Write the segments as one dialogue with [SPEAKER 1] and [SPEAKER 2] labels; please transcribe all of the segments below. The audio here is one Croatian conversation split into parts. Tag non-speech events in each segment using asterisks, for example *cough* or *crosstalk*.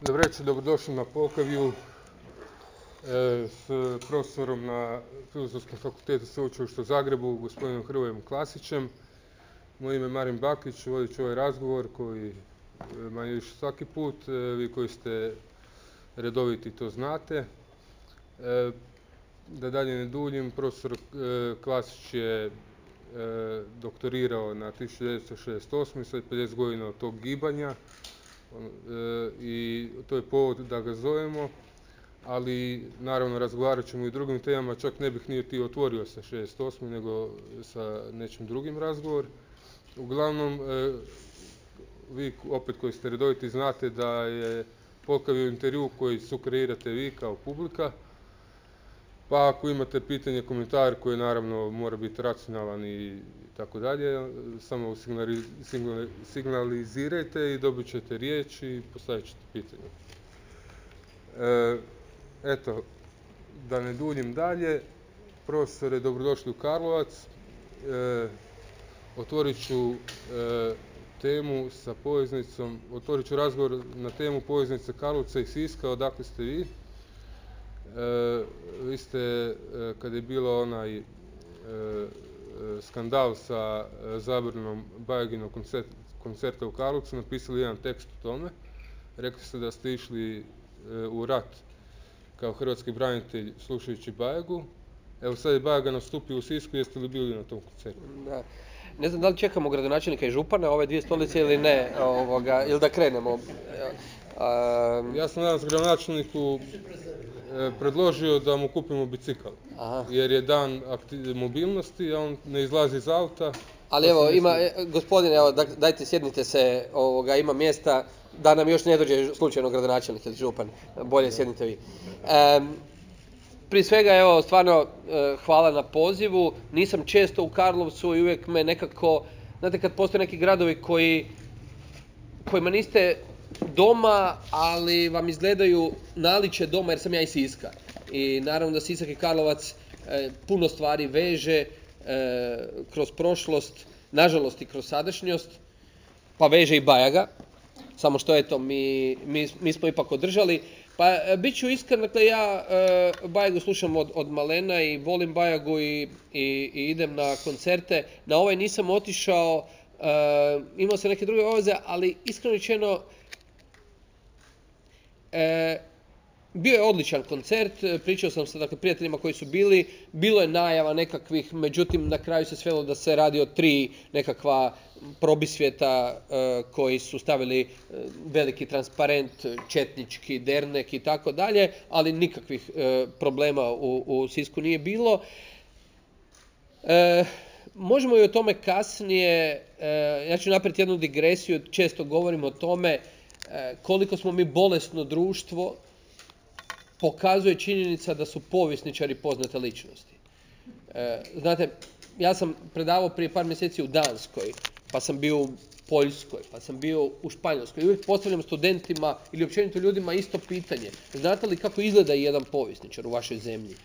[SPEAKER 1] Dobro večer, dobrodošli na Pokaviju e, s profesorom na Filozofskom fakultetu Sveučilišta u Zagrebu, gospodinom Hrvojem Klasićem. Moje ime je Marin Bakić, vodit ću ovaj razgovor koji e, manje više svaki put, e, vi koji ste redoviti to znate. Da dalje ne duljim, profesor Klasić je doktorirao na 1968. sad 50 godina od tog gibanja E, i to je povod da ga zovemo, ali naravno razgovarat ćemo i o drugim temama, čak ne bih nije ti otvorio sa 68. nego sa nečim drugim razgovor. Uglavnom, e, vi opet koji ste redoviti znate da je Polkavio intervju koji su kreirate vi kao publika, pa ako imate pitanje, komentar koji naravno mora biti racionalan i tako dalje, samo signalizirajte i dobit ćete riječ i postavit ćete pitanje. E, eto, da ne duljim dalje, profesore, dobrodošli u Karlovac. E, otvorit ću e, temu sa poveznicom, otvorit ću razgovor na temu poveznice Karlovca i Siska, odakle ste vi. Vi ste, kad je bilo onaj skandal sa e, zabranom Bajaginog koncerta u Karlovcu, napisali jedan tekst o tome. Rekli ste da ste išli e, u rat kao hrvatski branitelj slušajući Bajagu. Evo sad je Bajaga nastupio u Sisku, jeste li bili na tom koncertu?
[SPEAKER 2] Da. Ne znam da li čekamo gradonačelnika i župana, ove dvije stolice ili ne, ovoga, ili da krenemo.
[SPEAKER 1] Ja sam danas gradonačelniku E, predložio da mu kupimo bicikl. Jer je dan mobilnosti, a on ne izlazi iz auta.
[SPEAKER 2] Ali evo, ima, e, gospodine, evo, dajte sjednite se, ovoga, ima mjesta da nam još ne dođe slučajno gradonačelnik ili župan. Bolje sjednite vi. prije svega, evo, stvarno, e, hvala na pozivu. Nisam često u Karlovcu i uvijek me nekako, znate, kad postoje neki gradovi koji, kojima niste doma, ali vam izgledaju naliče doma jer sam ja iz Siska. I naravno da Sisak i Karlovac e, puno stvari veže e, kroz prošlost, nažalost i kroz sadašnjost, pa veže i Bajaga. Samo što eto, mi, mi, smo ipak održali. Pa e, bit ću iskren, dakle ja Bajagu slušam od, od malena i volim Bajagu i, i, idem na koncerte. Na ovaj nisam otišao, imao sam neke druge obaveze, ali iskreno rečeno E, bio je odličan koncert, e, pričao sam sa dakle, prijateljima koji su bili, bilo je najava nekakvih, međutim na kraju se svelo da se radi o tri nekakva probisvjeta e, koji su stavili veliki transparent, četnički, dernek i tako dalje, ali nikakvih problema u, u Sisku nije bilo. možemo i o tome kasnije, ja ću napraviti jednu digresiju, često govorimo o tome, E, koliko smo mi bolesno društvo pokazuje činjenica da su povjesničari poznate ličnosti. E, znate, ja sam predavao prije par mjeseci u Danskoj, pa sam bio u Poljskoj, pa sam bio u Španjolskoj. I uvijek postavljam studentima ili općenito ljudima isto pitanje. Znate li kako izgleda jedan povjesničar u vašoj zemlji?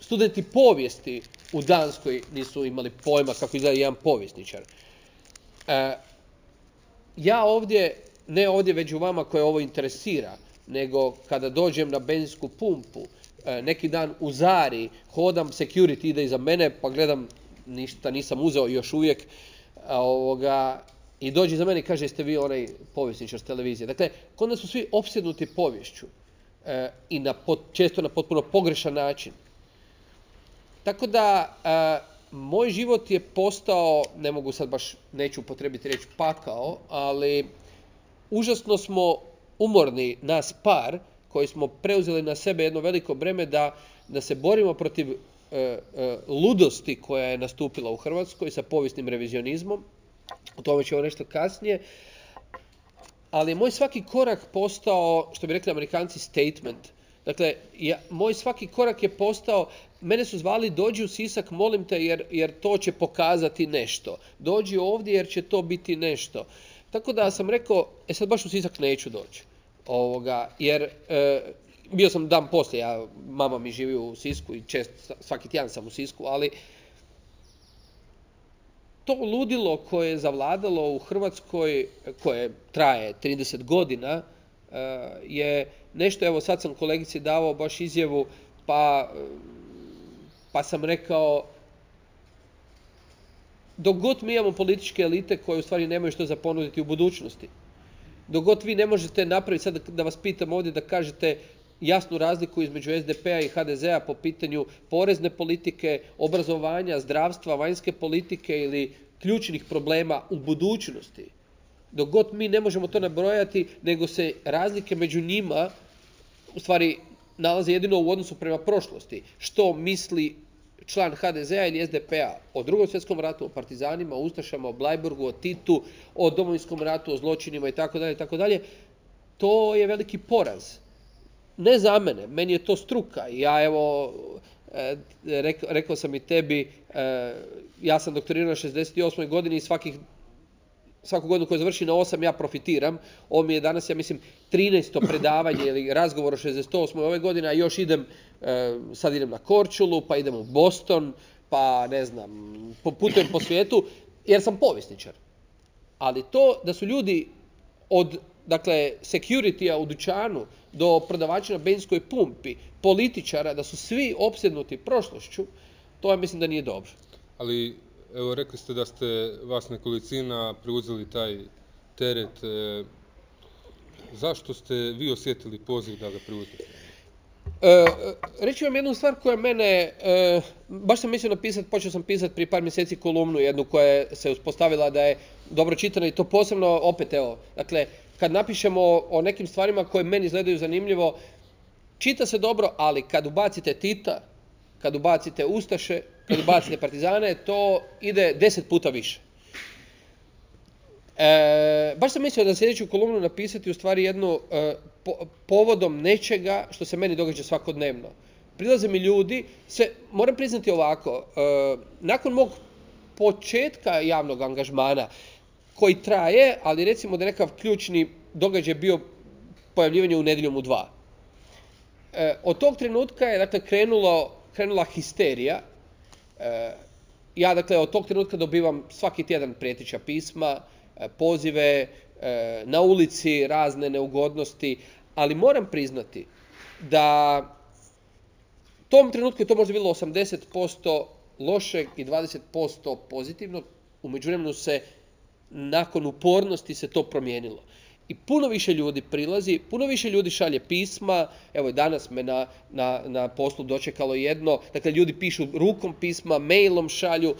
[SPEAKER 2] Studenti povijesti u Danskoj nisu imali pojma kako izgleda jedan povjesničar. E, ja ovdje ne ovdje već u vama koje ovo interesira, nego kada dođem na benzinsku pumpu, e, neki dan u Zari, hodam, security ide iza mene, pa gledam, ništa nisam uzeo još uvijek, ovoga, i dođe za mene i kaže, jeste vi onaj povjesničar s televizije. Dakle, kod nas su svi opsjednuti povješću e, i na, često na potpuno pogrešan način. Tako da, e, moj život je postao, ne mogu sad baš, neću upotrebiti riječ pakao, ali užasno smo umorni, nas par, koji smo preuzeli na sebe jedno veliko breme da, da se borimo protiv e, e, ludosti koja je nastupila u Hrvatskoj sa povijesnim revizionizmom. O tome ćemo nešto kasnije. Ali moj svaki korak postao, što bi rekli amerikanci, statement. Dakle, ja, moj svaki korak je postao, mene su zvali dođi u Sisak, molim te, jer, jer to će pokazati nešto. Dođi ovdje jer će to biti nešto. Tako da sam rekao, e sad baš u Sisak neću doći. Ovoga, jer e, bio sam dan poslije, ja, mama mi živi u Sisku i čest, svaki tjedan sam u Sisku, ali to ludilo koje je zavladalo u Hrvatskoj, koje traje 30 godina, je nešto, evo sad sam kolegici davao baš izjavu, pa, pa sam rekao, dok god mi imamo političke elite koje u stvari nemaju što za ponuditi u budućnosti, dok god vi ne možete napraviti, sad da vas pitam ovdje da kažete jasnu razliku između SDP-a i HDZ-a po pitanju porezne politike, obrazovanja, zdravstva, vanjske politike ili ključnih problema u budućnosti. Dok god mi ne možemo to nabrojati, nego se razlike među njima u stvari nalaze jedino u odnosu prema prošlosti. Što misli član HDZ-a ili SDP-a o drugom svjetskom ratu, o partizanima, o Ustašama, o Blajburgu, o Titu, o domovinskom ratu, o zločinima i tako dalje, tako dalje, to je veliki poraz. Ne za mene, meni je to struka. Ja evo, e, rekao, sam i tebi, e, ja sam doktorirao na 68. godini i svakih svaku godinu koju završi na osam ja profitiram. Ovo mi je danas, ja mislim, 13. predavanje ili razgovor o 68. ove godine, a još idem, e, sad idem na Korčulu, pa idem u Boston, pa ne znam, putujem po svijetu, jer sam povjesničar. Ali to da su ljudi od, dakle, security u dućanu do prodavača na benzinskoj pumpi, političara, da su svi opsjednuti prošlošću, to ja mislim da nije dobro.
[SPEAKER 1] Ali Evo, rekli ste da ste vas nekolicina preuzeli taj teret. E, zašto ste vi osjetili poziv da ga preuzete?
[SPEAKER 2] E, reći vam jednu stvar koja mene, e, baš sam mislio napisati, počeo sam pisati prije par mjeseci kolumnu jednu koja se uspostavila da je dobro čitana i to posebno, opet evo, dakle, kad napišemo o nekim stvarima koje meni izgledaju zanimljivo, čita se dobro, ali kad ubacite Tita, kad ubacite Ustaše, kad ubacite Partizane, to ide deset puta više. E, baš sam mislio da sljedeću kolumnu napisati u stvari jednu e, povodom nečega što se meni događa svakodnevno. Prilaze mi ljudi, se, moram priznati ovako, e, nakon mog početka javnog angažmana, koji traje, ali recimo da je nekakav ključni događaj bio pojavljivanje u nedjeljom u dva. E, od tog trenutka je dakle, krenulo krenula histerija. Ja, dakle, od tog trenutka dobivam svaki tjedan prijetića pisma, e, pozive, e, na ulici razne neugodnosti, ali moram priznati da u tom trenutku je to možda bilo 80% lošeg i 20% pozitivnog. U međuvremenu se nakon upornosti se to promijenilo i puno više ljudi prilazi, puno više ljudi šalje pisma, evo danas me na, na, na poslu dočekalo jedno, dakle ljudi pišu rukom pisma, mailom šalju,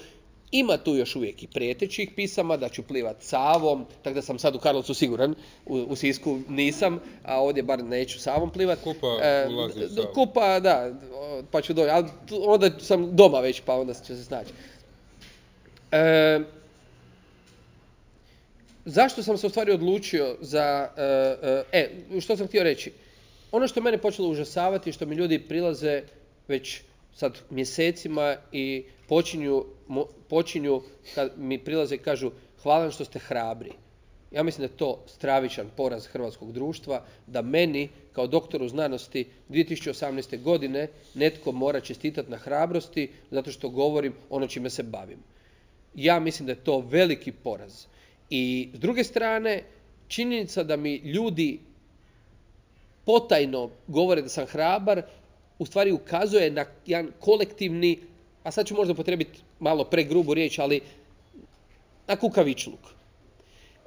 [SPEAKER 2] ima tu još uvijek i prijetećih pisama da ću plivat Savom, tako da sam sad u Karlovcu siguran, u, u Sisku nisam, a ovdje bar neću Savom plivat.
[SPEAKER 1] Kupa e, ulazi
[SPEAKER 2] Kupa, da, pa ću doći, ali onda sam doma već, pa onda će se snaći. E, zašto sam se u stvari odlučio za... E, e, e, što sam htio reći? Ono što mene počelo užasavati, što mi ljudi prilaze već sad mjesecima i počinju, počinju kad mi prilaze i kažu hvala što ste hrabri. Ja mislim da je to stravičan poraz hrvatskog društva, da meni kao doktoru znanosti 2018. godine netko mora čestitati na hrabrosti zato što govorim ono čime se bavim. Ja mislim da je to veliki poraz. I s druge strane, činjenica da mi ljudi potajno govore da sam hrabar, u stvari ukazuje na jedan kolektivni, a sad ću možda potrebiti malo pregrubu riječ, ali na kukavičluk.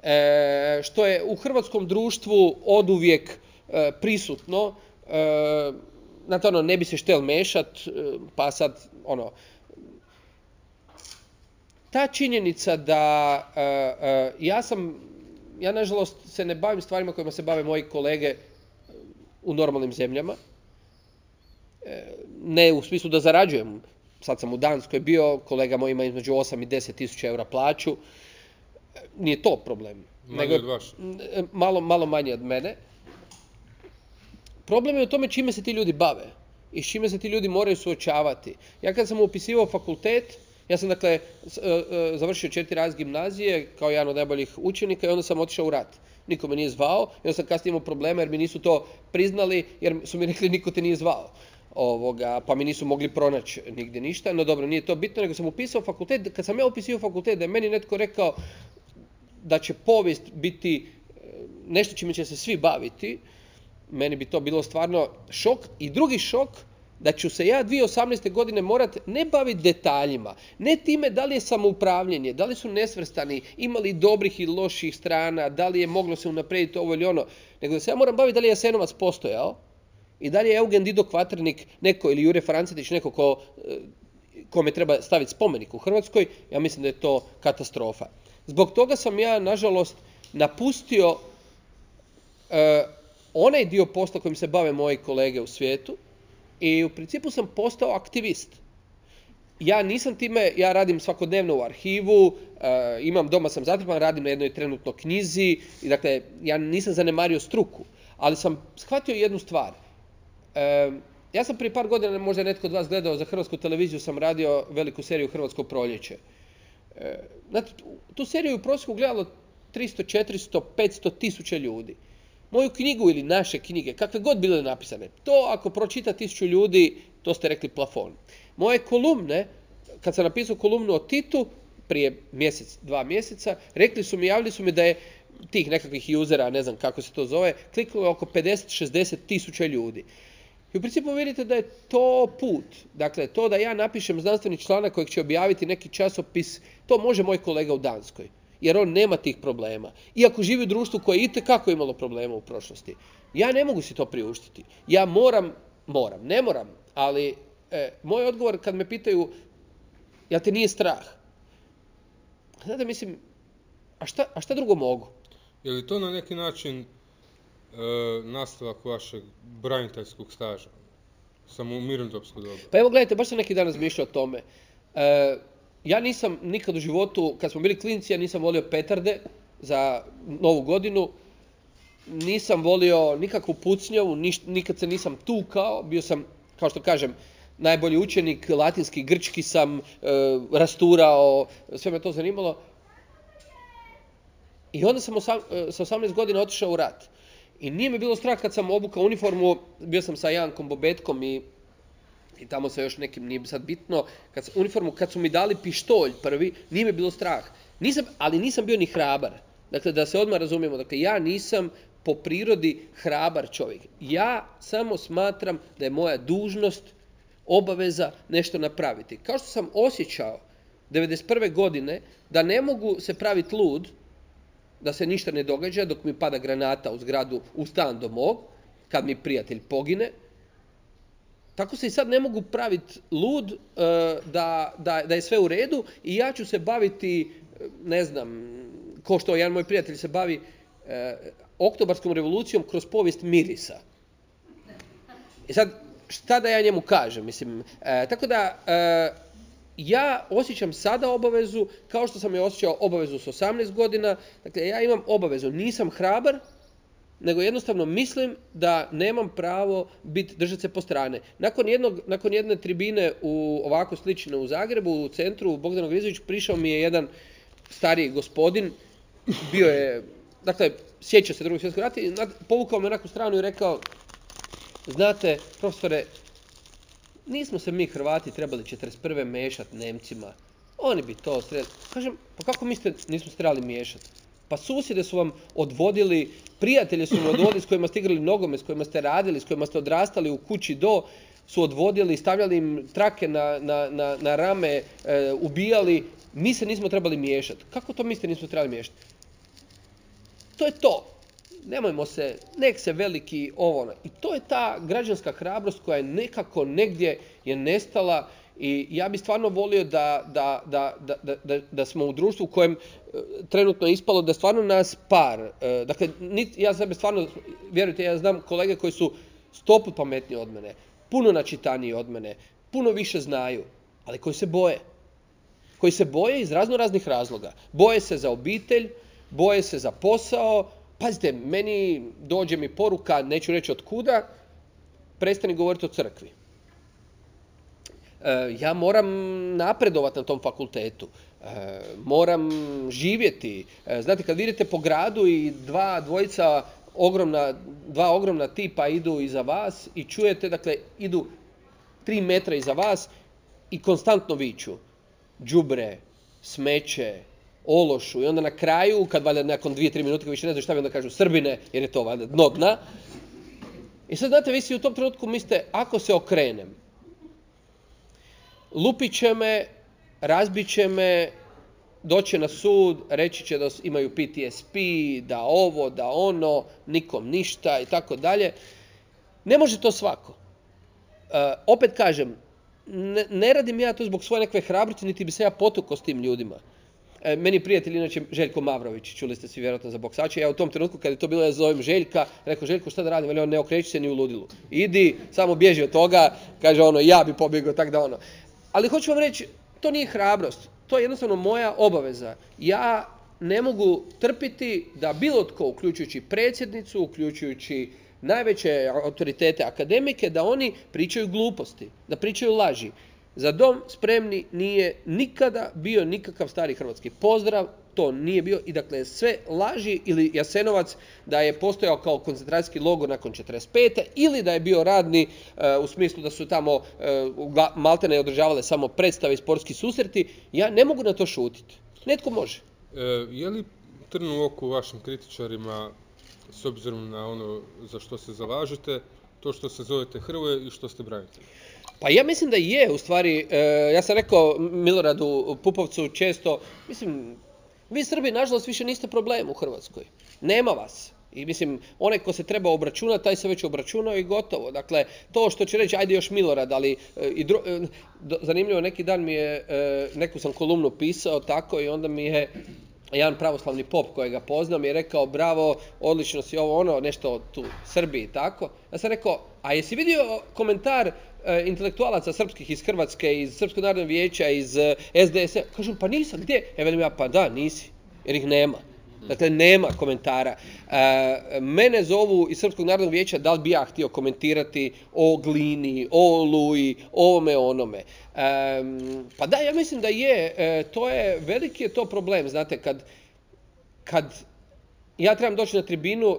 [SPEAKER 2] E, što je u hrvatskom društvu oduvijek e, prisutno, e, to ono, ne bi se štel mešat, e, pa sad, ono, ta činjenica da e, e, ja sam, ja nažalost se ne bavim stvarima kojima se bave moji kolege u normalnim zemljama. E, ne u smislu da zarađujem. Sad sam u Danskoj bio, kolega moj ima između 8 i 10 tisuća eura plaću. Nije to problem.
[SPEAKER 1] Manje od vaš.
[SPEAKER 2] Malo, malo manje od mene. Problem je u tome čime se ti ljudi bave i s čime se ti ljudi moraju suočavati. Ja kad sam upisivao fakultet, ja sam dakle e, e, završio četiri raz gimnazije kao jedan od najboljih učenika i onda sam otišao u rat. Niko me nije zvao i onda sam kasnije imao problema jer mi nisu to priznali jer su mi *laughs* rekli niko te nije zvao. Ovoga, pa mi nisu mogli pronaći nigdje ništa, no dobro, nije to bitno, nego sam upisao fakultet, kad sam ja upisio fakultet, da je meni netko rekao da će povijest biti e, nešto čime će se svi baviti, meni bi to bilo stvarno šok. I drugi šok, da ću se ja 2018. godine morat ne baviti detaljima, ne time da li je samoupravljanje, da li su nesvrstani, imali dobrih i loših strana, da li je moglo se unaprijediti ovo ili ono, nego da se ja moram baviti da li je Jasenovac postojao i da li je Eugen Dido Kvaternik neko ili Jure Francetić neko ko, e, kome treba staviti spomenik u Hrvatskoj, ja mislim da je to katastrofa. Zbog toga sam ja, nažalost, napustio e, onaj dio posla kojim se bave moji kolege u svijetu i u principu sam postao aktivist. Ja nisam time, ja radim svakodnevno u arhivu, e, imam doma sam zatrpan, radim na jednoj trenutno knjizi i dakle ja nisam zanemario struku, ali sam shvatio jednu stvar. E, ja sam prije par godina, možda netko od vas gledao za hrvatsku televiziju, sam radio veliku seriju Hrvatsko proljeće. E, znate, tu seriju u prosjeku gledalo 300, 400, 500 tisuća ljudi. Moju knjigu ili naše knjige, kakve god bile napisane, to ako pročita tisuću ljudi, to ste rekli plafon. Moje kolumne, kad sam napisao kolumnu o Titu, prije mjesec, dva mjeseca, rekli su mi, javili su mi da je tih nekakvih usera, ne znam kako se to zove, kliknulo oko 50-60 tisuća ljudi. I u principu vidite da je to put. Dakle, to da ja napišem znanstveni članak kojeg će objaviti neki časopis, to može moj kolega u Danskoj. Jer on nema tih problema. Iako živi u društvu koje je itekako imalo problema u prošlosti. Ja ne mogu si to priuštiti. Ja moram, moram, ne moram, ali e, moj odgovor kad me pitaju, ja te nije strah? Znate, mislim, a šta, a šta drugo mogu?
[SPEAKER 1] Je li to na neki način E, nastavak vašeg braniteljskog staža? Samo u mirnodopsko dobu.
[SPEAKER 2] Pa evo gledajte, baš sam neki dan razmišljao o tome. E, ja nisam nikad u životu, kad smo bili klinici, ja nisam volio petarde za novu godinu. Nisam volio nikakvu pucnjavu, nikad se nisam tukao. Bio sam, kao što kažem, najbolji učenik, latinski, grčki sam, e, rasturao, sve me to zanimalo. I onda sam sa 18 godina otišao u rat. I nije mi bilo strah kad sam obukao uniformu, bio sam sa Jankom Bobetkom i, i tamo sa još nekim, nije sad bitno, kad uniformu, kad su mi dali pištolj prvi, nije mi bilo strah. Nisam, ali nisam bio ni hrabar. Dakle, da se odmah razumijemo, dakle, ja nisam po prirodi hrabar čovjek. Ja samo smatram da je moja dužnost, obaveza nešto napraviti. Kao što sam osjećao 1991. godine da ne mogu se praviti lud, da se ništa ne događa dok mi pada granata u zgradu u stan do mog, kad mi prijatelj pogine. Tako se i sad ne mogu praviti lud e, da, da, da je sve u redu i ja ću se baviti, ne znam, ko što jedan moj prijatelj se bavi e, oktobarskom revolucijom kroz povijest mirisa. I sad, šta da ja njemu kažem? Mislim, e, tako da, ja osjećam sada obavezu kao što sam je osjećao obavezu s 18 godina. Dakle, ja imam obavezu, nisam hrabar, nego jednostavno mislim da nemam pravo biti držati se po strane. Nakon, jednog, nakon jedne tribine u ovako slične u Zagrebu, u centru Bogdan Grizović, prišao mi je jedan stariji gospodin, bio je, dakle, sjeća se drugog svjetskog rata i povukao me onako stranu i rekao, znate, profesore, nismo se mi Hrvati trebali 41. mešati Nemcima. Oni bi to sredili. Kažem, pa kako mislite nismo se trebali miješati? Pa susjede su vam odvodili, prijatelje su vam odvodili s kojima ste igrali nogome, s kojima ste radili, s kojima ste odrastali u kući do, su odvodili, stavljali im trake na, na, na, na rame, e, ubijali. Mi se nismo trebali miješati. Kako to mislite nismo trebali miješati? To je to nemojmo se, nek se veliki ovo. Ono. I to je ta građanska hrabrost koja je nekako negdje je nestala i ja bih stvarno volio da, da, da, da, smo u društvu u kojem e, trenutno je ispalo da stvarno nas par. E, dakle, ja sebe stvarno, vjerujte, ja znam kolege koji su stopu pametniji od mene, puno načitaniji od mene, puno više znaju, ali koji se boje. Koji se boje iz razno raznih razloga. Boje se za obitelj, boje se za posao, Pazite, meni dođe mi poruka, neću reći od kuda, prestani govoriti o crkvi. E, ja moram napredovati na tom fakultetu. E, moram živjeti. E, znate, kad vidite po gradu i dva dvojica ogromna, dva ogromna tipa idu iza vas i čujete, dakle, idu tri metra iza vas i konstantno viču. Đubre, smeće, ološu i onda na kraju, kad valjda nakon dvije, tri minute više ne znaju šta bi onda kažu Srbine, jer je to valjda dno dna, I sad znate, vi si u tom trenutku mislite, ako se okrenem, lupit će me, razbit će me, doće na sud, reći će da imaju PTSP, da ovo, da ono, nikom ništa i tako dalje. Ne može to svako. E, opet kažem, ne, ne, radim ja to zbog svoje nekve hrabrosti, niti bi se ja potukao s tim ljudima. E, meni prijatelj, inače Željko Mavrović, čuli ste svi vjerojatno za boksače, ja u tom trenutku kad je to bilo, ja zovem Željka, rekao Željko šta da radim, ali on ne okreći se ni u ludilu. Idi, samo bježi od toga, kaže ono, ja bi pobjegao, tak da ono. Ali hoću vam reći, to nije hrabrost, to je jednostavno moja obaveza. Ja ne mogu trpiti da bilo tko, uključujući predsjednicu, uključujući najveće autoritete akademike, da oni pričaju gluposti, da pričaju laži. Za dom spremni nije nikada bio nikakav stari hrvatski pozdrav, to nije bio i dakle sve laži ili Jasenovac da je postojao kao koncentracijski logor nakon 45. ili da je bio radni e, u smislu da su tamo uh, maltene održavale samo predstave i sportski susreti, ja ne mogu na to šutiti. Netko može.
[SPEAKER 1] E, je li trnu u oku vašim kritičarima s obzirom na ono za što se zalažete, to što se zovete Hrvoje i što ste branitelji?
[SPEAKER 2] Pa ja mislim da je, u stvari, e, ja sam rekao Miloradu Pupovcu često, mislim, vi Srbi, nažalost, više niste problem u Hrvatskoj. Nema vas. I mislim, onaj ko se treba obračunati, taj se već obračunao i gotovo. Dakle, to što će reći, ajde još Milorad, ali e, i e, zanimljivo, neki dan mi je, neku sam kolumnu pisao tako i onda mi je jedan pravoslavni pop kojega poznam je rekao bravo, odlično si ovo ono, nešto tu Srbiji tako. Ja sam rekao, a jesi vidio komentar e, intelektualaca srpskih iz Hrvatske, iz Srpskog narodnog vijeća, iz e, SDS? Kažu, pa nisam, gdje? Ja velim ja, pa da, nisi, jer ih nema. Dakle, nema komentara. E, mene zovu iz Srpskog narodnog vijeća da li bi ja htio komentirati o glini, o oluji, o ovome onome. E, pa da, ja mislim da je. E, to je, veliki je to problem, znate, kad, kad ja trebam doći na tribinu,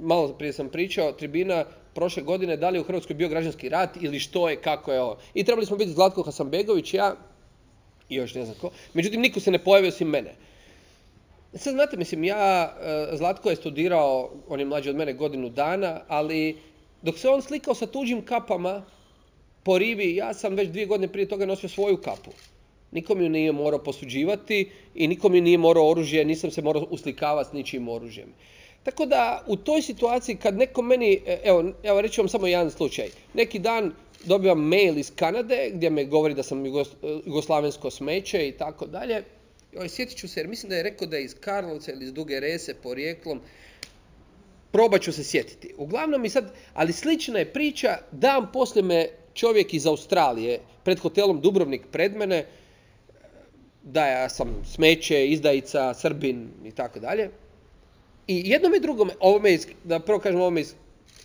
[SPEAKER 2] malo prije sam pričao, tribina prošle godine, da li je u Hrvatskoj bio građanski rat ili što je, kako je ovo. I trebali smo biti Zlatko Hasanbegović, ja i još ne znam ko. Međutim, niko se ne pojavio osim mene. Sad znate, mislim, ja, e, Zlatko je studirao, on je mlađi od mene godinu dana, ali dok se on slikao sa tuđim kapama po rivi, ja sam već dvije godine prije toga nosio svoju kapu. Nikom ju nije morao posuđivati i nikom ju nije morao oružje, nisam se morao uslikavati s ničim oružjem. Tako da u toj situaciji kad neko meni, e, evo, evo reći vam samo jedan slučaj. Neki dan dobivam mail iz Kanade gdje me govori da sam jugoslavensko smeće i tako dalje. Sjetit ću se, jer mislim da je rekao da je iz Karlovca ili iz Duge Rese porijeklom. Probat ću se sjetiti. Uglavnom mi sad, ali slična je priča, dan poslije me čovjek iz Australije pred hotelom Dubrovnik pred mene, da ja sam smeće, izdajica, srbin i tako dalje. I jednom i drugom, ovome da prvo kažem ovome iz,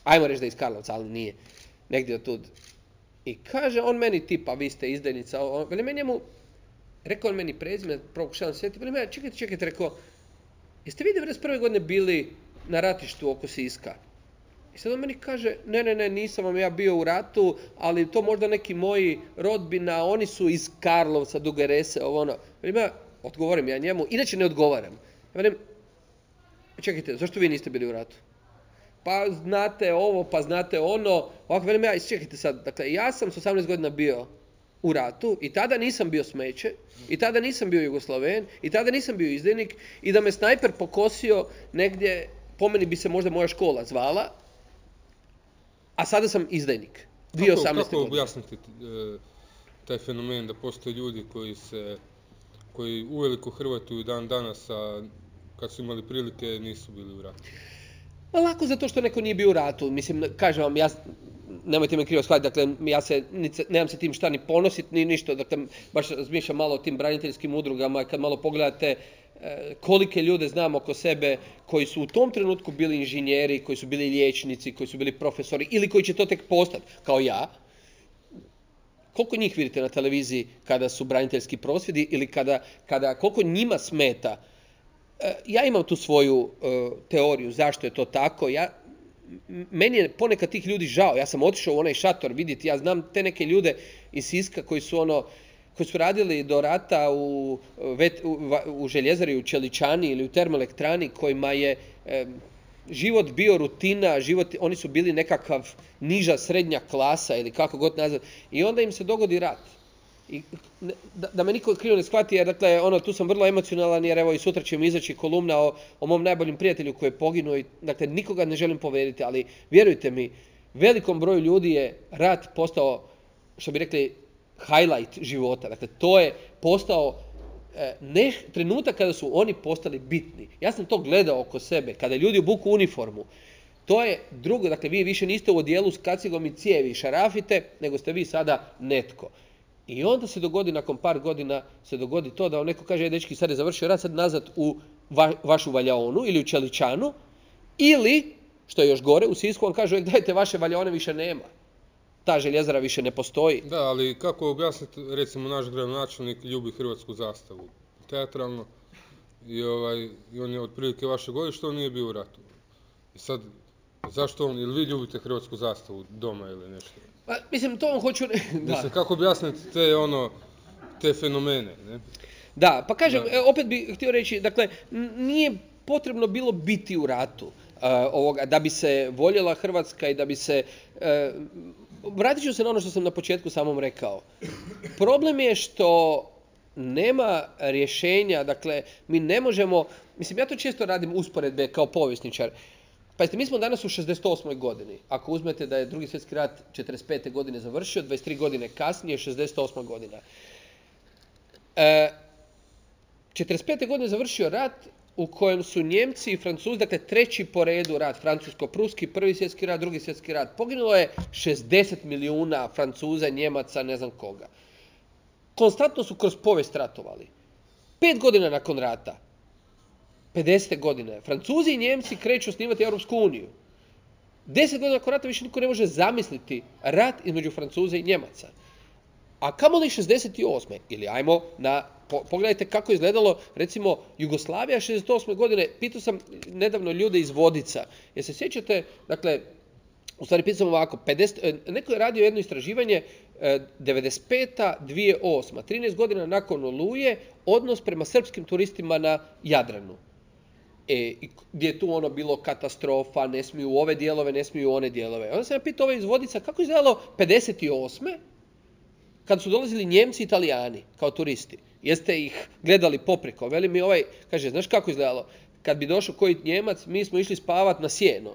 [SPEAKER 2] ajmo reći da je iz Karlovca, ali nije, negdje od tud. I kaže on meni tipa, vi ste izdajnica, veli meni njemu, Rekao on meni prezime, pokušavam sjetiti, pa ja, čekajte, čekajte, rekao, jeste vi 91. godine bili na ratištu oko Siska? I sad on meni kaže, ne, ne, ne, nisam vam ja bio u ratu, ali to možda neki moji rodbina, oni su iz Karlovca, Duge Rese, ovo ono. Ja odgovorim ja njemu, inače ne odgovaram. Ja velim, čekajte, zašto vi niste bili u ratu? Pa znate ovo, pa znate ono. Ovako velim ja, čekajte sad, dakle, ja sam s 18 godina bio u ratu i tada nisam bio smeće i tada nisam bio Jugoslaven i tada nisam bio izdajnik i da me snajper pokosio negdje, po meni bi se možda moja škola zvala, a sada sam izdajnik.
[SPEAKER 1] 2018. Kako, kako objasniti e, taj fenomen da postoje ljudi koji se koji uveliko Hrvatu dan danas, a kad su imali prilike nisu bili u ratu?
[SPEAKER 2] Pa lako zato što neko nije bio u ratu. Mislim, kažem vam, ja nemojte me krivo shvatiti, dakle, ja se, nemam se tim šta ni ponositi, ni ništa, dakle, baš razmišljam malo o tim braniteljskim udrugama, kad malo pogledate e, kolike ljude znam oko sebe koji su u tom trenutku bili inženjeri, koji su bili liječnici, koji su bili profesori ili koji će to tek postati, kao ja, koliko njih vidite na televiziji kada su braniteljski prosvjedi ili kada, kada koliko njima smeta ja imam tu svoju e, teoriju zašto je to tako. Ja meni je ponekad tih ljudi žao. Ja sam otišao u onaj šator vidjeti, ja znam te neke ljude iz Siska koji su ono, koji su radili do rata u, u, u željezari, u Čeličani ili u termoelektrani kojima je život bio rutina, život, oni su bili nekakav niža srednja klasa ili kako god nazvat. I onda im se dogodi rat. I, da, da, me niko krivo ne shvati, jer dakle, ono, tu sam vrlo emocionalan, jer evo i sutra će mi izaći kolumna o, o mom najboljem prijatelju koji je poginuo i, dakle, nikoga ne želim povediti, ali vjerujte mi, velikom broju ljudi je rat postao, što bi rekli, highlight života. Dakle, to je postao e, ne, trenutak kada su oni postali bitni. Ja sam to gledao oko sebe, kada ljudi obuku uniformu. To je drugo, dakle vi više niste u odijelu s kacigom i cijevi šarafite, nego ste vi sada netko. I onda se dogodi, nakon par godina, se dogodi to da on neko kaže, dečki, sad je završio rad, sad nazad u vašu valjaonu ili u Čeličanu, ili, što je još gore, u Sisku on kaže, dajte vaše valjaone više nema. Ta željezara više ne postoji.
[SPEAKER 1] Da, ali kako objasniti, recimo, naš gradonačelnik ljubi hrvatsku zastavu teatralno i, ovaj, i on je otprilike vaše godište, on nije bio u ratu. I sad, zašto on, ili vi ljubite hrvatsku zastavu doma ili nešto?
[SPEAKER 2] Pa, mislim, to vam hoću...
[SPEAKER 1] Da. Mislim, kako objasniti te, ono, te fenomene, ne?
[SPEAKER 2] Da, pa kažem, e, opet bih htio reći, dakle, nije potrebno bilo biti u ratu uh, ovoga, da bi se voljela Hrvatska i da bi se... Uh, vratit ću se na ono što sam na početku samom rekao. Problem je što nema rješenja, dakle, mi ne možemo, mislim, ja to često radim usporedbe kao povjesničar. Pazite, mi smo danas u 68. godini. Ako uzmete da je drugi svjetski rat 45. godine završio, 23 godine kasnije, 68. godina. E, 45. godine završio rat u kojem su Njemci i Francuzi, dakle treći po redu rat, francusko-pruski, prvi svjetski rat, drugi svjetski rat. Poginulo je 60 milijuna Francuza, Njemaca, ne znam koga. Konstantno su kroz povijest ratovali. Pet godina nakon rata, 50. godine. Francuzi i Njemci kreću osnivati Europsku uniju. Deset godina nakon rata više niko ne može zamisliti rat između Francuza i Njemaca. A li 68. Ili ajmo na, pogledajte kako je izgledalo, recimo, Jugoslavija 68. godine, pitao sam nedavno ljude iz Vodica, jer se sjećate, dakle, u stvari pitao sam ovako, 50, e, neko je radio jedno istraživanje, 95. 2008. 13 godina nakon Oluje, odnos prema srpskim turistima na Jadranu e, gdje je tu ono bilo katastrofa, ne smiju u ove dijelove, ne smiju u one dijelove. Onda sam pitao ove iz Vodica kako je izgledalo 58. kad su dolazili Njemci i Italijani kao turisti. Jeste ih gledali popreko. Veli mi ovaj, kaže, znaš kako je izgledalo? Kad bi došao koji Njemac, mi smo išli spavati na sjeno.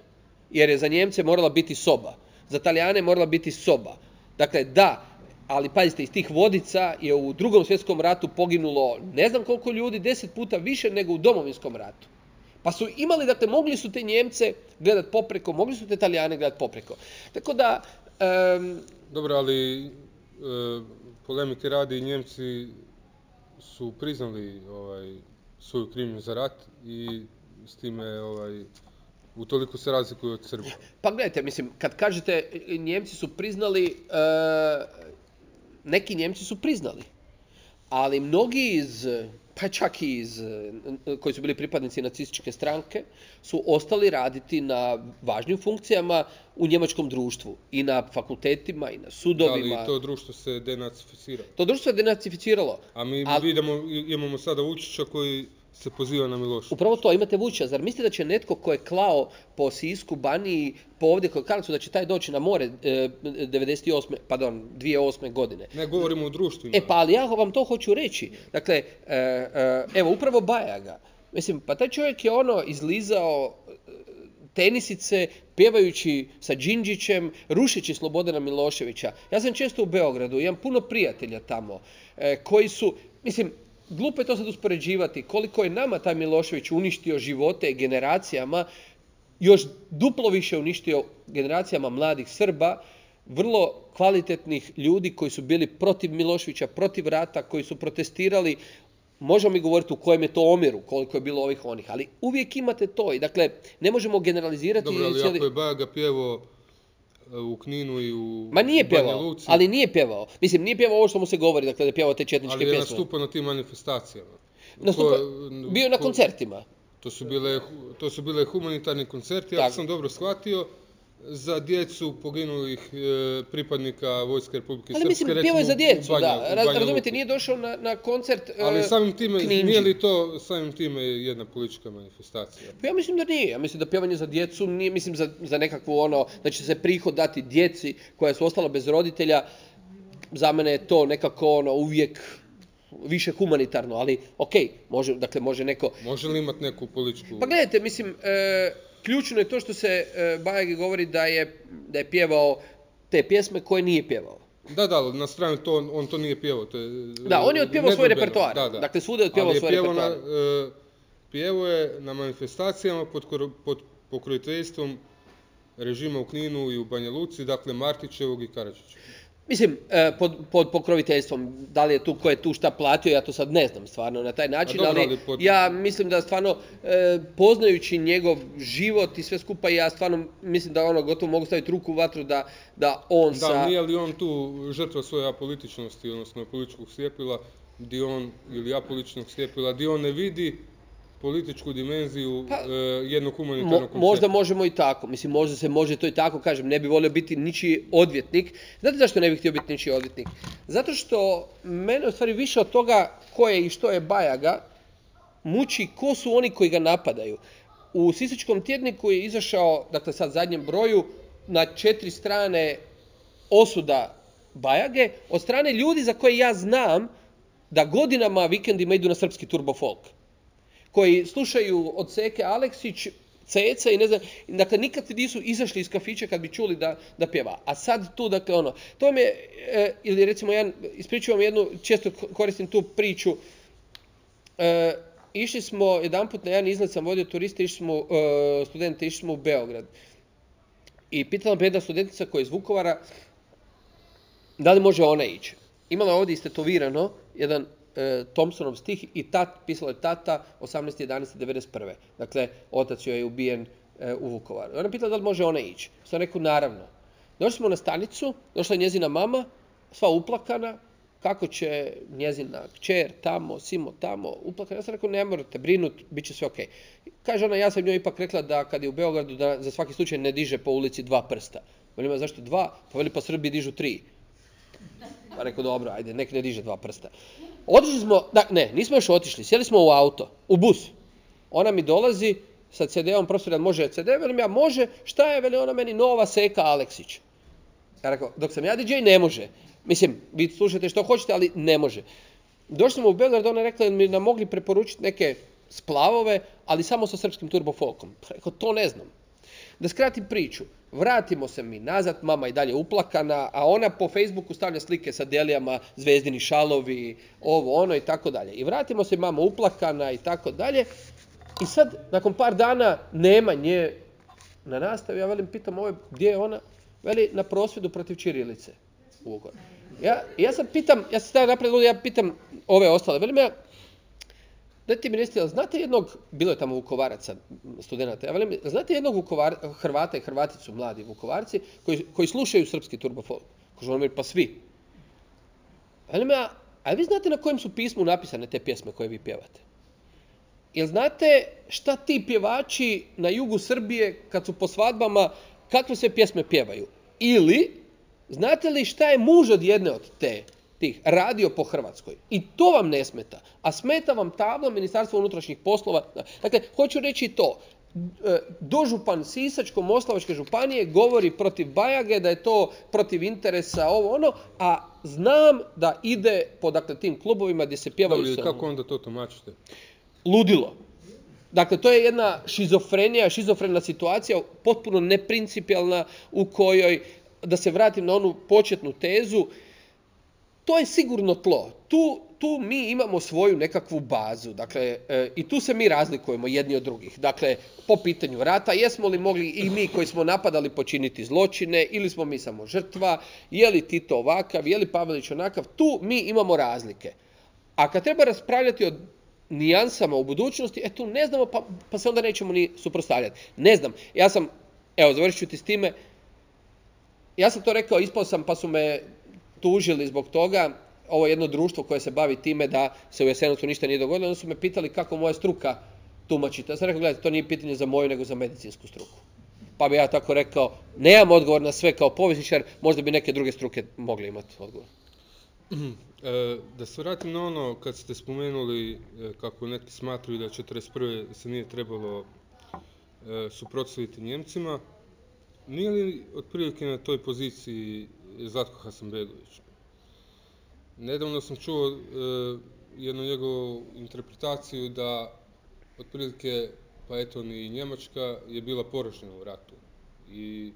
[SPEAKER 2] Jer je za Njemce morala biti soba. Za Italijane morala biti soba. Dakle, da, ali pazite, iz tih vodica je u drugom svjetskom ratu poginulo ne znam koliko ljudi, deset puta više nego u domovinskom ratu. Pa su imali, dakle, mogli su te Njemce gledat popreko, mogli su te Italijane gledat popreko. Tako da...
[SPEAKER 1] Dobro, ali e, polemike radi Njemci su priznali ovaj, svoju krivnju za rat i s time ovaj, toliko se razlikuju od Srba.
[SPEAKER 2] Pa gledajte, mislim, kad kažete Njemci su priznali, e, neki Njemci su priznali, ali mnogi iz pa čak i iz, eh, koji su bili pripadnici nacističke stranke, su ostali raditi na važnim funkcijama u njemačkom društvu. I na fakultetima, i na sudovima.
[SPEAKER 1] Ali to društvo se denacificiralo.
[SPEAKER 2] To društvo se denacificiralo.
[SPEAKER 1] A mi vidimo, imamo sada Vučića koji se poziva na Miloša.
[SPEAKER 2] Upravo to, imate Vučića. Zar mislite da će netko ko je klao po Sisku, Baniji, po ovdje kod Karlovcu, da će taj doći na more e, 98. pardon, 2008. godine?
[SPEAKER 1] Ne, govorimo o društvima.
[SPEAKER 2] E pa, ali ja vam to hoću reći. Dakle, e, e, evo, upravo Bajaga. Mislim, pa taj čovjek je ono izlizao e, tenisice, pjevajući sa Đinđićem, rušeći Slobodana Miloševića. Ja sam često u Beogradu, imam puno prijatelja tamo, koji su, mislim, glupo je to sad uspoređivati koliko je nama taj Milošević uništio živote generacijama, još duplo više uništio generacijama mladih Srba, vrlo kvalitetnih ljudi koji su bili protiv Miloševića, protiv rata, koji su protestirali, možemo mi govoriti u kojem je to omjeru, koliko je bilo ovih onih, ali uvijek imate to i dakle ne možemo generalizirati.
[SPEAKER 1] Dobro, ali ako je Bajaga pjevo u Kninu i u
[SPEAKER 2] Ma nije pjevao, ali nije pjevao. Mislim, nije pjevao ovo što mu se govori, dakle da je pjevao te četničke pjesme. Ali je
[SPEAKER 1] nastupao na tim manifestacijama.
[SPEAKER 2] Nastupa, bio na koncertima.
[SPEAKER 1] To su bile, to su bile humanitarni koncerti, ako sam dobro shvatio, za djecu poginulih e, pripadnika Vojske Republike
[SPEAKER 2] Ali
[SPEAKER 1] Srpske.
[SPEAKER 2] mislim,
[SPEAKER 1] recimo,
[SPEAKER 2] pjevao je za djecu,
[SPEAKER 1] Banja-
[SPEAKER 2] da.
[SPEAKER 1] Banja
[SPEAKER 2] razumijete,
[SPEAKER 1] Luki.
[SPEAKER 2] nije došao na, na koncert e,
[SPEAKER 1] Ali samim time, nije li to samim time jedna politička manifestacija?
[SPEAKER 2] Pa ja mislim da nije. Ja mislim da pjevanje za djecu nije, mislim za, za nekakvu ono, da će se prihod dati djeci koja su ostala bez roditelja. Za mene je to nekako ono uvijek više humanitarno, ali ok, može, dakle može neko...
[SPEAKER 1] Može li imati neku političku...
[SPEAKER 2] Pa gledajte, mislim, e, ključno je to što se e, Bajagi govori da je, da je pjevao te pjesme koje nije pjevao.
[SPEAKER 1] Da, da, na stranu to, on, on to nije pjevao. To je,
[SPEAKER 2] Da, on je otpjevao svoj repertoar.
[SPEAKER 1] Da, da.
[SPEAKER 2] Dakle, svuda je otpjevao svoj repertoar.
[SPEAKER 1] Na, e, pjevao je na manifestacijama pod, pod pokroviteljstvom režima u Kninu i u Banja Luci, dakle Martićevog i Karadžića.
[SPEAKER 2] Mislim, e, pod, pod pokroviteljstvom, da li je tu, ko je tu šta platio, ja to sad ne znam stvarno na taj način,
[SPEAKER 1] dobro,
[SPEAKER 2] ali,
[SPEAKER 1] ali pod-
[SPEAKER 2] ja mislim da stvarno, e, poznajući njegov život i sve skupa, ja stvarno mislim da ono, gotovo mogu staviti ruku u vatru da, da on
[SPEAKER 1] Da,
[SPEAKER 2] sa...
[SPEAKER 1] nije li on tu žrtva svoje apolitičnosti, odnosno političkog sljepila, di on, ili apolitičnog sljepila, di on ne vidi političku dimenziju
[SPEAKER 2] Pa,
[SPEAKER 1] e, jednog
[SPEAKER 2] Mo-
[SPEAKER 1] humanitarnog koncepta.
[SPEAKER 2] možda možemo i tako, mislim možda se može to i tako, kažem, ne bi volio biti ničiji odvjetnik. Znate zašto ne bih htio biti ničiji odvjetnik? Zato što mene u stvari više od toga ko je i što je Bajaga, muči ko su oni koji ga napadaju. U Sisačkom tjedniku je izašao, dakle sad zadnjem broju, na četiri strane osuda Bajage od strane ljudi za koje ja znam da godinama vikendima idu na srpski turbo folk koji slušaju od Seke Aleksić, Ceca i ne znam, dakle nikad nisu izašli iz kafića kad bi čuli da, da pjeva. A sad tu, dakle ono, to mi je, e, ili recimo jedan, ispričavam jednu, često koristim tu priču, e, išli smo, jedanput na jedan izlet sam vodio turiste, išli smo, e, studente, išli smo u Beograd. I pitala me jedna studentica koja je iz Vukovara, da li može ona ići. Imala je ovdje istetovirano jedan e, Thompsonov stih i tat, pisalo je tata 18.11.91. Dakle, otac joj je ubijen e, u Vukovaru. Ona pitala da li može ona ići. Sam rekao, naravno. Došli smo na stanicu, došla je njezina mama, sva uplakana, kako će njezina kćer tamo, simo tamo, uplakana. Ja sam rekao, ne morate brinut, bit će sve okej. Kaže ona, ja sam njoj ipak rekla da kad je u Beogradu da za svaki slučaj ne diže po ulici dva prsta. Velim, "A zašto dva? Pa veli, pa Srbi dižu tri. Pa rekao, dobro, ajde, nek ne diže dva prsta. Otišli smo, da, ne, nismo još otišli, sjeli smo u auto, u bus. Ona mi dolazi sa CD-om, profesor, može CD? Velim ja, može, šta je, veli ona meni, nova Seka Aleksić. Ja rekao, dok sam ja DJ, ne može. Mislim, vi slušate što hoćete, ali ne može. Došli smo u Beograd, ona rekla da mi nam mogli preporučiti neke splavove, ali samo sa srpskim turbofolkom. Pa rekao, to ne znam. Da skratim priču, vratimo se mi nazad, mama i dalje uplakana, a ona po Facebooku stavlja slike sa delijama, zvezdini šalovi, ovo, ono i tako dalje. I vratimo se mama uplakana i tako dalje. I sad, nakon par dana, nema nje na nastavi. Ja velim, pitam ovo, gdje je ona? Veli, na prosvjedu protiv Čirilice. u Vukovaru. Ja, ja sad pitam, ja se stavim napred, ja pitam ove ostale. Velim ja, Dajte mi recite, znate jednog, bilo je tamo Vukovaraca, studenta, ja velim, znate jednog Vukovar, Hrvata i Hrvaticu, mladi Vukovarci, koji, koji slušaju srpski turbofolk? Kaže, on pa svi. Velim ja, a vi znate na kojem su pismu napisane te pjesme koje vi pjevate? Jel znate šta ti pjevači na jugu Srbije, kad su po svadbama, kakve sve pjesme pjevaju? Ili, znate li šta je muž od jedne od te tih radio po Hrvatskoj. I to vam ne smeta. A smeta vam tabla Ministarstva unutrašnjih poslova. Dakle, hoću reći to. E, Dožupan Sisačko-Moslavačke županije govori protiv Bajage, da je to protiv interesa ovo ono, a znam da ide po dakle, tim klubovima gdje se pjevaju
[SPEAKER 1] Dobro, i
[SPEAKER 2] sa-
[SPEAKER 1] kako onda to tumačite?
[SPEAKER 2] ludilo. Dakle, to je jedna šizofrenija, šizofrena situacija, potpuno neprincipijalna u kojoj, da se vratim na onu početnu tezu, to je sigurno tlo. Tu, tu mi imamo svoju nekakvu bazu. Dakle, e, i tu se mi razlikujemo jedni od drugih. Dakle, po pitanju rata, jesmo li mogli i mi koji smo napadali počiniti zločine, ili smo mi samo žrtva, je li Tito ovakav, je li Pavelić onakav, tu mi imamo razlike. A kad treba raspravljati o nijansama u budućnosti, e tu ne znamo, pa, pa se onda nećemo ni suprotstavljati. Ne znam, ja sam, evo, završit ću ti s time, ja sam to rekao, ispao sam, pa su me tužili zbog toga, ovo je jedno društvo koje se bavi time da se u Jasenovcu ništa nije dogodilo, onda su me pitali kako moja struka tumači. Ja sam rekao, gledajte, to nije pitanje za moju, nego za medicinsku struku. pa bi ja tako rekao, nemam odgovor na sve kao povjesničar, možda bi neke druge struke mogli imati odgovor. *clears throat*
[SPEAKER 1] E, da se vratim na ono kad ste spomenuli e, kako neki smatruju da 1941. se nije trebalo e, suprotstaviti Njemcima, nije li otprilike na toj poziciji Zlatko Hasanbegović? Nedavno sam čuo jednu njegovu interpretaciju da otprilike pa eto ni Njemačka je bila poražena u ratu i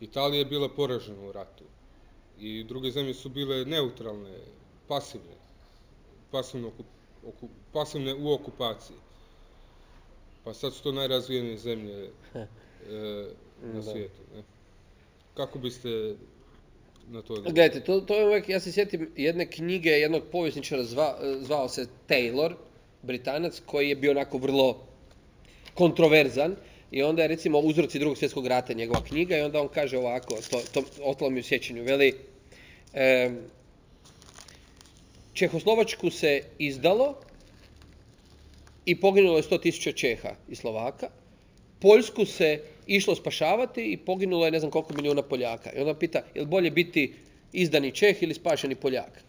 [SPEAKER 1] Italija je bila poražena u ratu i druge zemlje su bile neutralne, pasivne, pasivne, pasivne u okupaciji. Pa sad su to najrazvijenije zemlje e, *laughs* na svijetu. Ne? Kako biste na to...
[SPEAKER 2] Gledajte, to, to je uvijek, ja se sjetim jedne knjige jednog povjesničara, zvao se Taylor, Britanac, koji je bio onako vrlo kontroverzan i onda je recimo uzroci drugog svjetskog rata njegova knjiga i onda on kaže ovako, to, to ostalo mi u sjećanju, veli e, Čehoslovačku se izdalo i poginulo je 100.000 Čeha i Slovaka. Poljsku se išlo spašavati i poginulo je ne znam koliko milijuna Poljaka. I onda pita, je li bolje biti izdani Čeh ili spašeni Poljak?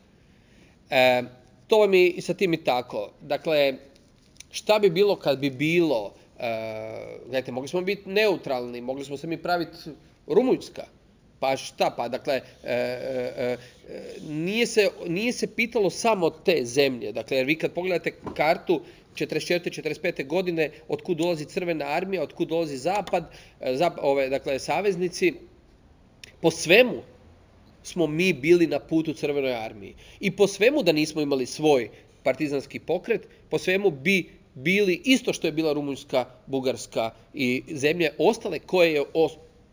[SPEAKER 2] E, to vam je i sa tim i tako. Dakle, šta bi bilo kad bi bilo E, gledajte, mogli smo biti neutralni, mogli smo se mi praviti Rumunjska. Pa šta pa, dakle, e, e, nije, se, nije se pitalo samo te zemlje. Dakle, jer vi kad pogledate kartu 44. 45. godine, otkud dolazi crvena armija, otkud dolazi zapad, ove, dakle, saveznici, po svemu smo mi bili na putu crvenoj armiji. I po svemu da nismo imali svoj partizanski pokret, po svemu bi bili isto što je bila Rumunjska, Bugarska i zemlje ostale koje je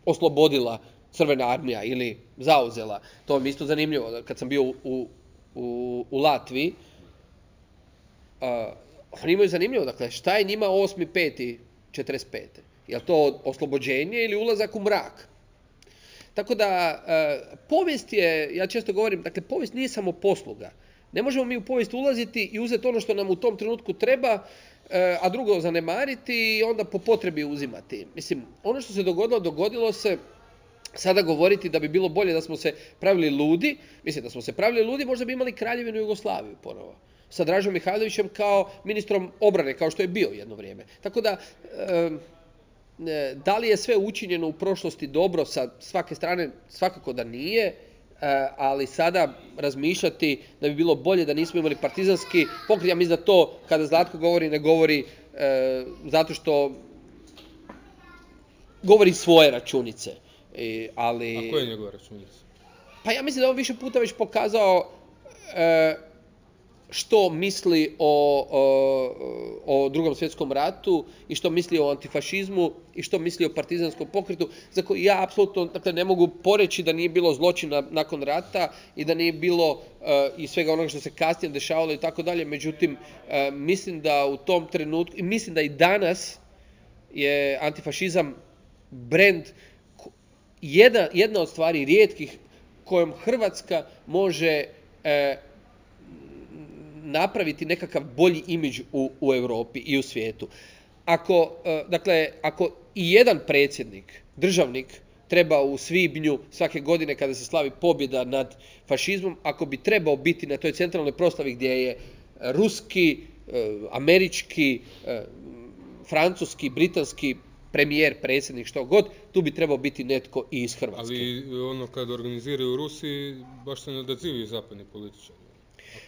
[SPEAKER 2] oslobodila Crvena armija ili zauzela. To mi isto zanimljivo. Kad sam bio u, u, u Latviji, uh, oni imaju zanimljivo. Dakle, šta je njima 8.5.45. Je li to oslobođenje ili ulazak u mrak? Tako da, povijest je, ja često govorim, dakle, povijest nije samo posluga. Ne možemo mi u povijest ulaziti i uzeti ono što nam u tom trenutku treba, e, a drugo zanemariti i onda po potrebi uzimati. Mislim, ono što se dogodilo, dogodilo se, sada govoriti da bi bilo bolje da smo se pravili ludi, mislim da smo se pravili ludi, možda bi imali kraljevinu Jugoslaviju ponovo. Sa Dražom Mihajlovićem kao ministrom obrane, kao što je bio jedno vrijeme. Tako da, e, da li je sve učinjeno u prošlosti dobro sa svake strane, svakako da nije. E, ali sada razmišljati da bi bilo bolje da nismo imali partizanski pokret, ja mislim da to kada Zlatko govori ne govori e, zato što govori svoje računice.
[SPEAKER 1] I, ali... A koje je njegova računica?
[SPEAKER 2] Pa ja mislim da on više puta već pokazao e, što misli o, o, o drugom svjetskom ratu i što misli o antifašizmu i što misli o partizanskom pokretu, za koji ja apsolutno dakle, ne mogu poreći da nije bilo zločina nakon rata i da nije bilo uh, i svega onoga što se kasnije dešavalo i tako dalje. Međutim, uh, mislim da u tom trenutku, i mislim da i danas je antifašizam brend jedna, jedna od stvari rijetkih kojom Hrvatska može uh, napraviti nekakav bolji imidž u, u Europi i u svijetu. Ako, e, dakle, ako i jedan predsjednik, državnik, treba u svibnju svake godine kada se slavi pobjeda nad fašizmom, ako bi trebao biti na toj centralnoj proslavi gdje je ruski, e, američki, e, francuski, britanski premijer, predsjednik, što god, tu bi trebao biti netko i iz Hrvatske.
[SPEAKER 1] Ali ono kad organiziraju u Rusiji, baš se ne odazivaju zapadni političari.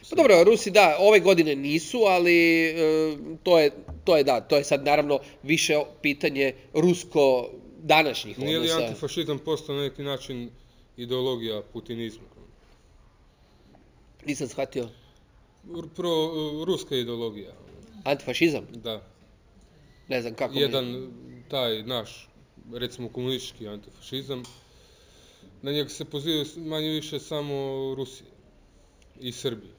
[SPEAKER 2] Pa dobro, Rusi da, ove godine nisu, ali e, to, je, to je da, to je sad naravno više pitanje rusko današnjih
[SPEAKER 1] odnosa. Nije li antifašizam postao na neki način ideologija putinizma?
[SPEAKER 2] Nisam shvatio.
[SPEAKER 1] Pro, ruska ideologija.
[SPEAKER 2] Antifašizam?
[SPEAKER 1] Da.
[SPEAKER 2] Ne znam kako
[SPEAKER 1] Jedan, taj naš, recimo komunistički antifašizam, na njega se pozivaju manje više samo Rusije i Srbije.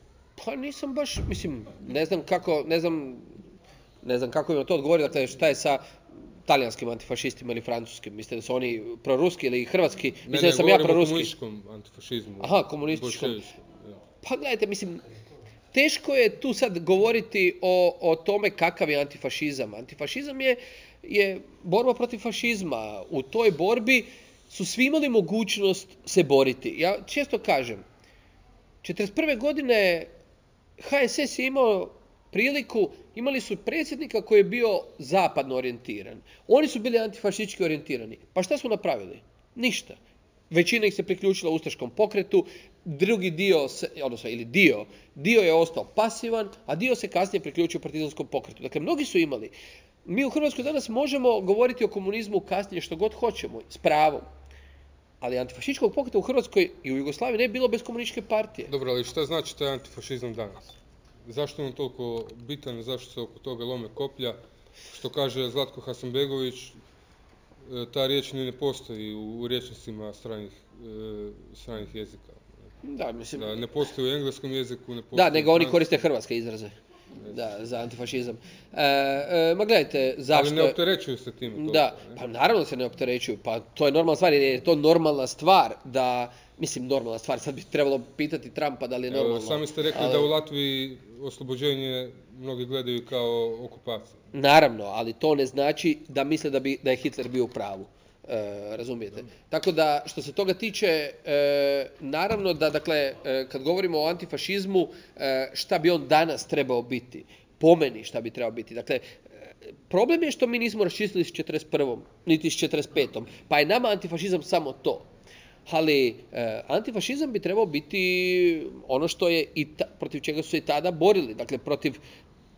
[SPEAKER 2] Pa nisam baš, mislim, ne znam kako, ne znam, ne znam kako im to odgovori, dakle šta je sa talijanskim antifašistima ili francuskim? Mislite da su oni proruski ili hrvatski?
[SPEAKER 1] Ne, ne,
[SPEAKER 2] da sam ja proruski.
[SPEAKER 1] komunističkom antifašizmu.
[SPEAKER 2] Aha, komunističkom. Pa gledajte, mislim, teško je tu sad govoriti o, o tome kakav je antifašizam. Antifašizam je, je borba protiv fašizma. U toj borbi su svi imali mogućnost se boriti. Ja često kažem, 1941. godine HSS je imao priliku, imali su predsjednika koji je bio zapadno orijentiran. Oni su bili antifašistički orijentirani. Pa šta su napravili? Ništa. Većina ih se priključila ustaškom pokretu, drugi dio, se, odnosno ili dio, dio je ostao pasivan, a dio se kasnije priključio partizanskom pokretu. Dakle, mnogi su imali. Mi u Hrvatskoj danas možemo govoriti o komunizmu kasnije što god hoćemo, s pravom. Ali antifašističkog pokreta u Hrvatskoj i u Jugoslaviji ne je bilo bez komunističke partije.
[SPEAKER 1] Dobro, ali šta znači taj antifašizam danas? Zašto je on toliko bitan, zašto se oko toga lome koplja? Što kaže Zlatko Hasanbegović, e, ta riječ ni ne postoji u riječnicima stranih, e, stranih jezika.
[SPEAKER 2] Da, mislim...
[SPEAKER 1] Da, ne postoji u engleskom jeziku, ne postoji
[SPEAKER 2] Da, nego oni koriste hrvatske izraze. Da, za antifašizam. E, e, ma gledajte, zašto...
[SPEAKER 1] Ali ne opterećuju se toliko,
[SPEAKER 2] Da,
[SPEAKER 1] ne?
[SPEAKER 2] pa naravno se ne opterećuju, pa to je normalna stvar, jer je to normalna stvar da, mislim normalna stvar, sad bi trebalo pitati Trumpa da li je
[SPEAKER 1] Evo,
[SPEAKER 2] normalno.
[SPEAKER 1] Sami ste rekli
[SPEAKER 2] ali-
[SPEAKER 1] da u Latviji oslobođenje mnogi gledaju kao okupaciju.
[SPEAKER 2] Naravno, ali to ne znači da misle da, bi, da je Hitler bio u pravu. E, razumijete? Tako da, što se toga tiče, e, naravno da, dakle, e, kad govorimo o antifašizmu, e, šta bi on danas trebao biti? Po meni šta bi trebao biti? Dakle, problem je što mi nismo raščistili s 41. niti s 45. Pa je nama antifašizam samo to. Ali antifašizam bi trebao biti ono što je i protiv čega su se i tada borili. Dakle, protiv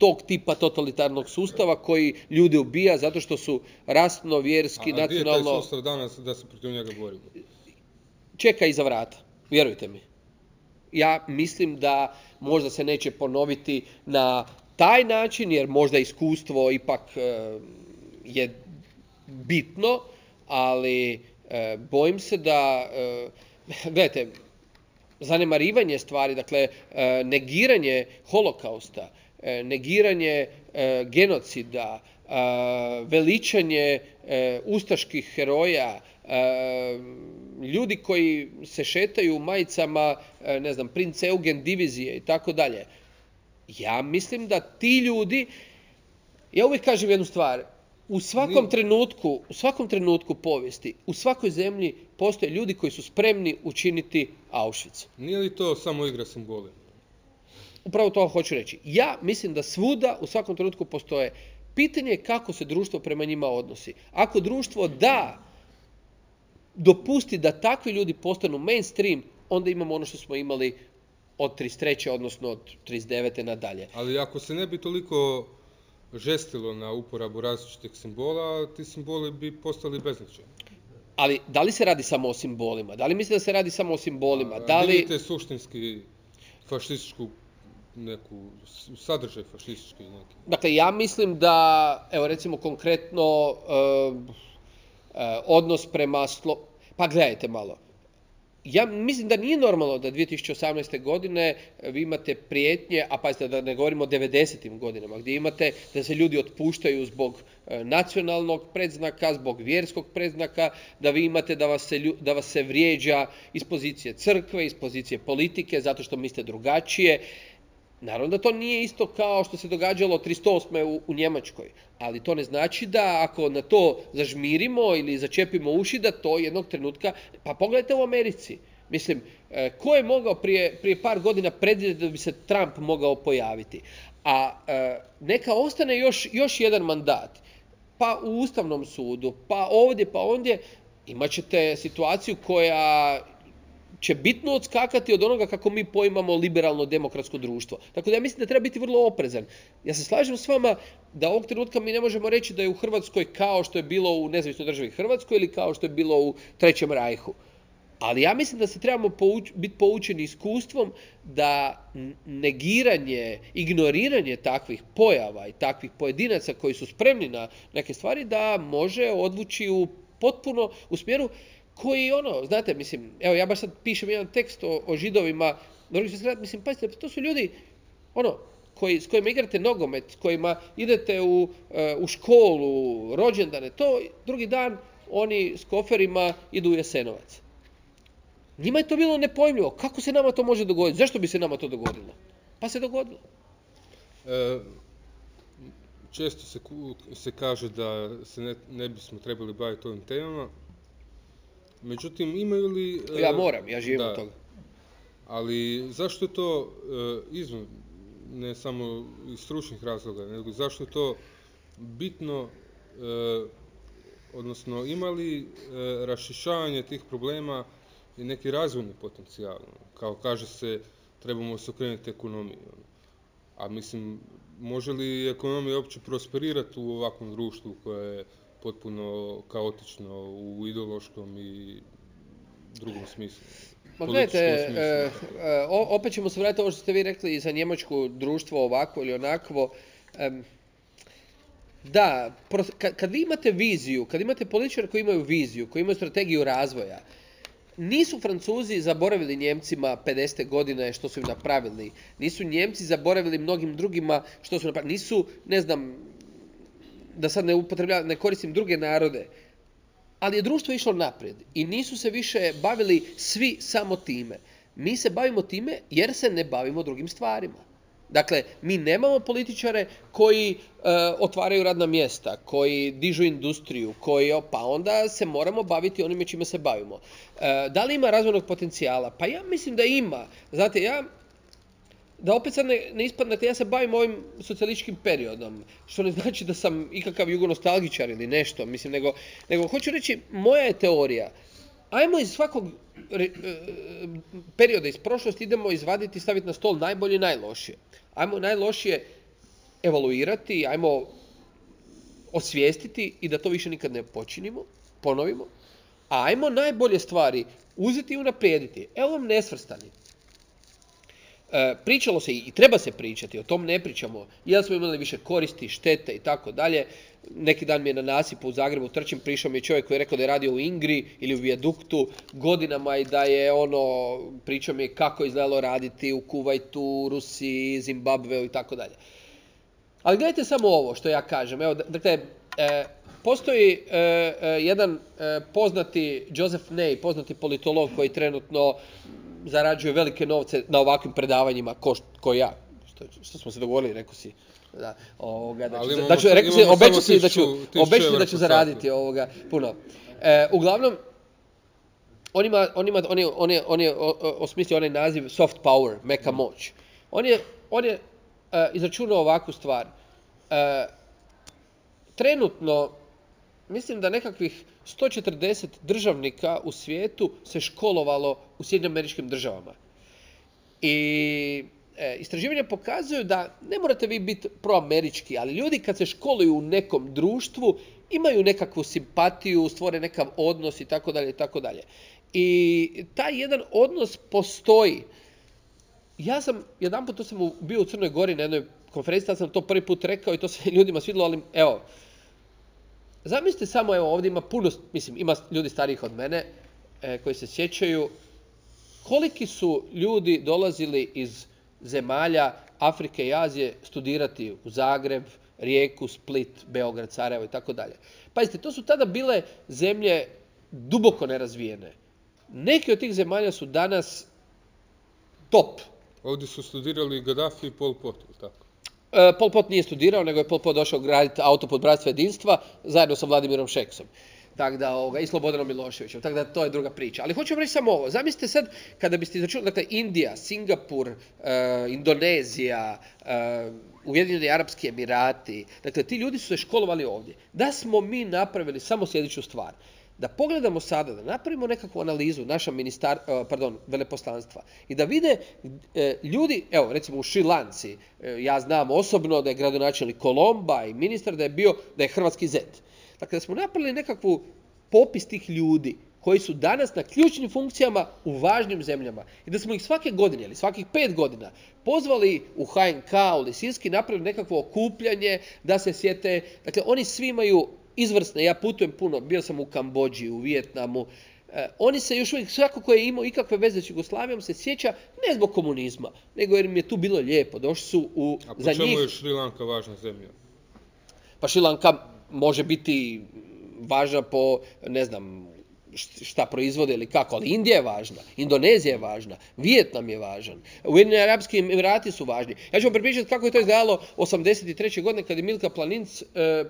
[SPEAKER 2] tog tipa totalitarnog sustava koji ljude ubija zato što su rasno, vjerski,
[SPEAKER 1] A, a gdje je taj
[SPEAKER 2] nacionalno
[SPEAKER 1] sustav danas da se protiv njega borimo?
[SPEAKER 2] čeka iza vrata. Vjerujte mi. Ja mislim da možda se neće ponoviti na taj način, jer možda iskustvo ipak e, je bitno, ali e, bojim se da, e, gledajte, zanemarivanje stvari, dakle, e, negiranje holokausta, negiranje e, genocida, e, veličanje e, ustaških heroja, e, ljudi koji se šetaju u majicama, e, ne znam, prince Eugen divizije i tako dalje. Ja mislim da ti ljudi, ja uvijek kažem jednu stvar, u svakom trenutku, u svakom trenutku povijesti, u svakoj zemlji postoje ljudi koji su spremni učiniti Auschwitz.
[SPEAKER 1] Nije li to samo igra simboli?
[SPEAKER 2] Upravo to hoću reći. Ja mislim da svuda u svakom trenutku postoje pitanje je kako se društvo prema njima odnosi. Ako društvo da dopusti da takvi ljudi postanu mainstream, onda imamo ono što smo imali od 33. odnosno od 39. nadalje.
[SPEAKER 1] Ali ako se ne bi toliko žestilo na uporabu različitih simbola, ti simboli bi postali beznačajni.
[SPEAKER 2] Ali da li se radi samo o simbolima? Da li mislite da se radi samo o simbolima? Da li...
[SPEAKER 1] Vidite suštinski fašističku neku, sadržaj fašistički neki.
[SPEAKER 2] Dakle, ja mislim da, evo recimo konkretno, e, e, odnos prema slo... Pa gledajte malo. Ja mislim da nije normalno da 2018. godine vi imate prijetnje, a pazite da ne govorimo o 90. godinama, gdje imate da se ljudi otpuštaju zbog e, nacionalnog predznaka, zbog vjerskog predznaka, da vi imate da vas, se, da vas se vrijeđa iz pozicije crkve, iz pozicije politike, zato što mislite drugačije. Naravno da to nije isto kao što se događalo 308. u, u Njemačkoj, ali to ne znači da ako na to zažmirimo ili začepimo uši, da to jednog trenutka, pa pogledajte u Americi. Mislim, e, ko je mogao prije, prije par godina predvidjeti da bi se Trump mogao pojaviti? A e, neka ostane još, još jedan mandat, pa u Ustavnom sudu, pa ovdje, pa ondje, imat ćete situaciju koja će bitno odskakati od onoga kako mi poimamo liberalno demokratsko društvo. Tako da ja mislim da treba biti vrlo oprezan. Ja se slažem s vama da ovog trenutka mi ne možemo reći da je u Hrvatskoj kao što je bilo u nezavisnoj državi Hrvatskoj ili kao što je bilo u Trećem rajhu. Ali ja mislim da se trebamo pouč, biti poučeni iskustvom da negiranje, ignoriranje takvih pojava i takvih pojedinaca koji su spremni na neke stvari da može odvući u potpuno u smjeru koji ono, znate, mislim, evo ja baš sad pišem jedan tekst o, o židovima, rat, mislim, pazite, to su ljudi, ono, koji, s kojima igrate nogomet, s kojima idete u, e, u školu, rođendane, to drugi dan oni s koferima idu u Jasenovac. Njima je to bilo nepojmljivo. Kako se nama to može dogoditi? Zašto bi se nama to dogodilo? Pa se dogodilo.
[SPEAKER 1] E, često se, se kaže da se ne, ne bismo trebali baviti ovim temama. Međutim, imaju li... e,
[SPEAKER 2] Ja moram, ja živim
[SPEAKER 1] da,
[SPEAKER 2] od toga.
[SPEAKER 1] Ali zašto je to e, izvan, ne samo iz stručnih razloga, nego zašto je to bitno, e, odnosno ima li e, raščišćavanje tih problema i neki razvojni potencijal? Kao kaže se, trebamo se okrenuti ekonomiji. ono. A mislim, može li ekonomija uopće prosperirati u ovakvom društvu koje je potpuno kaotično u ideološkom i drugom smislu?
[SPEAKER 2] Ma gledajte, e, e, opet ćemo se vratiti ovo što ste vi rekli za njemačko društvo ovako ili onakvo. Em, da, kad, kad vi imate viziju, kad imate političare koji imaju viziju, koji imaju strategiju razvoja, nisu Francuzi zaboravili Njemcima 50. godine što su im napravili. Nisu Njemci zaboravili mnogim drugima što su napravili. Nisu, ne znam, da sad ne upotrebljam, ne koristim druge narode, ali je društvo išlo naprijed i nisu se više bavili svi samo time. Mi se bavimo time jer se ne bavimo drugim stvarima. Dakle, mi nemamo političare koji e, otvaraju radna mjesta, koji dižu industriju, koji, pa onda se moramo baviti onime čime se bavimo. E, da li ima razvojnog potencijala? Pa ja mislim da ima. Znate, ja da opet sad ne, ne ispadne, dakle ja se bavim ovim socijalističkim periodom, što ne znači da sam ikakav jugonostalgičar ili nešto, mislim, nego, nego hoću reći, moja je teorija, ajmo iz svakog re- e, perioda iz prošlosti idemo izvaditi i staviti na stol najbolje i najlošije. Ajmo najlošije evaluirati, ajmo osvijestiti i da to više nikad ne počinimo, ponovimo, a ajmo najbolje stvari uzeti i unaprijediti. Evo vam nesvrstani. E, pričalo se i treba se pričati, o tom ne pričamo, jel smo imali više koristi, štete i tako dalje. Neki dan mi je na nasipu u Zagrebu trčim, prišao mi je čovjek koji je rekao da je radio u Ingri ili u Vijaduktu godinama i da je ono, pričao mi je kako je izgledalo raditi u Kuvajtu, Rusiji, Zimbabveu i tako dalje. Ali gledajte samo ovo što ja kažem. Evo, dakle, e, postoji e, e, jedan poznati Joseph Ney, poznati politolog koji trenutno zarađuje velike novce na ovakvim predavanjima ko, ko ja. Što, što smo se dogovorili, rekao si. Da, ovoga, da ću,
[SPEAKER 1] imamo
[SPEAKER 2] da ću, rekao si, obećao si da ću, obećao da ću zaraditi ovoga puno. E, uglavnom, on, ima, on, ima, on, je, on, je, on je osmislio onaj naziv soft power, meka moć. On je, on je e, izračunao ovakvu stvar. E, trenutno, mislim da nekakvih 140 državnika u svijetu se školovalo u Sjedinjenim američkim državama. I e, istraživanja pokazuju da ne morate vi biti proamerički, ali ljudi kad se školuju u nekom društvu imaju nekakvu simpatiju, stvore nekav odnos i tako dalje i tako dalje. I taj jedan odnos postoji. Ja sam, jedanput tu sam u- bio u Crnoj Gori na jednoj konferenciji, sam to prvi put rekao i to se *laughs* ljudima svidjelo, ali evo, zamislite samo, evo ovdje ima puno, mislim, ima ljudi starijih od mene e, koji se sjećaju koliki su ljudi dolazili iz zemalja Afrike i Azije studirati u Zagreb, Rijeku, Split, Beograd, Sarajevo i tako dalje. Pazite, to su tada bile zemlje duboko nerazvijene. Neke od tih zemalja su danas top.
[SPEAKER 1] Ovdje su studirali Gaddafi i Pol Pot, tako?
[SPEAKER 2] E, Pol Pot nije studirao, nego je Pol Pot došao graditi auto pod bratstva jedinstva zajedno sa Vladimirom Šeksom. Tako da, ovoga, i Slobodanom Miloševićem, tako da to je druga priča. Ali hoću vam reći samo ovo, zamislite sad kada biste izračunali, dakle, Indija, Singapur, e, Indonezija, e, Ujedinjeni Arapski Emirati, dakle, ti ljudi su se školovali ovdje. Da smo mi napravili samo sljedeću stvar, da pogledamo sada, da napravimo nekakvu analizu naša ministar, e, pardon, veleposlanstva i da vide e, ljudi, evo recimo u Šilanci, ja znam osobno da je gradonačelnik Kolomba i ministar da je bio, da je hrvatski zet. Dakle, da smo napravili nekakvu popis tih ljudi koji su danas na ključnim funkcijama u važnim zemljama i da smo ih svake godine ili svakih pet godina pozvali u HNK, u Lisinski, napravili nekakvo okupljanje da se sjete, dakle oni svi imaju izvrsne, ja putujem puno, bio sam u Kambođi, u Vijetnamu, e, oni se još uvijek, svako ko je imao ikakve veze s Jugoslavijom se sjeća ne zbog komunizma, nego jer im je tu bilo lijepo, došli su u,
[SPEAKER 1] A po
[SPEAKER 2] za
[SPEAKER 1] čemu
[SPEAKER 2] njih,
[SPEAKER 1] je Šri Lanka važna zemlja?
[SPEAKER 2] pa Šrilanka može biti važna po, ne znam, šta proizvode ili kako, ali Indija je važna, Indonezija je važna, Vijetnam je važan, Ujedinjeni Arabski Emirati su važni. Ja ću vam pripričati kako je to izgledalo 83. godine kad je Milka Planinc e,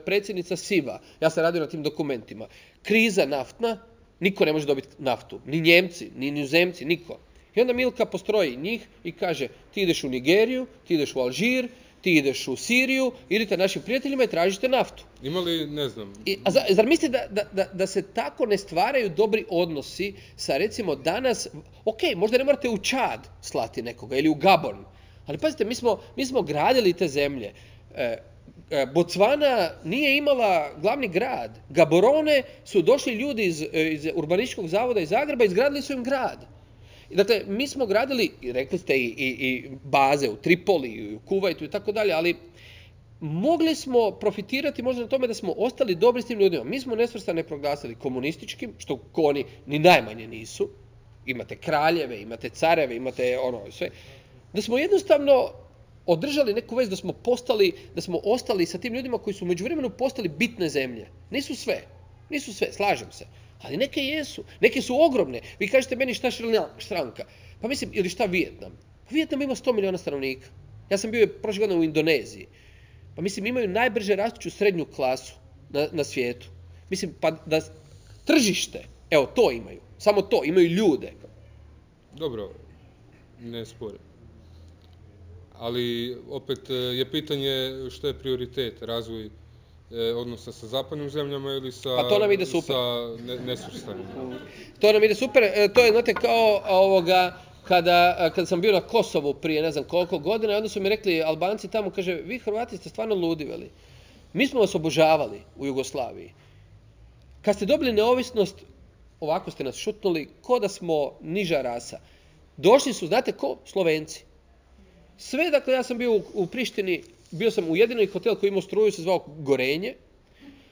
[SPEAKER 2] predsjednica SIVA. Ja sam radio na tim dokumentima. Kriza naftna, niko ne može dobiti naftu. Ni Njemci, ni Nizemci, niko. I onda Milka postroji njih i kaže ti ideš u Nigeriju, ti ideš u Alžir, ti ideš u Siriju, idete našim prijateljima i tražite naftu.
[SPEAKER 1] Imali, ne znam...
[SPEAKER 2] I, a zar, mislite da, da, da, se tako ne stvaraju dobri odnosi sa recimo danas, ok, možda ne morate u Čad slati nekoga ili u Gabon, ali pazite, mi smo, mi smo gradili te zemlje. E, e Botswana nije imala glavni grad. Gaborone su došli ljudi iz, iz Urbanističkog zavoda iz Zagreba i izgradili su im grad. Dakle, mi smo gradili, rekli ste, i, i, i baze u Tripoli, i u Kuvajtu i tako dalje, ali mogli smo profitirati možda na tome da smo ostali dobri s tim ljudima. Mi smo nesvrstane proglasili komunističkim, što oni ni najmanje nisu. Imate kraljeve, imate careve, imate ono sve. Da smo jednostavno održali neku vez da smo postali, da smo ostali sa tim ljudima koji su među vremenu postali bitne zemlje. Nisu sve. Nisu sve, slažem se. Ali neke jesu. Neke su ogromne. Vi kažete meni šta Šranka. Pa mislim, ili šta Vijetnam. Pa Vijetnam ima 100 miliona stanovnika. Ja sam bio prošle godine u Indoneziji. Pa mislim, imaju najbrže rastuću srednju klasu na, na svijetu. Mislim, pa da tržište, evo to imaju. Samo to, imaju ljude.
[SPEAKER 1] Dobro, ne sporim. Ali opet e, je pitanje što je prioritet, razvoj E, odnosa sa zapadnim zemljama ili sa,
[SPEAKER 2] pa to nam ide super.
[SPEAKER 1] sa
[SPEAKER 2] To nam ide super. E, to je, znate, kao ovoga, kada, kada sam bio na Kosovu prije ne znam koliko godina, onda su mi rekli Albanci tamo, kaže, vi Hrvati ste stvarno ludi, veli. Mi smo vas obožavali u Jugoslaviji. Kad ste dobili neovisnost, ovako ste nas šutnuli, ko da smo niža rasa. Došli su, znate ko? Slovenci. Sve, dakle, ja sam bio u, u Prištini, bio sam u jedinoj hotel koji imao struju, se zvao Gorenje.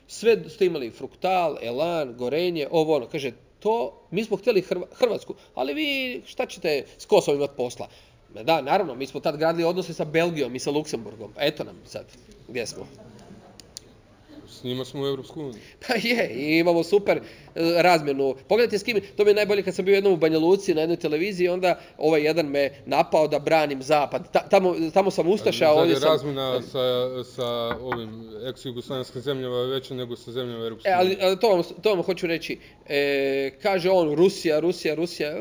[SPEAKER 2] Sve ste imali fruktal, elan, gorenje, ovo ono. Kaže, to, mi smo htjeli Hrvatsku, ali vi šta ćete s Kosovom imati posla? Da, naravno, mi smo tad gradili odnose sa Belgijom i sa Luksemburgom. Eto nam sad, gdje smo.
[SPEAKER 1] S njima smo u Europsku uniju. *laughs*
[SPEAKER 2] Pa je, i imamo super e, razmjenu. Pogledajte s kim, to mi je najbolje kad sam bio jednom u Banja Luci na jednoj televiziji, onda ovaj jedan me napao da branim zapad. tamo, tamo sam ustaša,
[SPEAKER 1] ovdje sam... razmjena sa, sa ovim ex-jugoslavijskim zemljama veća nego sa zemljama Europske
[SPEAKER 2] e, ali, ali to, vam, to vam hoću reći. E, kaže on, Rusija, Rusija, Rusija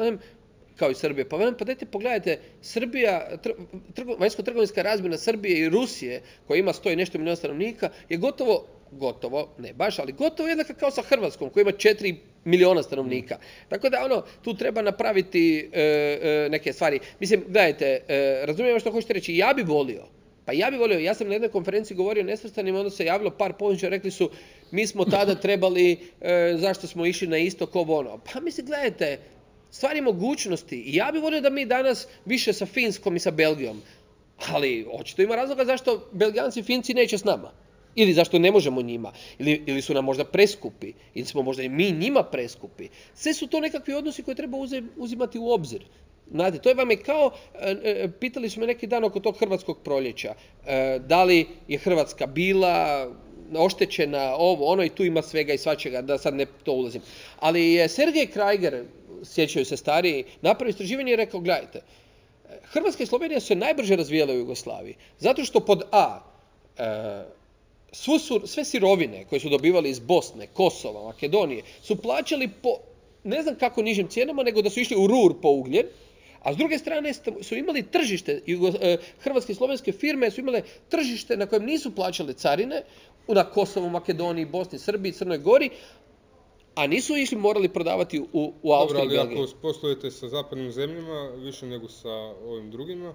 [SPEAKER 2] kao i Srbije. Pa vam, pa dajte pogledajte, Srbija, vanjsko-trgovinska razmjena Srbije i Rusije, koja ima sto i nešto milijuna stanovnika, je gotovo gotovo, ne baš, ali gotovo jednaka kao sa Hrvatskom koja ima 4 miliona stanovnika. Tako da ono, tu treba napraviti e, e, neke stvari. Mislim, gledajte, e, razumijem što hoćete reći, ja bi volio, pa ja bi volio, ja sam na jednoj konferenciji govorio nesvrstanim, onda se javilo par povinča, rekli su, mi smo tada *laughs* trebali, zašto smo išli na isto ovo ono. Pa mislim, gledajte, stvari mogućnosti. I ja bih volio da mi danas više sa Finskom i sa Belgijom. Ali očito ima razloga zašto Belgijanci i Finci neće s nama. Ili zašto ne možemo njima, ili, ili su nam možda preskupi, ili smo možda i mi njima preskupi. Sve su to nekakvi odnosi koje treba uzimati u obzir. Znate, to je vam je kao, e, e, pitali su me neki dan oko tog hrvatskog proljeća, e, da li je Hrvatska bila oštećena, ovo, ono i tu ima svega i svačega, da sad ne to ulazim. Ali je Sergej Krajger, sjećaju se stariji, napravio istraživanje i rekao, gledajte, Hrvatska i Slovenija su se najbrže razvijale u Jugoslaviji, zato što pod A, sve sirovine koje su dobivali iz Bosne, Kosova, Makedonije, su plaćali po ne znam kako nižim cijenama, nego da su išli u rur po ugljen, a s druge strane su imali tržište, e, hrvatske i slovenske firme su imale tržište na kojem nisu plaćale carine, na Kosovu, Makedoniji, Bosni, Srbiji, Crnoj Gori, a nisu išli morali prodavati u, u Austriji
[SPEAKER 1] Dobro, ali ako poslujete sa zapadnim zemljama, više nego sa ovim drugima,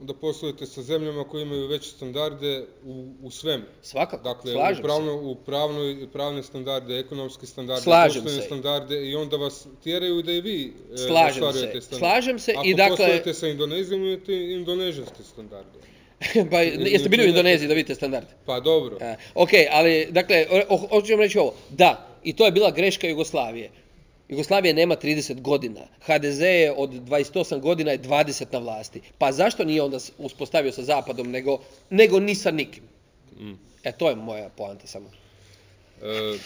[SPEAKER 1] da poslujete sa zemljama koje imaju veće standarde u, u svemu.
[SPEAKER 2] Svakako,
[SPEAKER 1] dakle,
[SPEAKER 2] slažem
[SPEAKER 1] u, pravno, u pravne standarde, ekonomske standarde,
[SPEAKER 2] slažem
[SPEAKER 1] se. standarde i onda vas tjeraju da i vi
[SPEAKER 2] e, slažem se. Slažem se
[SPEAKER 1] i dakle... Ako poslujete sa Indonezijom, imate indonežanske standarde. *laughs*
[SPEAKER 2] pa jeste bili u Indoneziji da vidite standarde?
[SPEAKER 1] Pa dobro.
[SPEAKER 2] ok, ali dakle, hoću vam reći ovo. Da, i to je bila greška Jugoslavije. Jugoslavija nema 30 godina. HDZ je od 28 godina je 20 na vlasti. Pa zašto nije onda uspostavio sa Zapadom nego, nego ni sa nikim? Mm. E, to je moja poanta samo.
[SPEAKER 1] E,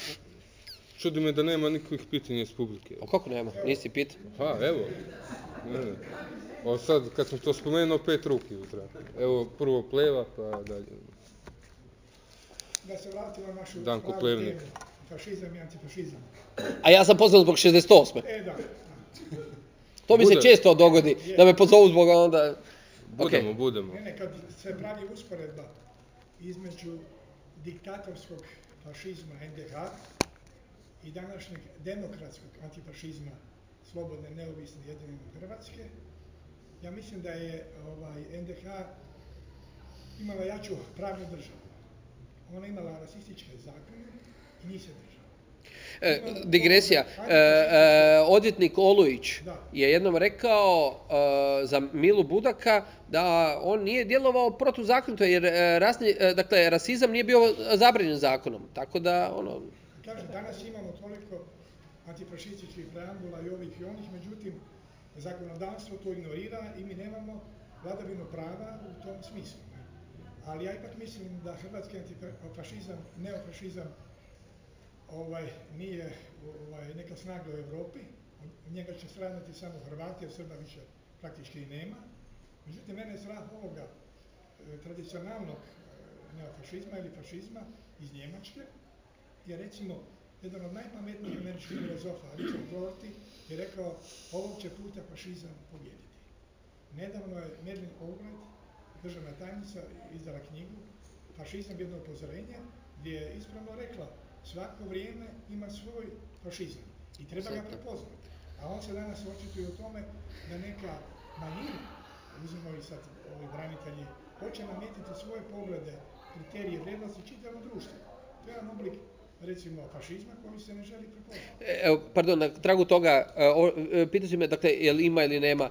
[SPEAKER 1] čudi me da nema nikakvih pitanja iz publike.
[SPEAKER 2] A kako nema? Nisi pit?
[SPEAKER 1] Ha, evo. Ne, ne. O sad, kad sam to spomenuo, pet ruki utra. Evo, prvo pleva, pa dalje.
[SPEAKER 3] Da se vratimo na našu
[SPEAKER 1] Danko Plevnik.
[SPEAKER 3] temu. Fašizam i antifašizam.
[SPEAKER 2] A ja sam pozvan zbog 68.
[SPEAKER 3] E da,
[SPEAKER 2] To mi se često dogodi, da me pozovu zbog onda...
[SPEAKER 1] Budemo,
[SPEAKER 2] Ok.
[SPEAKER 1] budemo.
[SPEAKER 3] ne, ne, kad se pravi usporedba između diktatorskog fašizma NDH i današnjeg demokratskog antifašizma slobodne, neovisne, jedine Hrvatske, ja mislim da je ovaj, NDH imala jaču pravnu državu. Ona je imala rasističke zakone i nije se držala.
[SPEAKER 2] E, digresija. E, e, odvjetnik Olujić je jednom rekao za Milu Budaka da on nije djelovao protuzakonito jer rasni, dakle, rasizam nije bio zabranjen zakonom. Tako da, ono,
[SPEAKER 3] Kažem, danas imamo toliko antifašističkih preambula i ovih i onih, međutim, zakonodavstvo to ignorira i mi nemamo vladavinu prava u tom smislu. ne. Ali ja ipak mislim da hrvatski antifašizam, neofašizam, ovaj, nije ovaj, neka snaga u Europi, njega će stradati samo Hrvati, jer Srba više praktički i nema. Međutim, mene je strah ovoga e, tradicionalnog e, neofašizma ili fašizma iz Njemačke, je recimo jedan od najpametnijih američkih filozofa, Richard Rorty, je rekao ovog će puta fašizam pobijediti. Nedavno je Madeleine Albright, državna tajnica, izdala knjigu Fašizam jedno upozorenje, gdje je ispravno rekla svako vrijeme ima svoj fašizam i treba ga prepoznati. A on se danas očituje u tome da neka manjina, uzmemo i sad ovi branitelji, hoće nametiti svoje poglede, kriterije vrijednosti čitavom društvu. To je jedan oblik, recimo, fašizma koji se ne želi prepoznati.
[SPEAKER 2] E, Evo, pardon, na tragu toga, e, e, pitao si me, dakle, je li ima ili nema.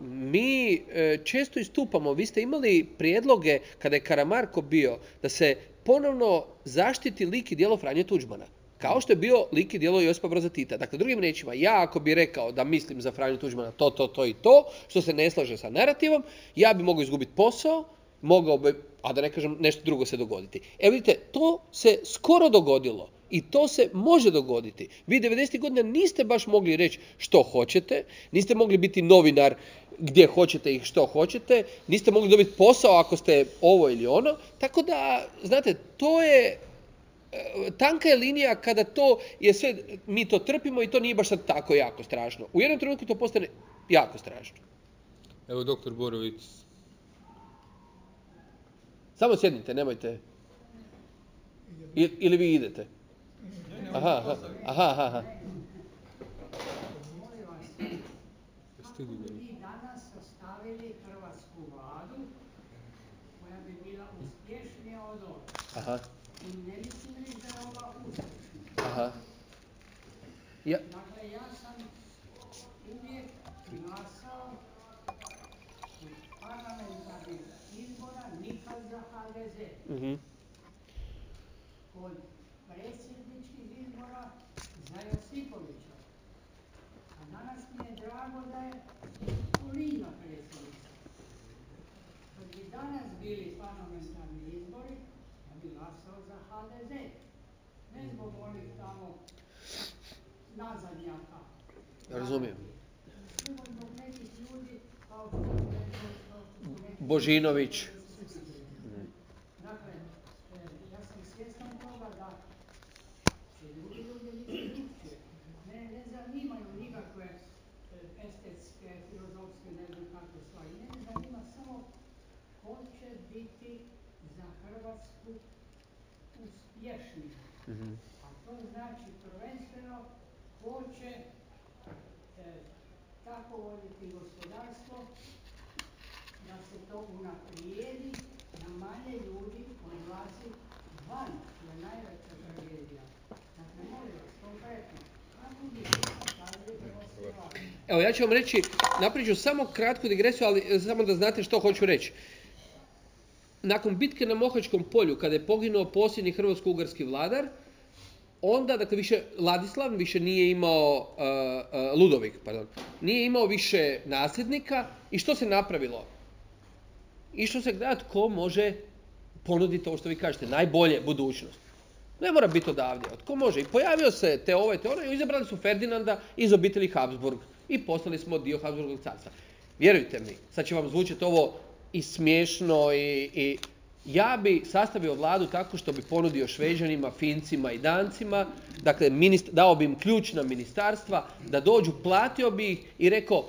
[SPEAKER 2] Mi često istupamo, vi ste imali prijedloge kada je Karamarko bio, da se ponovno zaštiti lik i djelo Franje Tuđmana. Kao što je bio lik i djelo Josipa Broza Tita. Dakle, drugim riječima, ja ako bi rekao da mislim za Franju Tuđmana to, to, to i to, što se ne slaže sa narativom, ja bi mogao izgubiti posao, mogao bi, a da ne kažem, nešto drugo se dogoditi. Evo vidite, to se skoro dogodilo i to se može dogoditi. Vi 90. godina niste baš mogli reći što hoćete, niste mogli biti novinar gdje hoćete i što hoćete, niste mogli dobiti posao ako ste ovo ili ono, tako da, znate, to je e, tanka je linija kada to je sve, mi to trpimo i to nije baš sad tako jako strašno. U jednom trenutku to postane jako strašno.
[SPEAKER 1] Evo, doktor Borović.
[SPEAKER 2] Samo sjednite, nemojte. I- ili vi idete. Aha, aha, aha, aha, aha.
[SPEAKER 4] Molim vas,
[SPEAKER 1] Jeste
[SPEAKER 4] kako
[SPEAKER 1] li
[SPEAKER 4] bi vi danas sastavili hrvatsku vladu koja bi bila uspješnija od ove?
[SPEAKER 2] aha,
[SPEAKER 4] I ne mislim reći da je ova uspješna.
[SPEAKER 2] aha. Ja,
[SPEAKER 4] Dakle, ja sam uvijek glasao u parlamentarnih izbora nikad za HDZ.
[SPEAKER 2] mhm.
[SPEAKER 4] Kod predsjedničkih izbora za Josipovića. A danas mi je drago da je Kulina predsjednica. Kad bi danas bili parlamentarni izbori, ja bi glasao za HDZ. Ne zbog onih tamo nazadnjaka.
[SPEAKER 2] razumijem.
[SPEAKER 4] Nego zbog nekih ljudi kao što su
[SPEAKER 2] Božinović.
[SPEAKER 4] Dakle, e, ja sam svjestan toga da drugi ljudi drugčije. Mene ne zanimaju nikakve e, estetske, filozofske, ne znam kakve stvari. Mene zanima samo ko će biti za Hrvatsku
[SPEAKER 2] Mhm.
[SPEAKER 4] A to znači prvenstveno ko će e, tako voditi gospodarstvo da se to unaprijedi, da manje ljudi odlazi van, to je najveća tragedija. Dakle, molim vas, konkretno, kako bi?
[SPEAKER 2] Evo, ja ću vam reći, napravit ću samo kratku digresiju, ali e, samo da znate što hoću reći. Nakon bitke na Mohačkom polju, kada je poginuo posljednji hrvatsko-ugarski vladar, onda, dakle, više Ladislav više nije imao, uh, uh, Ludovik, pardon, nije imao više nasljednika i što se napravilo? Išlo se gledati ko može ponuditi ovo što vi kažete, najbolje budućnost. Ne mora biti odavdje. Tko može? I pojavio se te ove, te one, i izabrali su Ferdinanda iz obitelji Habsburg. I postali smo dio Habsburgog carstva. Vjerujte mi, sad će vam zvučiti ovo i smiješno i, ja bi sastavio vladu tako što bi ponudio Šveđanima, Fincima i Dancima, dakle dao bi im ključna ministarstva, da dođu, platio bi ih i rekao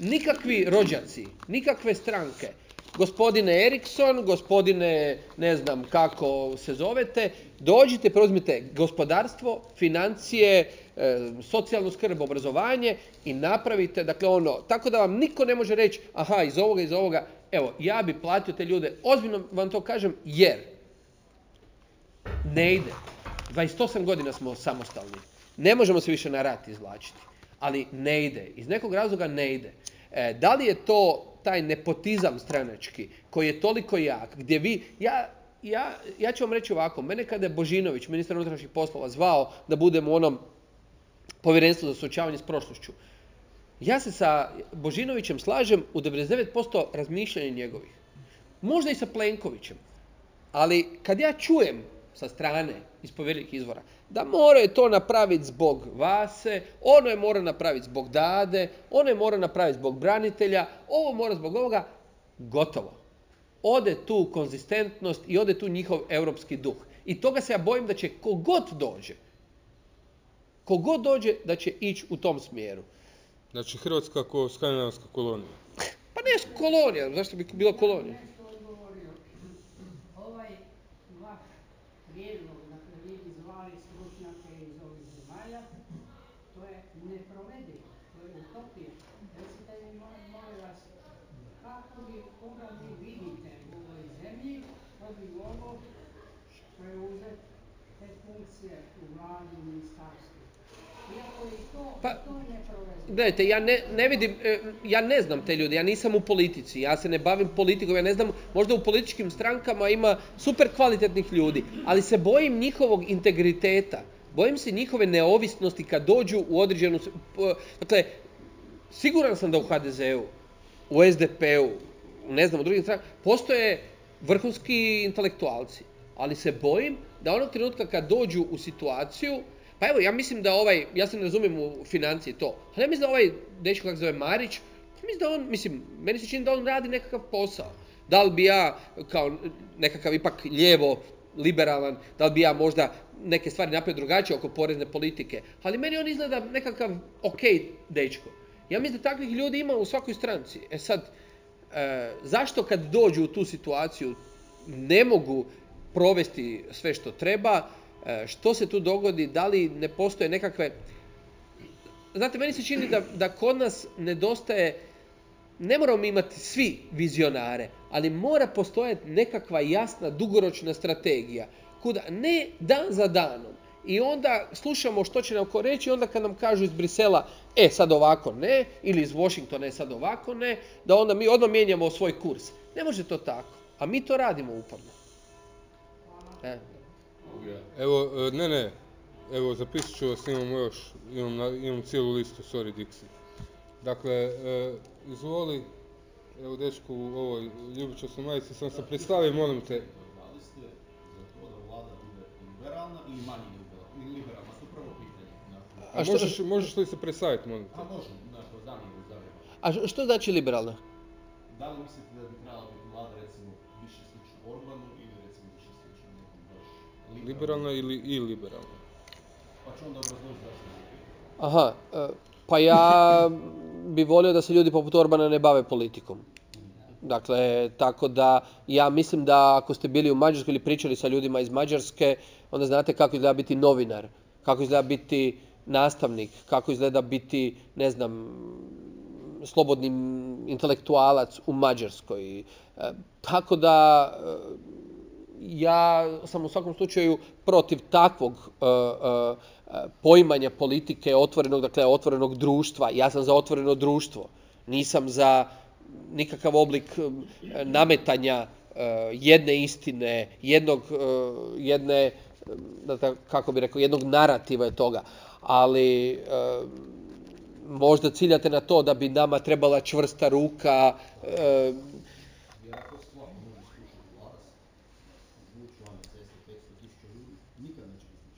[SPEAKER 2] nikakvi rođaci, nikakve stranke, gospodine Erikson, gospodine ne znam kako se zovete, dođite, preuzmite gospodarstvo, financije, e, socijalnu skrb, obrazovanje i napravite, dakle ono, tako da vam niko ne može reći, aha, iz ovoga, iz ovoga, evo, ja bi platio te ljude, ozbiljno vam to kažem, jer ne ide. 28 godina smo samostalni. Ne možemo se više na rat izvlačiti. Ali ne ide. Iz nekog razloga ne ide. E, da li je to taj nepotizam stranački koji je toliko jak, gdje vi, ja, ja, ja ću vam reći ovako, mene kada je Božinović, ministar unutrašnjih poslova, zvao da budem u onom povjerenstvu za suočavanje s prošlošću, ja se sa Božinovićem slažem u 99% razmišljanja njegovih. Možda i sa Plenkovićem. Ali kad ja čujem sa strane iz povjerljivih izvora da moraju to napraviti zbog Vase, ono je mora napraviti zbog Dade, ono je mora napraviti zbog branitelja, ovo mora zbog ovoga, gotovo. Ode tu konzistentnost i ode tu njihov europski duh. I toga se ja bojim da će kogod dođe, kogod dođe da će ići u tom smjeru.
[SPEAKER 1] Znači Hrvatska kao skandinavska kolonija.
[SPEAKER 2] Pa ne kolonija, zašto bi bila kolonija?
[SPEAKER 4] Ovaj vaš prijedlog, dakle vi izvali stručnjake iz ovih zemalja, to je neprovedivo, to je utopija. Recite mi, molim vas, kako bi, koga vi vidite u ovoj zemlji, ko bi mogao preuzeti te funkcije u vladi ministarstvu. Iako je to,
[SPEAKER 2] Pa-
[SPEAKER 4] to je neprovedivo.
[SPEAKER 2] Gledajte, ja ne, ne vidim, e, ja ne znam te ljude, ja nisam u politici, ja se ne bavim politikom, ja ne znam, možda u političkim strankama ima super kvalitetnih ljudi, ali se bojim njihovog integriteta, bojim se njihove neovisnosti kad dođu u određenu, dakle, siguran sam da u HDZ-u, u SDP-u, ne znam, u drugim strankama, postoje vrhunski intelektualci, ali se bojim da onog trenutka kad dođu u situaciju, pa evo, ja mislim da ovaj, ja se ne razumijem u financije to, ali ja mislim da ovaj dečko kako zove Marić, ja mislim da on, mislim, meni se čini da on radi nekakav posao. Da li bi ja, kao nekakav ipak lijevo, liberalan, da li bi ja možda neke stvari napravio drugačije oko porezne politike, ali meni on izgleda nekakav ok dečko. Ja mislim da takvih ljudi ima u svakoj stranci. E sad, e, zašto kad dođu u tu situaciju ne mogu provesti sve što treba, što se tu dogodi, da li ne postoje nekakve... Znate, meni se čini da, da kod nas nedostaje, ne moramo imati svi vizionare, ali mora postojati nekakva jasna dugoročna strategija, kuda ne dan za danom, i onda slušamo što će nam ko reći, onda kad nam kažu iz Brisela, e sad ovako ne, ili iz Washingtona, e sad ovako ne, da onda mi odmah mijenjamo svoj kurs. Ne može to tako, a mi to radimo uporno. E.
[SPEAKER 1] Evo, e, ne, ne, evo zapisat ću vas, imamo još, imam, na- imam cijelu listu, sorry Dixi. Dakle, e, izvoli, evo dečku u ovoj ljubičastoj majici, sam se predstavio, molim te.
[SPEAKER 5] Da li ste za to da vlada bude liberalna ili manje liberalna? Ili liberalna, to je prvo pitanje.
[SPEAKER 1] A
[SPEAKER 2] A što-
[SPEAKER 1] možeš, možeš li se predstaviti, molim te?
[SPEAKER 5] a možem, Damir iz Zagreba.
[SPEAKER 2] A što znači liberalna?
[SPEAKER 5] Da li mislite
[SPEAKER 1] Liberalna ili i liberalna?
[SPEAKER 5] Pa ću onda.
[SPEAKER 2] Aha, e, pa ja bi volio da se ljudi poput Orbana ne bave politikom. Dakle, tako da ja mislim da ako ste bili u Mađarskoj ili pričali sa ljudima iz Mađarske, onda znate kako izgleda biti novinar, kako izgleda biti nastavnik, kako izgleda biti, ne znam, slobodni intelektualac u Mađarskoj. E, tako da e, ja sam u svakom slučaju protiv takvog e, e, poimanja politike otvorenog, dakle otvorenog društva. Ja sam za otvoreno društvo. Nisam za nikakav oblik e, nametanja jedne istine, jednog, jedne, kako bi rekao, jednog narativa je toga. Ali možda ciljate na to da bi nama trebala čvrsta ruka, e,
[SPEAKER 5] Jer ako stvarno može slušati glas, izvući van na ceste 500 tisuća ljudi, nikad neće biti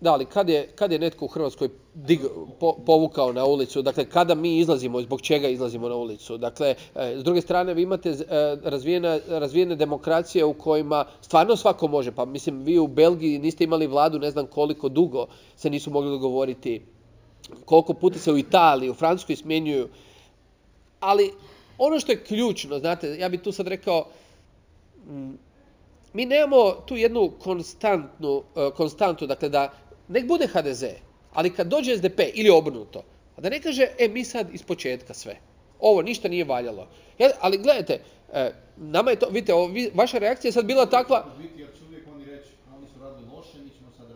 [SPEAKER 2] Da, ali kad je, kad je netko u Hrvatskoj dig, po- povukao na ulicu, dakle kada mi izlazimo, zbog čega izlazimo na ulicu? Dakle, e, s druge strane vi imate e, razvijena, razvijene demokracije u kojima stvarno svako može, pa mislim vi u Belgiji niste imali vladu ne znam koliko dugo se nisu mogli dogovoriti, koliko puta se u Italiji, u Francuskoj smjenjuju, ali ono što je ključno, znate, ja bih tu sad rekao, mm, mi nemamo tu jednu konstantnu, e, konstantu, dakle da nek bude HDZ, ali kad dođe SDP ili obrnuto, a da ne kaže, e mi sad iz početka sve. Ovo ništa nije valjalo. Ja, ali gledajte, e, nama je to, vidite, ovo, vi- vaša reakcija je sad bila takva,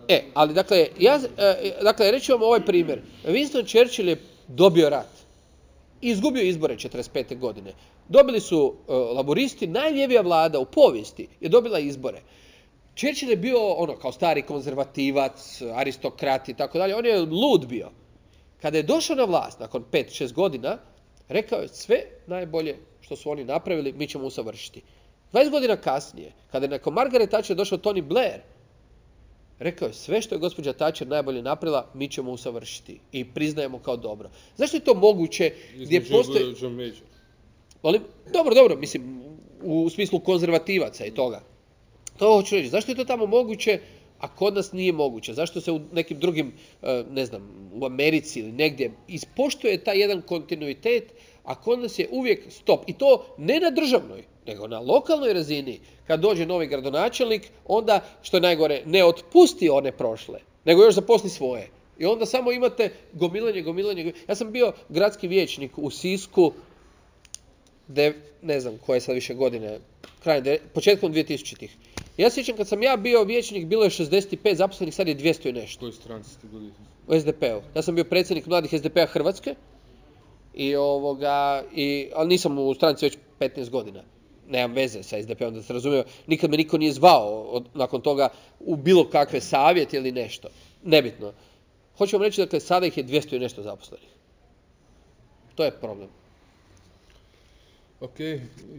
[SPEAKER 2] E, ali dakle, ja, e, dakle, reći vam ovaj primjer. Winston Churchill je dobio rat. Izgubio izbore 45. godine. Dobili su e, laboristi, najljevija vlada u povijesti je dobila izbore. Churchill je bio ono kao stari konzervativac, aristokrat i tako dalje. On je lud bio. Kada je došao na vlast nakon 5-6 godina, rekao je sve najbolje što su oni napravili, mi ćemo usavršiti. 20 godina kasnije, kada je nakon Margaret Thatcher došao Tony Blair, Rekao je, sve što je gospođa Thatcher najbolje napravila, mi ćemo usavršiti i priznajemo kao dobro. Zašto je to moguće gdje postoji... Dobro, dobro, mislim, u smislu konzervativaca i toga. To hoću reći. Zašto je to tamo moguće, a kod nas nije moguće? Zašto se u nekim drugim, e, ne znam, u Americi ili negdje ispoštuje taj jedan kontinuitet, a kod nas je uvijek stop. I to ne na državnoj, nego na lokalnoj razini. Kad dođe novi gradonačelnik, onda, što je najgore, ne otpusti one prošle, nego još zaposli svoje. I onda samo imate gomilanje, gomilanje. Ja sam bio gradski vijećnik u Sisku, de, ne znam koje sad više godine, krajem, de- početkom 2000-ih. Ja sjećam kad sam ja bio vijećnik, bilo je 65 zaposlenih, sad je 200 i nešto
[SPEAKER 1] Koji stranci ste bili?
[SPEAKER 2] u SDP-u. Ja sam bio predsjednik mladih SDP-a Hrvatske, i ovoga, i, ali nisam u stranci već 15 godina. Nemam veze sa SDP-om, da se razumije. Nikad me niko nije zvao od, nakon toga u bilo kakve savjete ili nešto. Nebitno. Hoću vam reći, dakle, sada ih je 200 i nešto zaposlenih. To je problem.
[SPEAKER 1] Ok,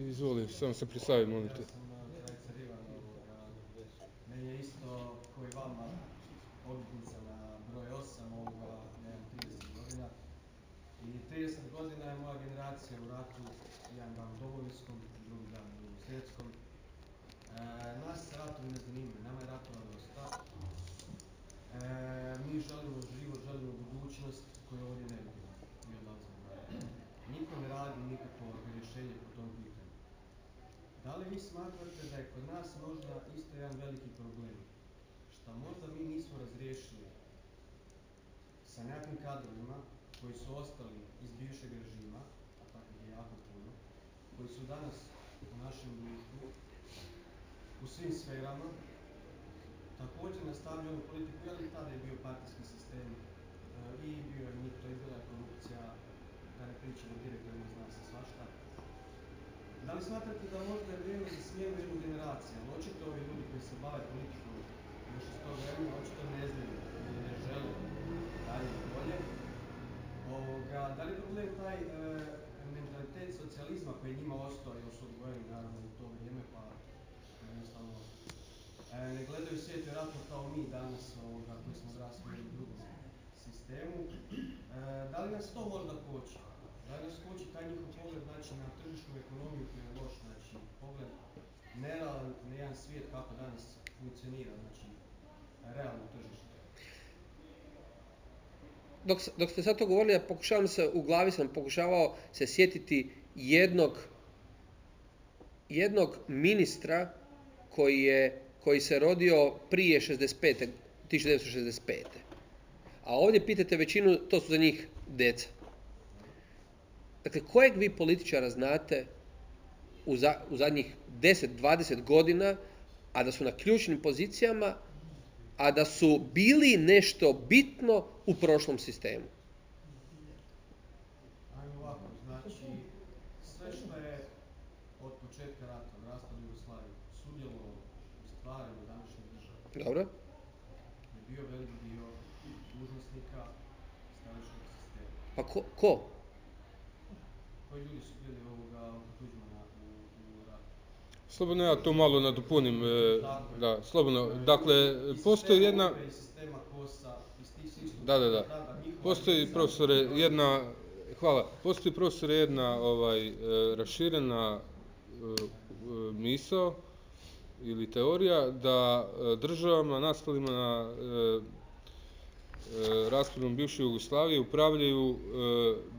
[SPEAKER 1] izvoli, samo se predstavi, molim te.
[SPEAKER 6] Ja sam uh, Zajca Rivan, ovoga, meni je isto koji vama obljetnica na broj 8, ovoga, nemam 30 godina. I 30 godina je moja generacija u ratu, jedan dan u domovinskom, drugi dan u svjetskom. E, nas ratovi ne zanimaju, nama je ratova dosta. E, mi želimo život, želimo budućnost koju ovdje ne vidimo. Mi odlazimo. Niko ne radi nikakvo rješenje po tom pitanju. Da li vi smatrate da je kod nas možda isto jedan veliki problem? Šta možda mi nismo razriješili sa nekakvim kadrovima koji su ostali bivšeg režima, a takvih je jako puno, koji su danas u našem društvu, u svim sferama, također nastavljaju onu politiku, jer i tada je bio partijski sistem, e, i bio je mito, i bila korupcija, da ne pričamo direktorima, zna se svašta. Da li smatrate da možda je vrijeme za smjenu jednu generaciju? Ali očito ovi ljudi koji se bave politikom još iz tog vremena, očito ne znaju ili ne žele dalje bolje. Ovoga, da li problem taj e, mentalitet socijalizma koji je njima ostao, jer su odgojeni naravno u to vrijeme, pa jednostavno e, ne gledaju svijet vjerojatno kao mi danas ovoga, koji smo odrasli u drugom sistemu. E, da li nas to možda koči? Da li nas koči taj njihov pogled znači, na tržišnu ekonomiju koji je loš, znači pogled nerealan na jedan svijet kako danas funkcionira, znači realno tržište.
[SPEAKER 2] Dok, dok ste sad to govorili, ja pokušavam se, u glavi sam pokušavao se sjetiti jednog, jednog ministra koji, je, koji se rodio prije 65. 1965. A ovdje pitate većinu, to su za njih deca. Dakle, kojeg vi političara znate u, za, u zadnjih 10-20 godina, a da su na ključnim pozicijama, a da su bili nešto bitno u prošlom sistemu.
[SPEAKER 6] Ajmo ovako, znači sve što je od početka rata, od raspada Jugoslavije, sudjelovalo u stvaranju današnje države,
[SPEAKER 2] Dobro?
[SPEAKER 6] je bio velik dio dužnosnika staračkog sistema.
[SPEAKER 2] Pa ko? ko?
[SPEAKER 6] Koji ljudi su bili ovoga oko Tuđmana u, u ratu?
[SPEAKER 1] Slobodno ja to malo nadopunim. e. Da, slobodno. Dakle, postoji jedna... Da, da, da. Postoji profesore jedna, hvala, postoji profesore jedna ovaj, e, raširena e, misao ili teorija da državama nastalima na raspadom bivše Jugoslavije upravljaju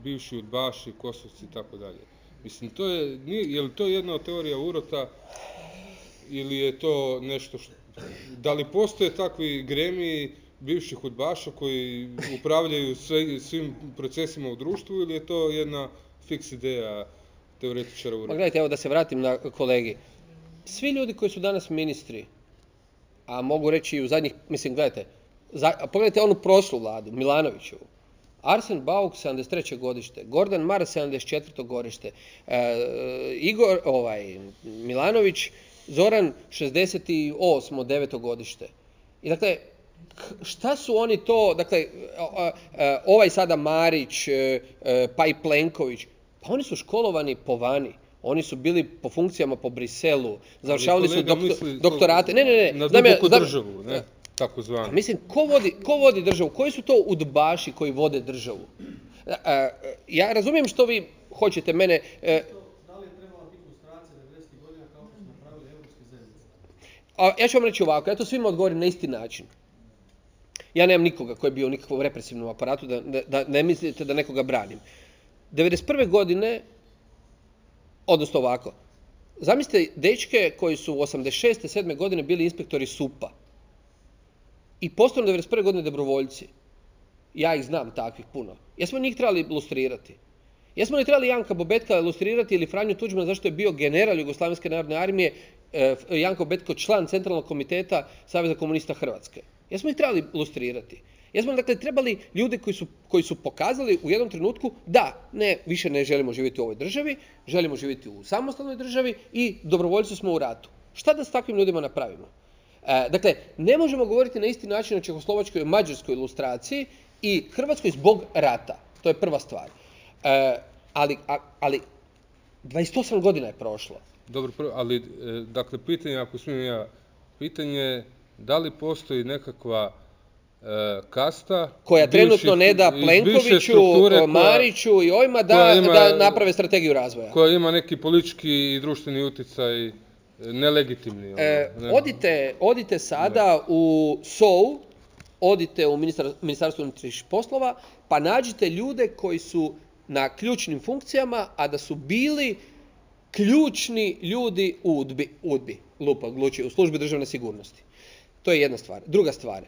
[SPEAKER 1] bivši udbaši, kosovci i tako dalje. Mislim, to je, nije, je li to jedna teorija urota ili je to nešto što, da li postoje takvi gremiji bivših udbaša koji upravljaju sve, svim procesima u društvu ili je to jedna fiks ideja teoretičara
[SPEAKER 2] Pa
[SPEAKER 1] urota?
[SPEAKER 2] gledajte, evo da se vratim na kolegi. Svi ljudi koji su danas ministri, a mogu reći i u zadnjih, mislim, gledajte, za, pogledajte onu prošlu vladu, Milanovićevu. Arsen Bauk 73. godište, Gordan Maras 74. godište, e, Igor, ovaj, Milanović, Zoran 68. 9. godište. I dakle, šta su oni to, dakle, e, ovaj sada Marić, e, pa i Plenković, pa oni su školovani po vani. Oni su bili po funkcijama po Briselu, završavali su doktor-
[SPEAKER 1] misli
[SPEAKER 2] doktorate. Ne, ne, ne.
[SPEAKER 1] Na
[SPEAKER 2] znam ja- znam-
[SPEAKER 1] državu, ne? Tako
[SPEAKER 2] a
[SPEAKER 1] zvano.
[SPEAKER 2] Mislim, ko vodi, ko vodi državu? Koji su to udbaši koji vode državu? Ja razumijem što vi hoćete mene...
[SPEAKER 6] To, da li je trebala biti lustracija 90. godina kao što su napravili europske zemlje?
[SPEAKER 2] A ja ću vam reći ovako, ja to svima odgovorim na isti način. Ja nemam nikoga koji je bio u nikakvom represivnom aparatu, da, da, da ne mislite da nekoga branim. 91. godine, odnosno ovako, zamislite dečke koji su 86. 7. godine bili inspektori SUP-a i postanu 91. godine dobrovoljci. Ja ih znam takvih puno. Jesmo njih trebali lustrirati? Jesmo li trebali Janka Bobetka lustrirati ili Franju Tuđmana zašto je bio general Jugoslavenske narodne armije, e, Janko Bobetko član Centralnog komiteta Saveza komunista Hrvatske? Jesmo ih trebali lustrirati? Jesmo li dakle trebali ljude koji su, koji su pokazali u jednom trenutku da, ne, više ne želimo živjeti u ovoj državi, želimo živjeti u samostalnoj državi i dobrovoljci smo u ratu. Šta da s takvim ljudima napravimo? Dakle, ne možemo govoriti na isti način o Čehoslovačkoj i Mađarskoj ilustraciji i Hrvatskoj zbog rata. To je prva stvar. Ali, ali 28 godina je prošlo.
[SPEAKER 1] Dobro, ali, e, dakle, pitanje, ako smijem ja, pitanje je da li postoji nekakva e, kasta
[SPEAKER 2] Koja trenutno ne da Plenkoviću, Mariću i ovima da,
[SPEAKER 1] ima-
[SPEAKER 2] da naprave strategiju razvoja.
[SPEAKER 1] koja ima neki politički i društveni utjecaj e, nelegitimni. ono,
[SPEAKER 2] E,
[SPEAKER 1] ne?
[SPEAKER 2] odite, odite sada u SOU, odite u ministar, Ministarstvo unutarnjih poslova, pa nađite ljude koji su na ključnim funkcijama, a da su bili ključni ljudi u UDBI, UDBI lupa, odluči, u službi državne sigurnosti. To je jedna stvar. Druga stvar.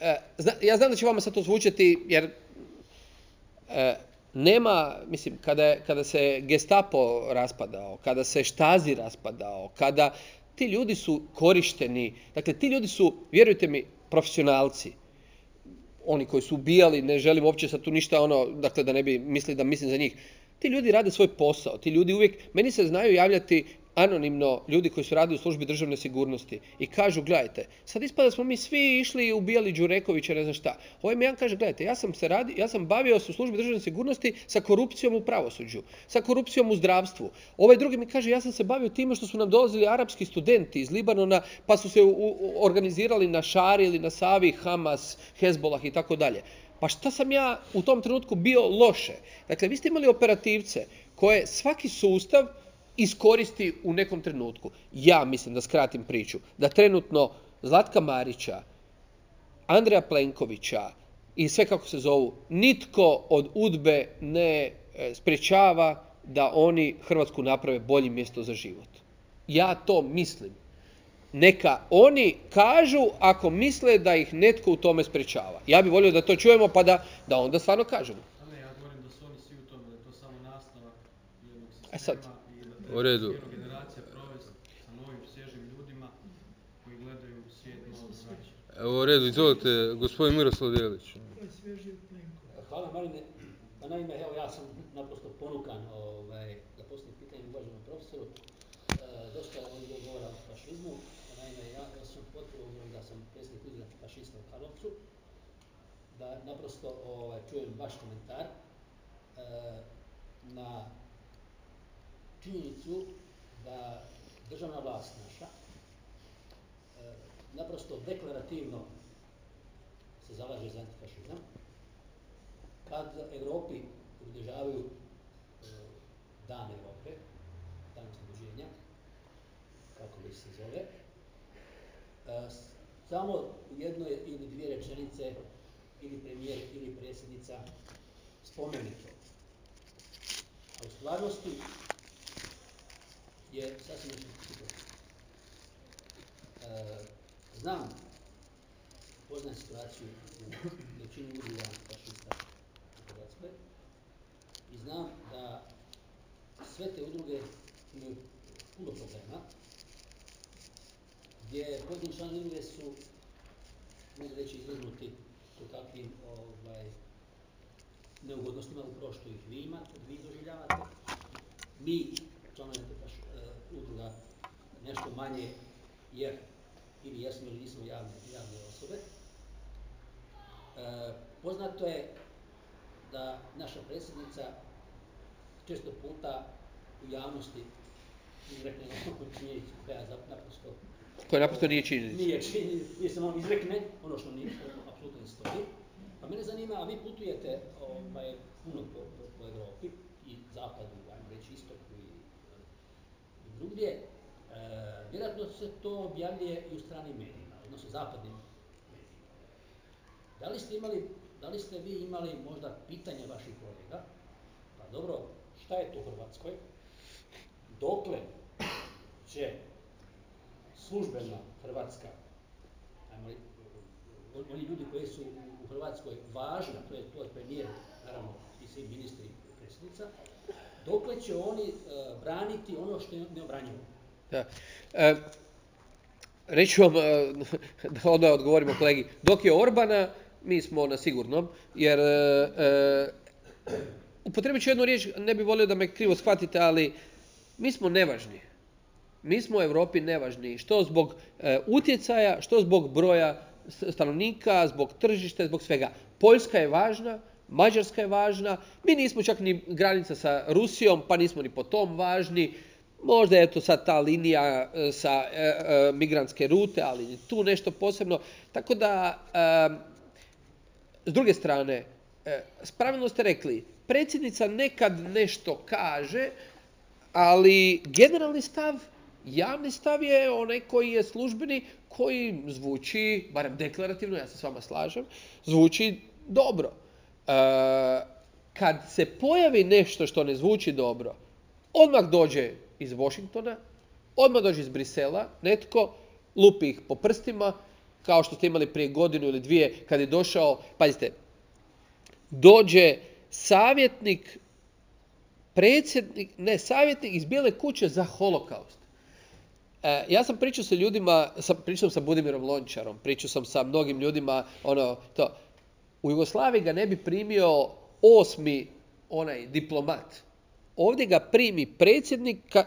[SPEAKER 2] E, zna- ja znam da će vama sad to zvučati, jer e, nema, mislim, kada, kada se gestapo raspadao, kada se štazi raspadao, kada ti ljudi su korišteni, dakle ti ljudi su, vjerujte mi, profesionalci. Oni koji su ubijali, ne želim uopće sad tu ništa ono, dakle da ne bi mislili da mislim za njih. Ti ljudi rade svoj posao, ti ljudi uvijek, meni se znaju javljati anonimno ljudi koji su radili u službi državne sigurnosti i kažu, gledajte, sad ispada da smo mi svi išli i ubijali Đurekovića, ne znam šta. Ovaj mi jedan kaže, gledajte, ja sam se radi, ja sam bavio se u službi državne sigurnosti sa korupcijom u pravosuđu, sa korupcijom u zdravstvu. Ovaj drugi mi kaže, ja sam se bavio time što su nam dolazili arapski studenti iz Libanona, pa su se u- u- organizirali na Šari ili na Savi, Hamas, Hezbolah i tako dalje. Pa šta sam ja u tom trenutku bio loše? Dakle, vi ste imali operativce koje svaki sustav iskoristi u nekom trenutku. Ja mislim, da skratim priču, da trenutno Zlatka Marića, Andreja Plenkovića i sve kako se zovu, nitko od udbe ne e, sprečava da oni Hrvatsku naprave boljim mjesto za život. Ja to mislim. Neka oni kažu ako misle da ih netko u tome sprečava. Ja bih volio da to čujemo pa da, da onda stvarno kažemo.
[SPEAKER 6] A ne, ja govorim da su oni svi u tome, da je to samo nastavak jednog
[SPEAKER 2] E sad.
[SPEAKER 1] U redu. Evo, u redu, izvolite, gospodin Miroslav
[SPEAKER 3] svježi Plenko.
[SPEAKER 7] Hvala Marine. Pa naime, evo ja sam naprosto ponukan ovaj, da postavim pitanje uvaženom profesoru. E, dosta je ovdje bilo govora o fašizmu. Naime, ja, ja sam potpuno da sam predsjednik udruga fašista u Karlovcu. Da naprosto ovaj, čujem vaš komentar e, na činjenicu da državna vlast naša e, naprosto deklarativno se zalaže za antifašizam, kad Europi obilježavaju e, Dan Europe, Dan oslobođenja, kako li se zove, e, samo u jednoj ili dvije rečenice ili premijer ili predsjednica spomeni to. A u stvarnosti je sasvim. E, znam, poznajem situaciju u većini udruga fašista u Hrvatskoj i znam da sve te udruge imaju puno problema, gdje pojedini članovi udruge su, mogu reći, izvrnuti to takvim ovaj, neugodnostima upravo što ih vi imate, vi doživljavate. Mi, članovi udruga, nešto manje, jer ili jesmo ili nismo javne, javne osobe. E, poznato je da naša predsjednica često puta u javnosti izrekne neku činjenicu koja naprosto
[SPEAKER 2] Koja naprosto nije činjenica.
[SPEAKER 7] nije činjenica, nije samo izrekne ono što nije, što apsolutno ne stoji. Pa mene zanima, a vi putujete ovaj, puno po, po, po Europi i zapadu, ajmo reći istoku i, i drugdje, e, vjerojatno se to objavljuje i u stranim medijima, odnosno zapadnim medijima. Da li ste imali, da li ste vi imali možda pitanje vaših kolega, pa dobro, šta je to u Hrvatskoj? Dokle će službena Hrvatska, ajmo, oni ljudi koji su u- Hrvatskoj važni, to je, to je premijer, naravno i svi ministri i predsjednica, dokle će oni e, braniti ono što je neobranjivo?
[SPEAKER 2] Da. E, reći ću vam, e, *laughs* da onda odgovorimo kolegi, dok je Orbana, mi smo na sigurnom, jer e, e, upotrebit ću jednu riječ, ne bi volio da me krivo shvatite, ali mi smo nevažni. Mi smo u Europi nevažni, što zbog utjecaja, što zbog broja stanovnika, zbog tržišta, zbog svega. Poljska je važna, Mađarska je važna, mi nismo čak ni granica sa Rusijom, pa nismo ni po tom važni. Možda je to sad ta linija e, sa e, e, migrantske rute, ali tu nešto posebno. Tako da, s druge strane, e, s pravilno ste rekli, predsjednica nekad nešto kaže, ali generalni stav, javni stav je onaj koji je službeni, koji zvuči, barem deklarativno, ja se s vama slažem, zvuči dobro. E, kad se pojavi nešto što ne zvuči dobro, odmah dođe iz Washingtona, odmah dođe iz Brisela, netko lupi ih po prstima, kao što ste imali prije godinu ili dvije, kad je došao, pazite, dođe savjetnik, predsjednik, ne, savjetnik iz Bijele kuće za holokaust. E, ja sam pričao sa ljudima, sam, pričao sa Budimirom Lončarom, pričao sam sa mnogim ljudima, ono, to, u Jugoslaviji ga ne bi primio osmi onaj diplomat. Ovdje ga primi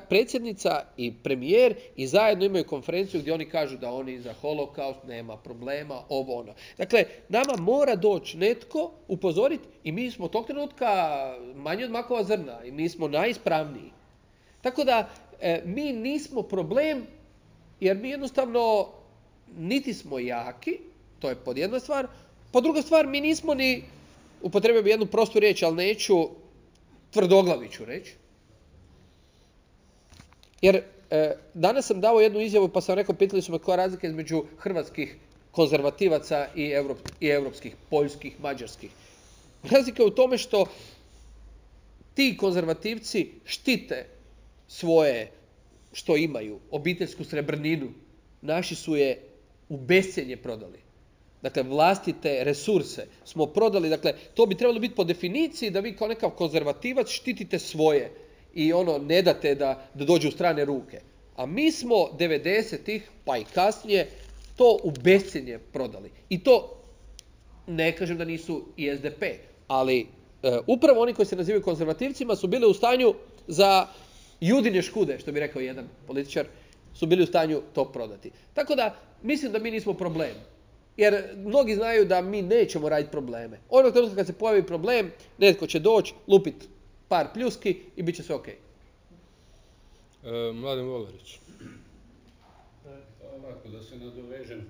[SPEAKER 2] predsjednica i premijer i zajedno imaju konferenciju gdje oni kažu da oni za holokaust nema problema, ovo ono. Dakle, nama mora doći netko upozoriti i mi smo tog trenutka manje od makova zrna i mi smo najispravniji. Tako da e, mi nismo problem jer mi jednostavno niti smo jaki, to je pod jedna stvar, po druga stvar mi nismo ni, upotrebio bi jednu prostu riječ, ali neću, tvrdoglavi ću reći. Jer e, danas sam dao jednu izjavu pa sam rekao, pitali su me koja razlika između hrvatskih konzervativaca i, evrop, i evropskih, poljskih, mađarskih. Razlika je u tome što ti konzervativci štite svoje što imaju, obiteljsku srebrninu, naši su je u bescenje prodali. Dakle, vlastite resurse smo prodali, dakle, to bi trebalo biti po definiciji da vi kao nekav konzervativac štitite svoje i ono ne date da, da dođe u strane ruke. A mi smo 90-ih, pa i kasnije, to u bescenje prodali. I to ne kažem da nisu i SDP, ali e, upravo oni koji se nazivaju konzervativcima su bili u stanju za judine škude, što bi rekao jedan političar, su bili u stanju to prodati. Tako da, mislim da mi nismo problem. Jer mnogi znaju da mi nećemo raditi probleme. Onog trenutka kad se pojavi problem, netko će doći, lupit par pljuski i bit će sve ok.
[SPEAKER 1] E, Mladen Volarić.
[SPEAKER 8] Ovako, da se nadovežem, e,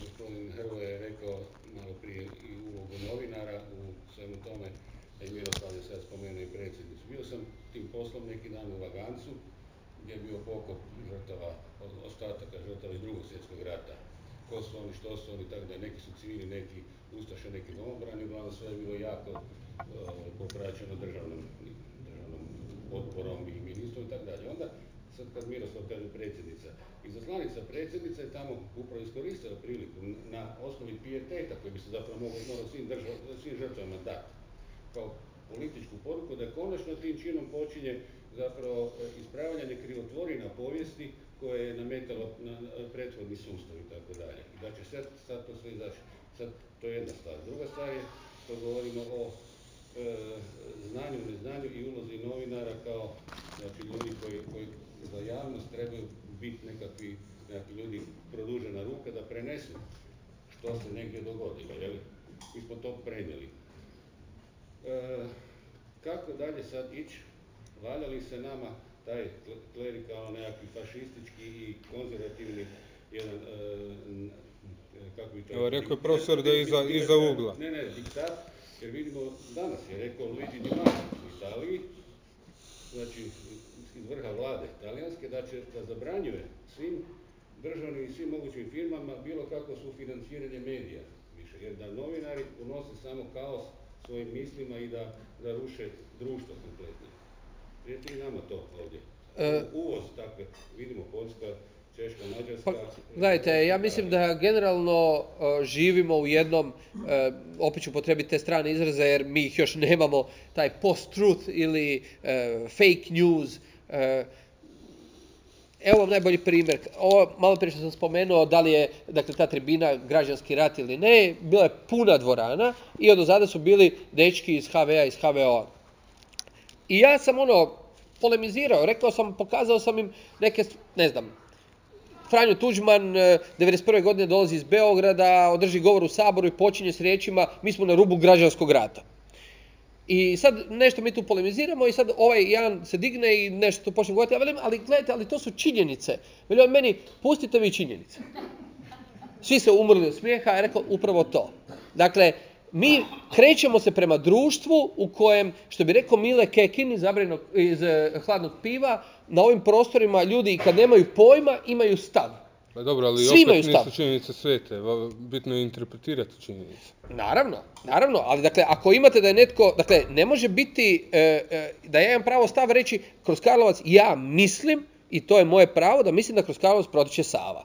[SPEAKER 8] gospodin Hrvoje je rekao na prije i ulogu novinara u svemu tome, a i Miroslav je sad spomenuo i predsjednicu. Bio sam tim poslom neki dan u Lagancu, gdje je bio pokop žrtava, ostataka žrtava iz drugog svjetskog rata. Ko su oni, što su oni, tako da neki su civili, neki ustaše, neki domobrani, uglavnom sve je bilo jako uh, popraćeno državnom, državnom potporom i ministrom i tako dalje. Onda, sad kad Miroslav kaže predsjednica, izaslanica predsjednica je tamo upravo iskoristila priliku na osnovi pijeteta koji bi se zapravo mogao svim, držav, svim žrtvama dati kao političku poruku da konačno tim činom počinje zapravo e, ispravljanje krivotvorina povijesti koje je nametalo na prethodni sustav i tako dalje. I da će sad, sad to sve izaći. Sad, to je jedna stvar. Druga stvar je što govorimo o e, znanju, neznanju i ulozi novinara kao znači, ljudi koji, koji za javnost trebaju biti nekakvi, nekakvi ljudi produžena ruka da prenesu što se negdje dogodilo. Jel? Mi smo to prenijeli. E, kako dalje sad ići? Valja li se nama taj klerikalno nekakvi fašistički i konzervativni jedan, e, kako bi to...
[SPEAKER 1] Rekao je profesor da je iza, iza ugla.
[SPEAKER 8] Ne, ne, diktat, jer vidimo, danas je rekao Luigi Di Maio u Italiji, znači iz vrha vlade talijanske, da će da zabranjuje svim državnim i svim mogućim firmama bilo kako su financiranje medija više, jer da novinari unose samo kaos svojim mislima i da, da ruše društvo kompletno. Prijeti nama to ovdje.
[SPEAKER 2] E,
[SPEAKER 8] Uvoz takve, vidimo Poljska, Češka, Mađarska.
[SPEAKER 2] Pa, gledajte, ja mislim da generalno uh, živimo u jednom, uh, opet ću potrebiti te strane izraze jer mi ih još nemamo, taj post-truth ili fake news. Evo vam najbolji primjer. Ovo malo prije što sam spomenuo da li je dakle, ta tribina građanski rat ili ne, bila je puna dvorana i odozada su bili dečki iz HVA, iz HVO. I ja sam ono polemizirao, rekao sam, pokazao sam im neke, ne znam, Franjo Tuđman 1991. godine dolazi iz Beograda, održi govor u Saboru i počinje s riječima mi smo na rubu građanskog rata. I sad nešto mi tu polemiziramo i sad ovaj jedan se digne i nešto tu počne govoriti, ja velim, ali gledajte, ali to su činjenice. Veli on meni, pustite vi činjenice. Svi se umrli od smijeha, ja rekao, upravo to. Dakle, mi krećemo se prema društvu u kojem, što bi rekao Mile Kekin iz, iz eh, hladnog piva, na ovim prostorima ljudi kad nemaju pojma imaju stav.
[SPEAKER 1] Pa dobro, ali
[SPEAKER 2] Svi
[SPEAKER 1] opet
[SPEAKER 2] nisu
[SPEAKER 1] stav. činjenice svete, bitno je interpretirati činjenice.
[SPEAKER 2] Naravno, naravno, ali dakle, ako imate da je netko, dakle, ne može biti, e, e, da ja imam pravo stav reći kroz Karlovac, ja mislim, i to je moje pravo, da mislim da kroz Karlovac protiče Sava.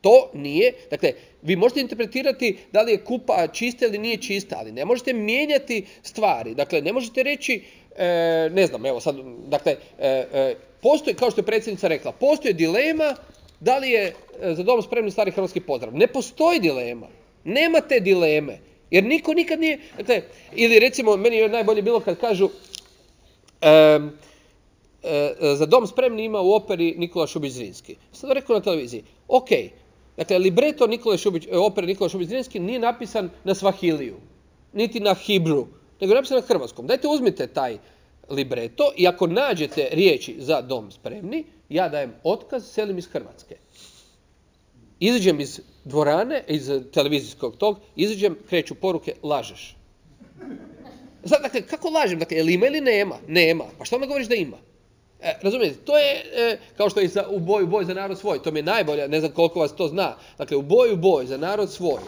[SPEAKER 2] To nije, dakle, vi možete interpretirati da li je kupa čista ili nije čista, ali ne možete mijenjati stvari. Dakle, ne možete reći, e, ne znam, evo sad, dakle, e, postoji, kao što je predsjednica rekla, postoji dilema da li je e, za dom spremni stari hrvatski pozdrav. Ne postoji dilema. Nema te dileme. Jer niko nikad nije... Dakle, ili recimo, meni je najbolje bilo kad kažu e, e, za dom spremni ima u operi Nikola Šubić-Zrinski. Sad rekao na televiziji, ok, dakle, libreto Nikola Šubić, e, opere Nikola Šubić-Zrinski nije napisan na svahiliju, niti na hibru, nego je napisan na hrvatskom. Dajte uzmite taj libreto i ako nađete riječi za dom spremni, ja dajem otkaz, selim iz Hrvatske. Izađem iz dvorane, iz televizijskog tog, izađem, kreću poruke, lažeš. Sad, dakle, kako lažem? Dakle, je li ima ili nema? Nema. Pa što me govoriš da ima? E, razumijete, to je e, kao što je za, u boju boj za narod svoj. To mi je najbolje, ne znam koliko vas to zna. Dakle, u boju boj za narod svoj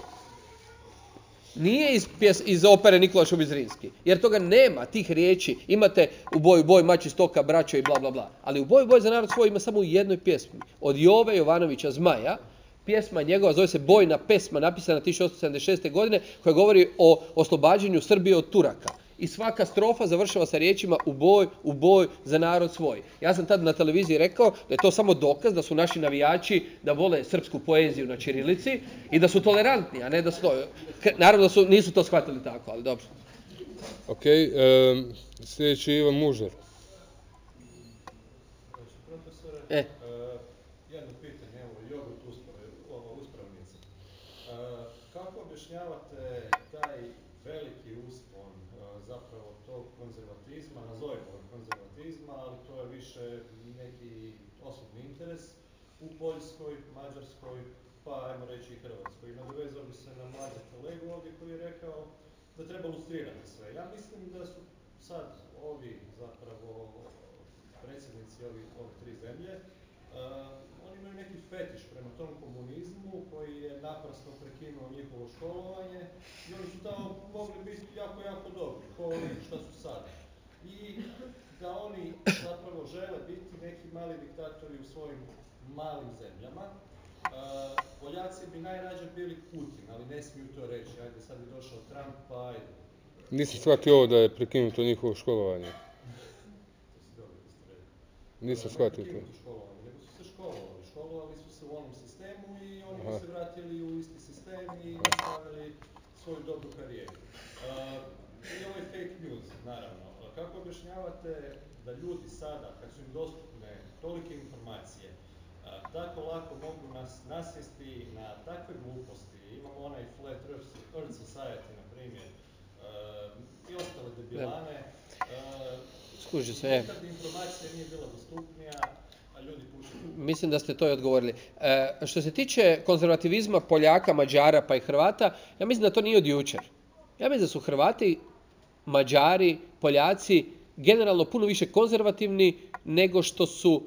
[SPEAKER 2] nije iz, pjes, iz opere Nikola Šubizrinski, jer toga nema, tih riječi. Imate u boju boj mači stoka, braćo i bla bla bla. Ali u boju boj za narod svoj ima samo u jednoj pjesmi. Od Jove Jovanovića Zmaja, pjesma njegova zove se Bojna pesma, napisana 1876. godine, koja govori o oslobađanju Srbije od Turaka i svaka strofa završava sa riječima u boj, u boj za narod svoj. Ja sam tad na televiziji rekao da je to samo dokaz da su naši navijači da vole srpsku poeziju na čirilici i da su tolerantni, a ne da su Naravno da su, nisu to shvatili tako, ali dobro.
[SPEAKER 1] Ok, um, sljedeći Ivan Mužar.
[SPEAKER 2] E.
[SPEAKER 9] jedno pitanje, evo, jogurt uspravnica. kako objašnjavate taj veliki uspon zapravo tog konzervatizma, nazovimo konzervatizma, ali to je više neki osobni interes u Poljskoj, Mađarskoj, pa ajmo reći i Hrvatsku. I nadovezao bi se na mlađe kolegu ovdje koji je rekao da treba lustrirati sve. Ja mislim da su sad ovi zapravo predsjednici ovih, ovih tri zemlje, uh, oni imaju neki fetiš prema tom komunizmu koji je naprosto prekinuo njihovo školovanje i oni su tamo mogli biti jako, jako dobri, ko oni šta su sad. I da oni zapravo žele biti neki mali diktatori u svojim malim zemljama. Poljaci bi najrađe bili Putin, ali ne smiju to reći. Ajde, sad je došao Trump, pa ajde.
[SPEAKER 1] Nisam shvatio ovo da je prekinuto njihovo školovanje. Nisam shvatio to.
[SPEAKER 9] školovanje, nego su se školovali. Školovali su se u onom sistemu i oni
[SPEAKER 1] Aha.
[SPEAKER 9] bi se vratili u isti sistem i nastavili svoju dobru karijeru. I ovaj fake news, naravno. Kako objašnjavate da ljudi sada, kad su im dostupne tolike informacije, tako lako mogu nas nasjesti na takve gluposti. Imamo onaj Flat Earth Society, na primjer, uh, i ostale debilane. Uh,
[SPEAKER 2] Skuži se, je.
[SPEAKER 9] Nikad informacija nije bila dostupnija, a ljudi
[SPEAKER 2] Mislim da ste to i odgovorili. E, što se tiče konzervativizma Poljaka, Mađara pa i Hrvata, ja mislim da to nije od jučer. Ja mislim da su Hrvati, Mađari, Poljaci generalno puno više konzervativni nego što su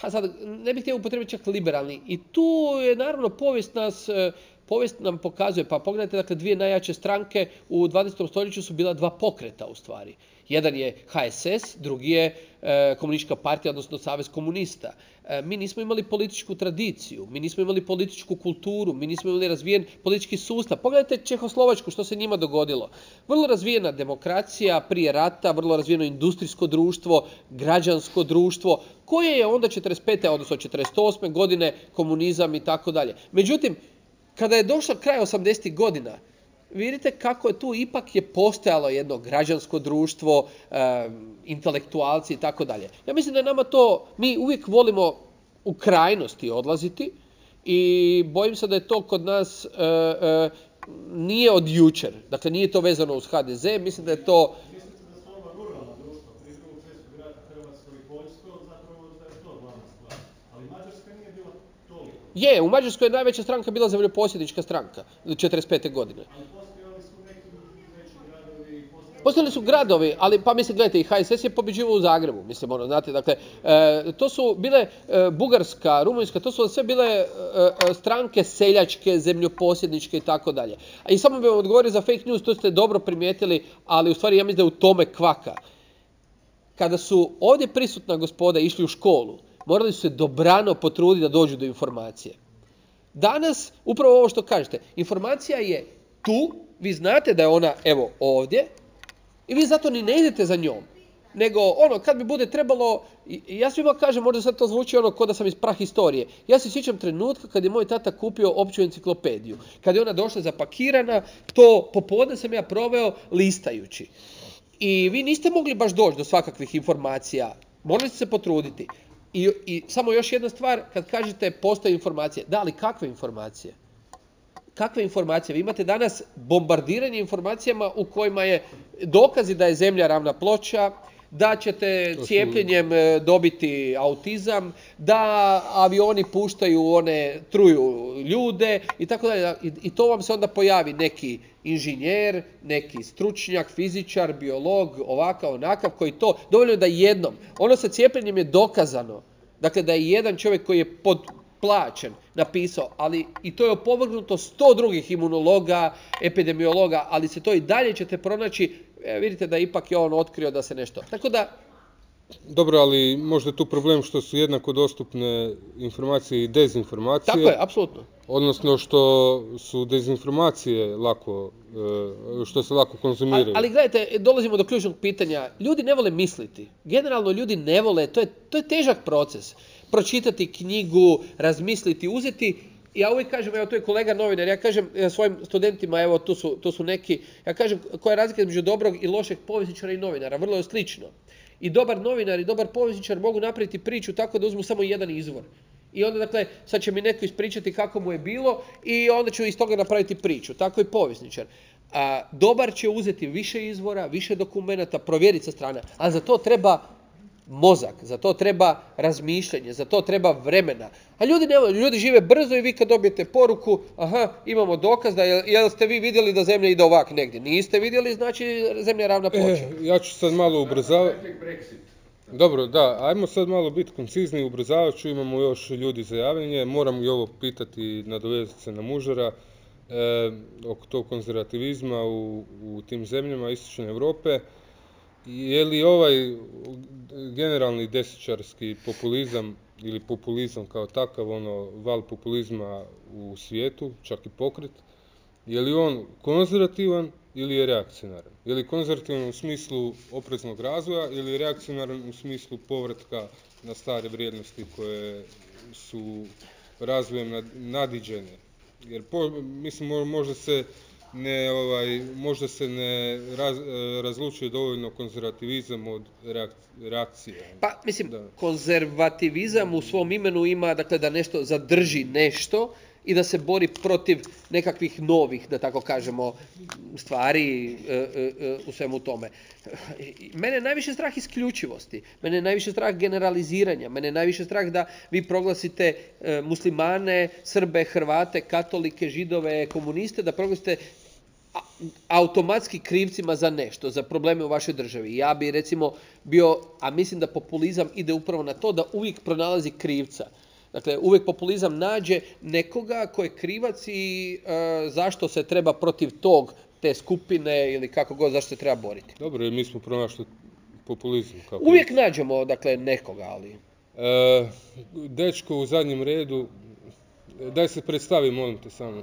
[SPEAKER 2] pa sad, ne bih htio upotrebiti čak liberalni. I tu je naravno povijest nas, e, povijest nam pokazuje, pa pogledajte, dakle, dvije najjače stranke u 20. stoljeću su bila dva pokreta u stvari. Jedan je HSS, drugi je e, komunistička partija, odnosno Savez komunista. E, mi nismo imali političku tradiciju, mi nismo imali političku kulturu, mi nismo imali razvijen politički sustav. Pogledajte Čehoslovačku, što se njima dogodilo. Vrlo razvijena demokracija prije rata, vrlo razvijeno industrijsko društvo, građansko društvo, koje je onda 45. odnosno 48. godine komunizam i tako dalje. Međutim, kada je došao kraj 80. godina, vidite kako je tu ipak je postojalo jedno građansko društvo, em, intelektualci i tako dalje. Ja mislim da je nama to, mi uvijek volimo u krajnosti odlaziti i bojim se da je to kod nas e, e, nije od jučer. Dakle, nije to vezano uz HDZ, mislim da je to
[SPEAKER 9] Mislite da su ova ruralna društva prije drugog svjetskog rata Hrvatsko i Poljsko, zapravo da je to glavna stvar. Ali Mađarska nije bila toliko.
[SPEAKER 2] Je, u Mađarskoj je najveća stranka bila zemljoposjednička stranka, 45. godine.
[SPEAKER 9] Ali postojali su gradovi
[SPEAKER 2] ali pa mislim, gledajte, i HSS je pobeđivao u Zagrebu, mislim, ono, znate, dakle, e, to su bile e, Bugarska, Rumunjska, to su sve bile e, stranke seljačke, zemljoposjedničke i tako dalje. A i samo bih vam odgovorio za fake news, to ste dobro primijetili, ali u stvari ja mislim da je u tome kvaka. Kada su ovdje prisutna gospoda išli u školu, morali su se dobrano potruditi da dođu do informacije. Danas, upravo ovo što kažete, informacija je tu, vi znate da je ona, evo, ovdje, i vi zato ni ne idete za njom. Nego, ono, kad mi bude trebalo, ja svima kažem, možda sad to zvuči ono ko da sam iz prah historije. Ja se sjećam trenutka kad je moj tata kupio opću enciklopediju. Kad je ona došla zapakirana, to popodne sam ja proveo listajući. I vi niste mogli baš doći do svakakvih informacija. Morali ste se potruditi. I, I samo još jedna stvar, kad kažete postoje informacije. Da, ali kakve informacije? kakve informacije? Vi imate danas bombardiranje informacijama u kojima je dokazi da je zemlja ravna ploča, da ćete cijepljenjem e, dobiti autizam, da avioni puštaju one, truju ljude i tako dalje. I, I to vam se onda pojavi neki inženjer, neki stručnjak, fizičar, biolog, ovakav, onakav, koji to, dovoljno je da jednom, ono sa cijepljenjem je dokazano, dakle da je jedan čovjek koji je pod plaćen napisao, ali i to je opovrgnuto sto drugih imunologa, epidemiologa, ali se to i dalje ćete pronaći, e, vidite da ipak je on otkrio da se nešto. Tako da,
[SPEAKER 1] Dobro, ali možda je tu problem što su jednako dostupne informacije i dezinformacije.
[SPEAKER 2] tako je, apsolutno.
[SPEAKER 1] Odnosno što su dezinformacije lako, e, što se lako konzumiraju.
[SPEAKER 2] Ali, ali gledajte, dolazimo do ključnog pitanja. Ljudi ne vole misliti. Generalno ljudi ne vole, to je, to je težak proces. Pročitati knjigu, razmisliti, uzeti ja uvijek kažem, evo tu je kolega novinar, ja kažem e, svojim studentima, evo tu su, tu su neki, ja kažem koja je razlika između dobrog i lošeg povjesničara i novinara, vrlo je slično. I dobar novinar i dobar povjesničar mogu napraviti priču tako da uzmu samo jedan izvor. I onda, dakle, sad će mi neko ispričati kako mu je bilo i onda ću iz toga napraviti priču. Tako i povjesničar. A, dobar će uzeti više izvora, više dokumenata, provjeriti sa strane, ali za to treba mozak, za to treba razmišljanje, za to treba vremena. A ljudi, ne, ljudi žive brzo i vi kad dobijete poruku, aha, imamo dokaz da, jel, jel ste vi vidjeli da zemlja ide ovak negdje? Niste vidjeli, znači zemlja je ravna ploča.
[SPEAKER 1] E, ja ću sad malo ubrzavati. Dobro, da, ajmo sad malo biti koncizni, ubrzavat ću, imamo još ljudi za javljanje, moram i ovo pitati, nadovezati se na mužara, e, oko tog konzervativizma u, u tim zemljama Istočne Europe. Je li ovaj generalni desničarski populizam ili populizam kao takav, ono val populizma u svijetu, čak i pokret, je li on konzervativan ili je reakcionaran? Je li konzervativan u smislu opreznog razvoja ili je reakcionaran u smislu povratka na stare vrijednosti koje su razvojem nadiđene? Jer po, mislim možda se ne ovaj, možda se ne raz, razlučuje dovoljno konzervativizam od reakcije.
[SPEAKER 2] Pa mislim, konzervativizam u svom imenu ima dakle da nešto zadrži nešto i da se bori protiv nekakvih novih, da tako kažemo, stvari e, e, e, u svemu tome. Mene je najviše strah isključivosti, mene je najviše strah generaliziranja, mene je najviše strah da vi proglasite muslimane, Srbe, Hrvate, katolike, židove, komuniste, da proglasite automatski krivcima za nešto, za probleme u vašoj državi. Ja bi recimo bio, a mislim da populizam ide upravo na to da uvijek pronalazi krivca. Dakle, uvijek populizam nađe nekoga ko je krivac i e, zašto se treba protiv tog, te skupine ili kako god, zašto se treba boriti.
[SPEAKER 1] Dobro, mi smo pronašli populizam. Kako
[SPEAKER 2] uvijek nađemo, dakle, nekoga, ali...
[SPEAKER 1] E, dečko u zadnjem redu, daj se predstavi, molim te, samo.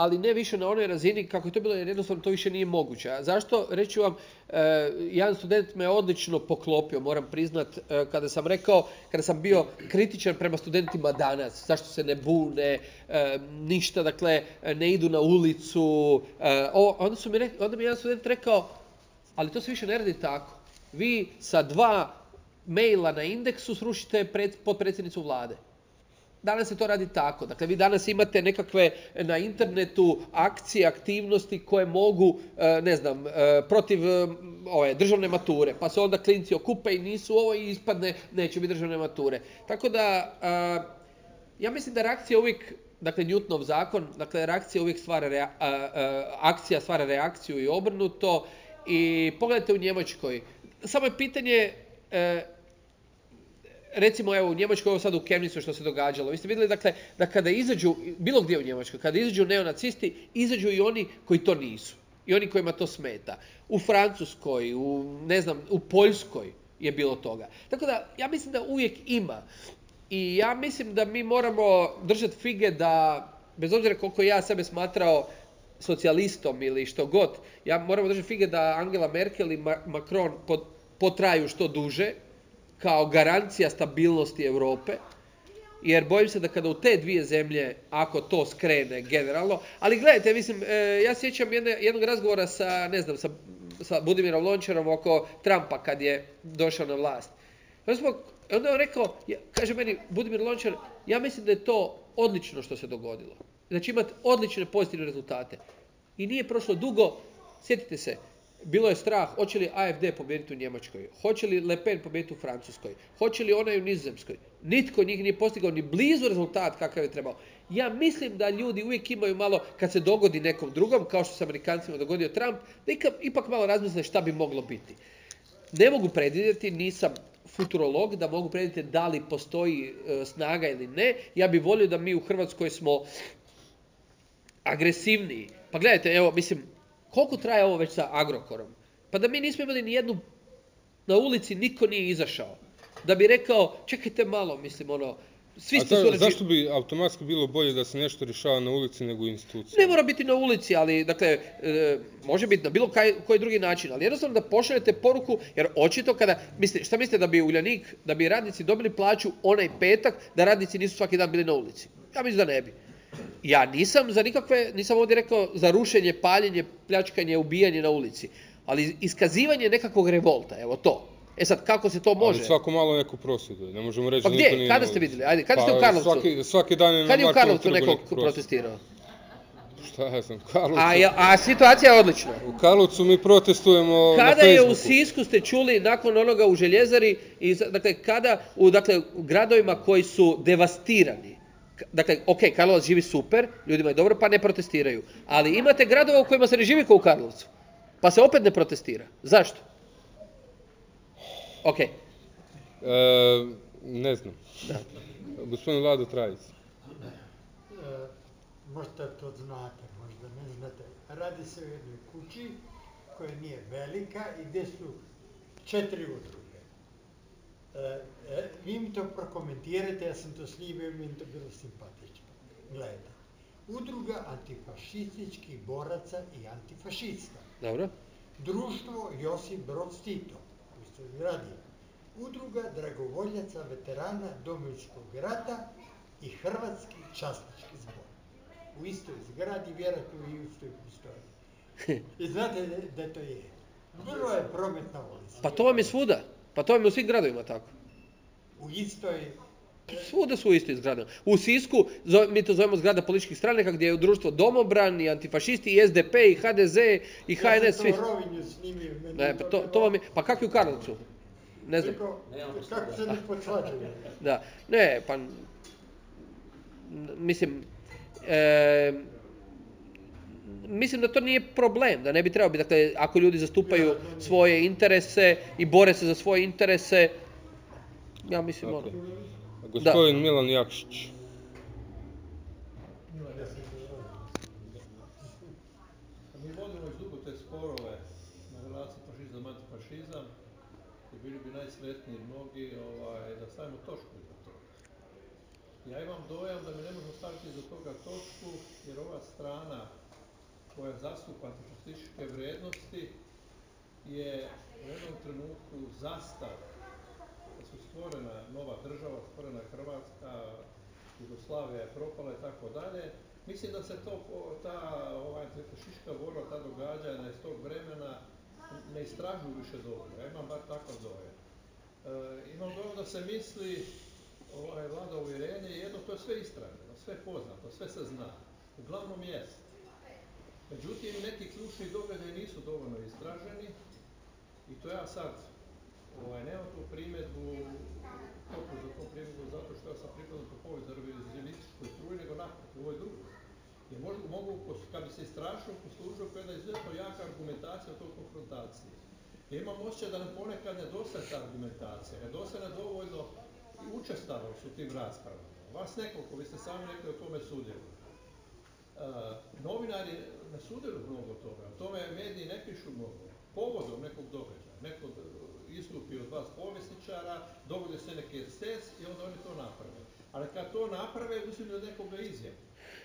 [SPEAKER 2] ali ne više na onoj razini kako je to bilo, jer jednostavno to više nije moguće. A zašto? Reći vam, e, jedan student me odlično poklopio, moram priznat, kada sam rekao, kada sam bio kritičan prema studentima danas, zašto se ne bune, ništa, dakle, ne idu na ulicu. onda, su mi onda mi jedan student rekao, ali to se više ne radi tako. Vi sa dva maila na indeksu srušite pred, vlade. Danas se to radi tako. Dakle, vi danas imate nekakve na internetu akcije, aktivnosti koje mogu, e, ne znam, e, protiv e, ove, državne mature. Pa se onda klinci okupe i nisu ovo i ispadne, neće biti državne mature. Tako da, ja mislim da reakcija uvijek, dakle, Newtonov zakon, dakle, reakcija uvijek stvara, akcija stvara reakciju i obrnuto. I pogledajte u Njemačkoj. Samo je pitanje recimo evo u Njemačkoj, ovo sad u Kemnicu što se događalo, vi ste vidjeli dakle da kada izađu, bilo gdje u Njemačkoj, kada izađu neonacisti, izađu i oni koji to nisu. I oni kojima to smeta. U Francuskoj, u, ne znam, u Poljskoj je bilo toga. Tako da, ja mislim da uvijek ima. I ja mislim da mi moramo držati fige da, bez obzira koliko ja sebe smatrao socijalistom ili što god, ja moramo držati fige da Angela Merkel i Macron potraju što duže, kao garancija stabilnosti Europe, jer bojim se da kada u te dvije zemlje, ako to skrene generalno, ali gledajte, mislim, e, ja sjećam jedne, jednog razgovora sa, ne znam, sa, sa Budimirom Lončarom oko Trumpa kad je došao na vlast. Onda je on rekao, kaže meni Budimir Lončar, ja mislim da je to odlično što se dogodilo. Da će imati odlične pozitivne rezultate. I nije prošlo dugo, sjetite se, bilo je strah, hoće li AFD pobijediti u Njemačkoj, hoće li Le Pen pobijediti u Francuskoj, hoće li onaj u Nizozemskoj. Nitko njih nije postigao ni blizu rezultat kakav je trebao. Ja mislim da ljudi uvijek imaju malo, kad se dogodi nekom drugom, kao što se Amerikancima dogodio Trump, da ipak malo razmisle šta bi moglo biti. Ne mogu predvidjeti, nisam futurolog, da mogu predvidjeti da li postoji e, snaga ili ne. Ja bih volio da mi u Hrvatskoj smo agresivniji. Pa gledajte, evo, mislim, koliko traje ovo već sa Agrokorom? Pa da mi nismo imali ni jednu na ulici niko nije izašao. Da bi rekao, čekajte malo, mislim, ono, svi ste
[SPEAKER 1] za-
[SPEAKER 2] surađi-
[SPEAKER 1] zašto bi automatski bilo bolje da se nešto rješava na ulici nego u instituciji?
[SPEAKER 2] Ne mora biti na ulici, ali dakle, e, može biti na bilo kaj, koji drugi način, ali jednostavno da pošaljete poruku, jer očito kada, mislite, šta mislite da bi Uljanik, da bi radnici dobili plaću onaj petak, da radnici nisu svaki dan bili na ulici? Ja mislim da ne bi. Ja nisam za nikakve, nisam ovdje rekao za rušenje, paljenje, pljačkanje, ubijanje na ulici, ali iskazivanje nekakvog revolta, evo to. E sad, kako se to može?
[SPEAKER 1] Ali svako malo neko prosvjeduje, ne možemo reći
[SPEAKER 2] Pa
[SPEAKER 1] da
[SPEAKER 2] gdje?
[SPEAKER 1] niko nije
[SPEAKER 2] Kada ste vidjeli? Ajde, kada ste
[SPEAKER 1] Pa
[SPEAKER 2] u Karlovcu?
[SPEAKER 1] Svaki, svaki dan je na
[SPEAKER 2] Kad je u Karlovcu neko protestirao?
[SPEAKER 1] Šta ja znam, u Karlovcu.
[SPEAKER 2] A, a situacija je odlična.
[SPEAKER 1] U Karlovcu mi protestujemo na
[SPEAKER 2] Kada je u. Sisku ste čuli nakon onoga u Željezari, i, dakle, kada u, dakle, u gradovima koji su devastirani, dakle, ok, Karlovac živi super, ljudima je dobro, pa ne protestiraju. Ali imate gradova u kojima se ne živi kao u Karlovcu, pa se opet ne protestira. Zašto? Ok,
[SPEAKER 1] E, ne znam. Gospodin Lado Trajic.
[SPEAKER 10] E, možda to znate, možda ne znate. Radi se o jednoj kući koja nije velika i gdje su četiri udruge. E, e, vi mi to prokomentirajte, ja sam to snimio mi je to bilo simpatično. Gledajte, udruga antifašističkih boraca i antifašista.
[SPEAKER 2] dobro.
[SPEAKER 10] Društvo Josip Broz Tito, zgradi. Udruga dragovoljaca veterana Domovinskog rata i Hrvatski časnički zbor. U istoj zgradi, vjerojatno i u istoj prostoriji. I znate da- da to je? Vrlo je prometna ulica.
[SPEAKER 2] Pa to vam je svuda. Pa to vam je u svim gradovima tako.
[SPEAKER 10] U istoj...
[SPEAKER 2] Svuda su u istoj. U Sisku, mi to zovemo zgrada političkih stranaka, gdje je u društvo Domobran, i antifašisti, i SDP, i HDZ, i
[SPEAKER 10] Ja
[SPEAKER 2] HNS,
[SPEAKER 10] sam
[SPEAKER 2] svi.
[SPEAKER 10] to u Rovinju snimio. meni
[SPEAKER 2] Ne, pa to, to vam je, pa kako je u Karlovcu? Ne znam.
[SPEAKER 7] Nemamo
[SPEAKER 10] kako se ne podsvađaju?
[SPEAKER 2] Da, ne, pa, mislim, e, mislim da to nije problem, da ne bi trebao biti, dakle, ako ljudi zastupaju svoje interese i bore se za svoje interese, ja mislim, ono,
[SPEAKER 1] Gospodin Milan Jakšić.
[SPEAKER 11] Mi vodimo već dugo te sporove na relaciji fašizam antifašizam i bili bi najsretniji mnogi ovaj, da stavimo točku iza toga. Ja imam dojam da mi ne možemo staviti iza toga točku jer ova strana koja zastupa antifašističke vrijednosti je u jednom trenutku zastav da su stvorena nova država, stvorena Hrvatska, Jugoslavija je propala i tako dalje. Mislim da se to, ta ovaj, antifašistička borba, ta događanja iz tog vremena ne istražuju više dobro. Ja imam bar takav dojam. E, imam da se misli ovaj, vlada uvjerenje, jedno, to je sve istraženo, sve poznato, sve se zna. Uglavnom jest. Međutim, neki ključni događaji nisu dovoljno istraženi i to ja sad ovaj, nemam tu primjedbu, toliko za tu primjedbu zato što ja sam pripadao po povijesti revizijonističkoj struji, nego naprotiv, ovo je drugo. Jer mogu, mogu kad bi se istražio, poslužio kao jedna izuzetno jaka argumentacija u toj konfrontaciji. Ja imam osjećaj da nam ponekad nedostaje ta argumentacija, nedostaje dovoljno i učestalost u tim raspravama. Vas nekoliko, vi ste sami rekli o tome sudjeluju. E, novinari ne sudjeluju mnogo toga, o tome mediji ne pišu mnogo. Povodom nekog događaja, neko istupi od vas povjesničara, dogodi se neki eksces i onda oni to naprave. Ali kad to naprave, uzimaju od nekoga izjavu.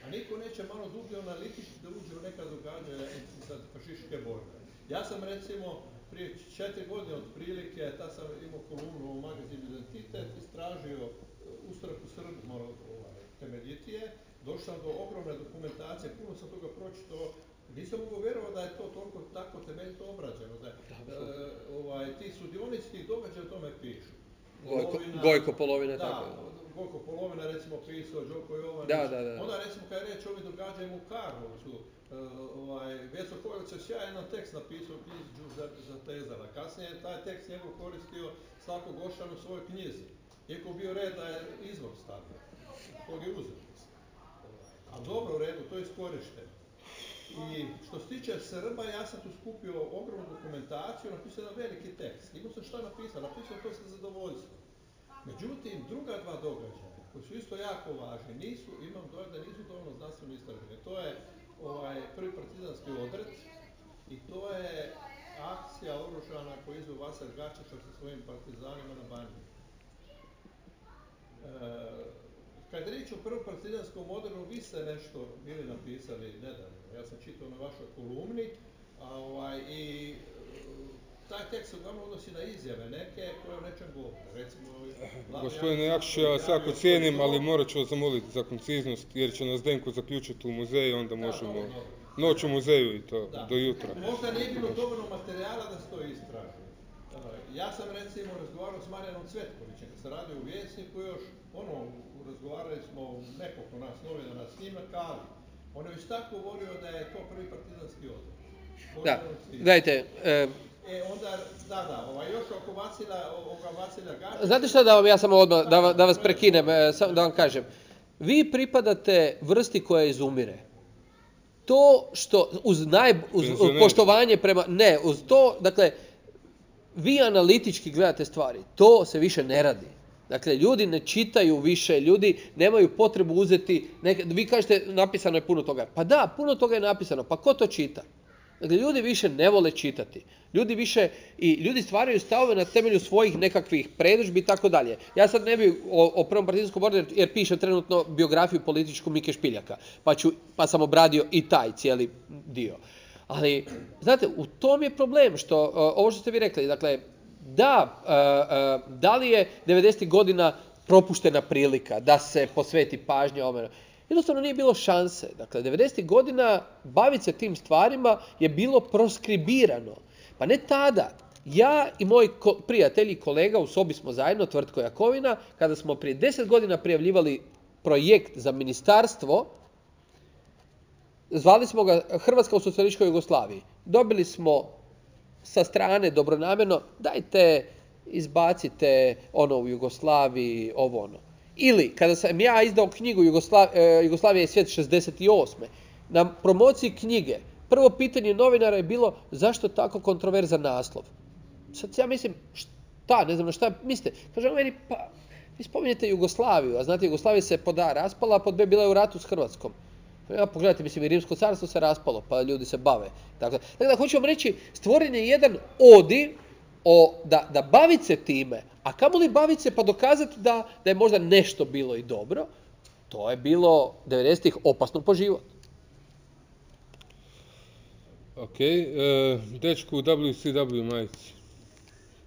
[SPEAKER 11] A niko neće malo dublje analitički da uđe u neka događanja iz antifašističke borbe. Ja sam recimo prije četiri godine otprilike, ta sam imao kolumnu u magazinu Identitet, istražio ustroj u Srbu, malo ovaj, temeljitije, došao sam do ogromne dokumentacije, puno sam toga pročitao, nisam mogao vjerovati da je to toliko tako temeljito obrađeno, da, e, ovaj, ti sudionici tih događaja o tome pišu.
[SPEAKER 2] Gojko,
[SPEAKER 11] Polovina-
[SPEAKER 2] Gojko polovine,
[SPEAKER 11] da,
[SPEAKER 2] tako.
[SPEAKER 11] Gojko Polovina recimo pisao, Đoko Jovanić.
[SPEAKER 2] Da, da, da.
[SPEAKER 11] Onda recimo kad je reč o ovim događajima u Karlovcu, e, ovaj, Veso Kovač je sjajan tekst napisao u za, za Tezara. Kasnije je taj tekst njegov koristio Slavko Gošan u svojoj knjizi. Iako bio red da je izvor stavio. Kog je uzeo. A dobro u redu, to je iskorišteno. I što se tiče Srba, ja sam tu skupio ogromnu dokumentaciju, napisao jedan veliki tekst. Imao sam šta napisao, napisao to sa zadovoljstvom. Međutim, druga dva događaja, koji su isto jako važni, nisu, imam dojam da nisu dovoljno znanstveno istraženi. To je ovaj, prvi partizanski odret i to je akcija oružana koju izveo Vasar Gačića sa svojim partizanima na Banji. E, kad riječ o prvom partizanskom modelu, vi ste nešto bili napisali nedavno. Ja sam čitao na vašoj kolumni, a, ovaj, i e, taj tekst se uglavnom odnosi na izjave neke koje o nečem govore. Recimo, glavni
[SPEAKER 1] Gospodine
[SPEAKER 11] Jakšić
[SPEAKER 1] ja
[SPEAKER 11] i
[SPEAKER 1] cijenim, ali morat ću vas zamoliti za konciznost, jer će nas Denko zaključiti u muzeju, onda možemo
[SPEAKER 11] dobro, dobro.
[SPEAKER 1] noć u muzeju i to,
[SPEAKER 11] Da.
[SPEAKER 1] do jutra.
[SPEAKER 11] Možda nije bilo dovoljno materijala da se to istraži. Ja sam recimo razgovarao s Marijanom Cvetkovićem, kad sam radio u Vjesniku još, ono, razgovarali smo nekoliko nas novinara s njim na kavi. On je već tako govorio da je to prvi partizanski odbor.
[SPEAKER 2] Da, gledajte, e,
[SPEAKER 11] E, onda, da, da, ovaj, još oko Vacila, ovoga Vacila.
[SPEAKER 2] Znate šta da vam ja samo odmah, da, da vas prekinem, e, samo da vam kažem. Vi pripadate vrsti koja izumire. To što, uz, naj, uz poštovanje prema, ne, uz to, dakle, vi analitički gledate stvari, to se više ne radi. Dakle, ljudi ne čitaju više, ljudi nemaju potrebu uzeti, neke, vi kažete napisano je puno toga. Pa da, puno toga je napisano, pa ko to čita? Dakle, ljudi više ne vole čitati. Ljudi više, i ljudi stvaraju stavove na temelju svojih nekakvih predržbi i tako dalje. Ja sad ne bi o, o prvom partizanskom bordu, jer, pišem trenutno biografiju političku Mike Špiljaka, pa, ću, pa sam obradio i taj cijeli dio. Ali, znate, u tom je problem što, ovo što ste vi rekli, dakle, da, uh, uh, da li je 90. godina propuštena prilika da se posveti pažnja ovome. Jednostavno nije bilo šanse. Dakle, 90. godina baviti se tim stvarima je bilo proskribirano. Pa ne tada. Ja i moj ko- prijatelj i kolega u sobi smo zajedno, Tvrtko Jakovina, kada smo prije 10 godina prijavljivali projekt za ministarstvo, zvali smo ga Hrvatska u socijalističkoj Jugoslaviji. Dobili smo sa strane dobronamjerno, dajte izbacite ono u Jugoslaviji, ovo ono. Ili kada sam ja izdao knjigu e, Jugoslavija je svijet 68. Na promociji knjige prvo pitanje novinara je bilo zašto tako kontroverzan naslov. Sad ja mislim, šta, ne znam na šta mislite. Kaže meni, pa vi spominjete Jugoslaviju, a znate Jugoslavija se pod A raspala, a pod B bila je u ratu s Hrvatskom. Ja pogledajte, mislim i Rimsko carstvo se raspalo, pa ljudi se bave. Dakle, dakle da hoću vam reći, stvoren je jedan odi o, da, da bavit se time, a kamoli bavit se pa dokazati da, da je možda nešto bilo i dobro, to je bilo 90-ih opasno po život.
[SPEAKER 1] Ok, e, dečku u WCW majici.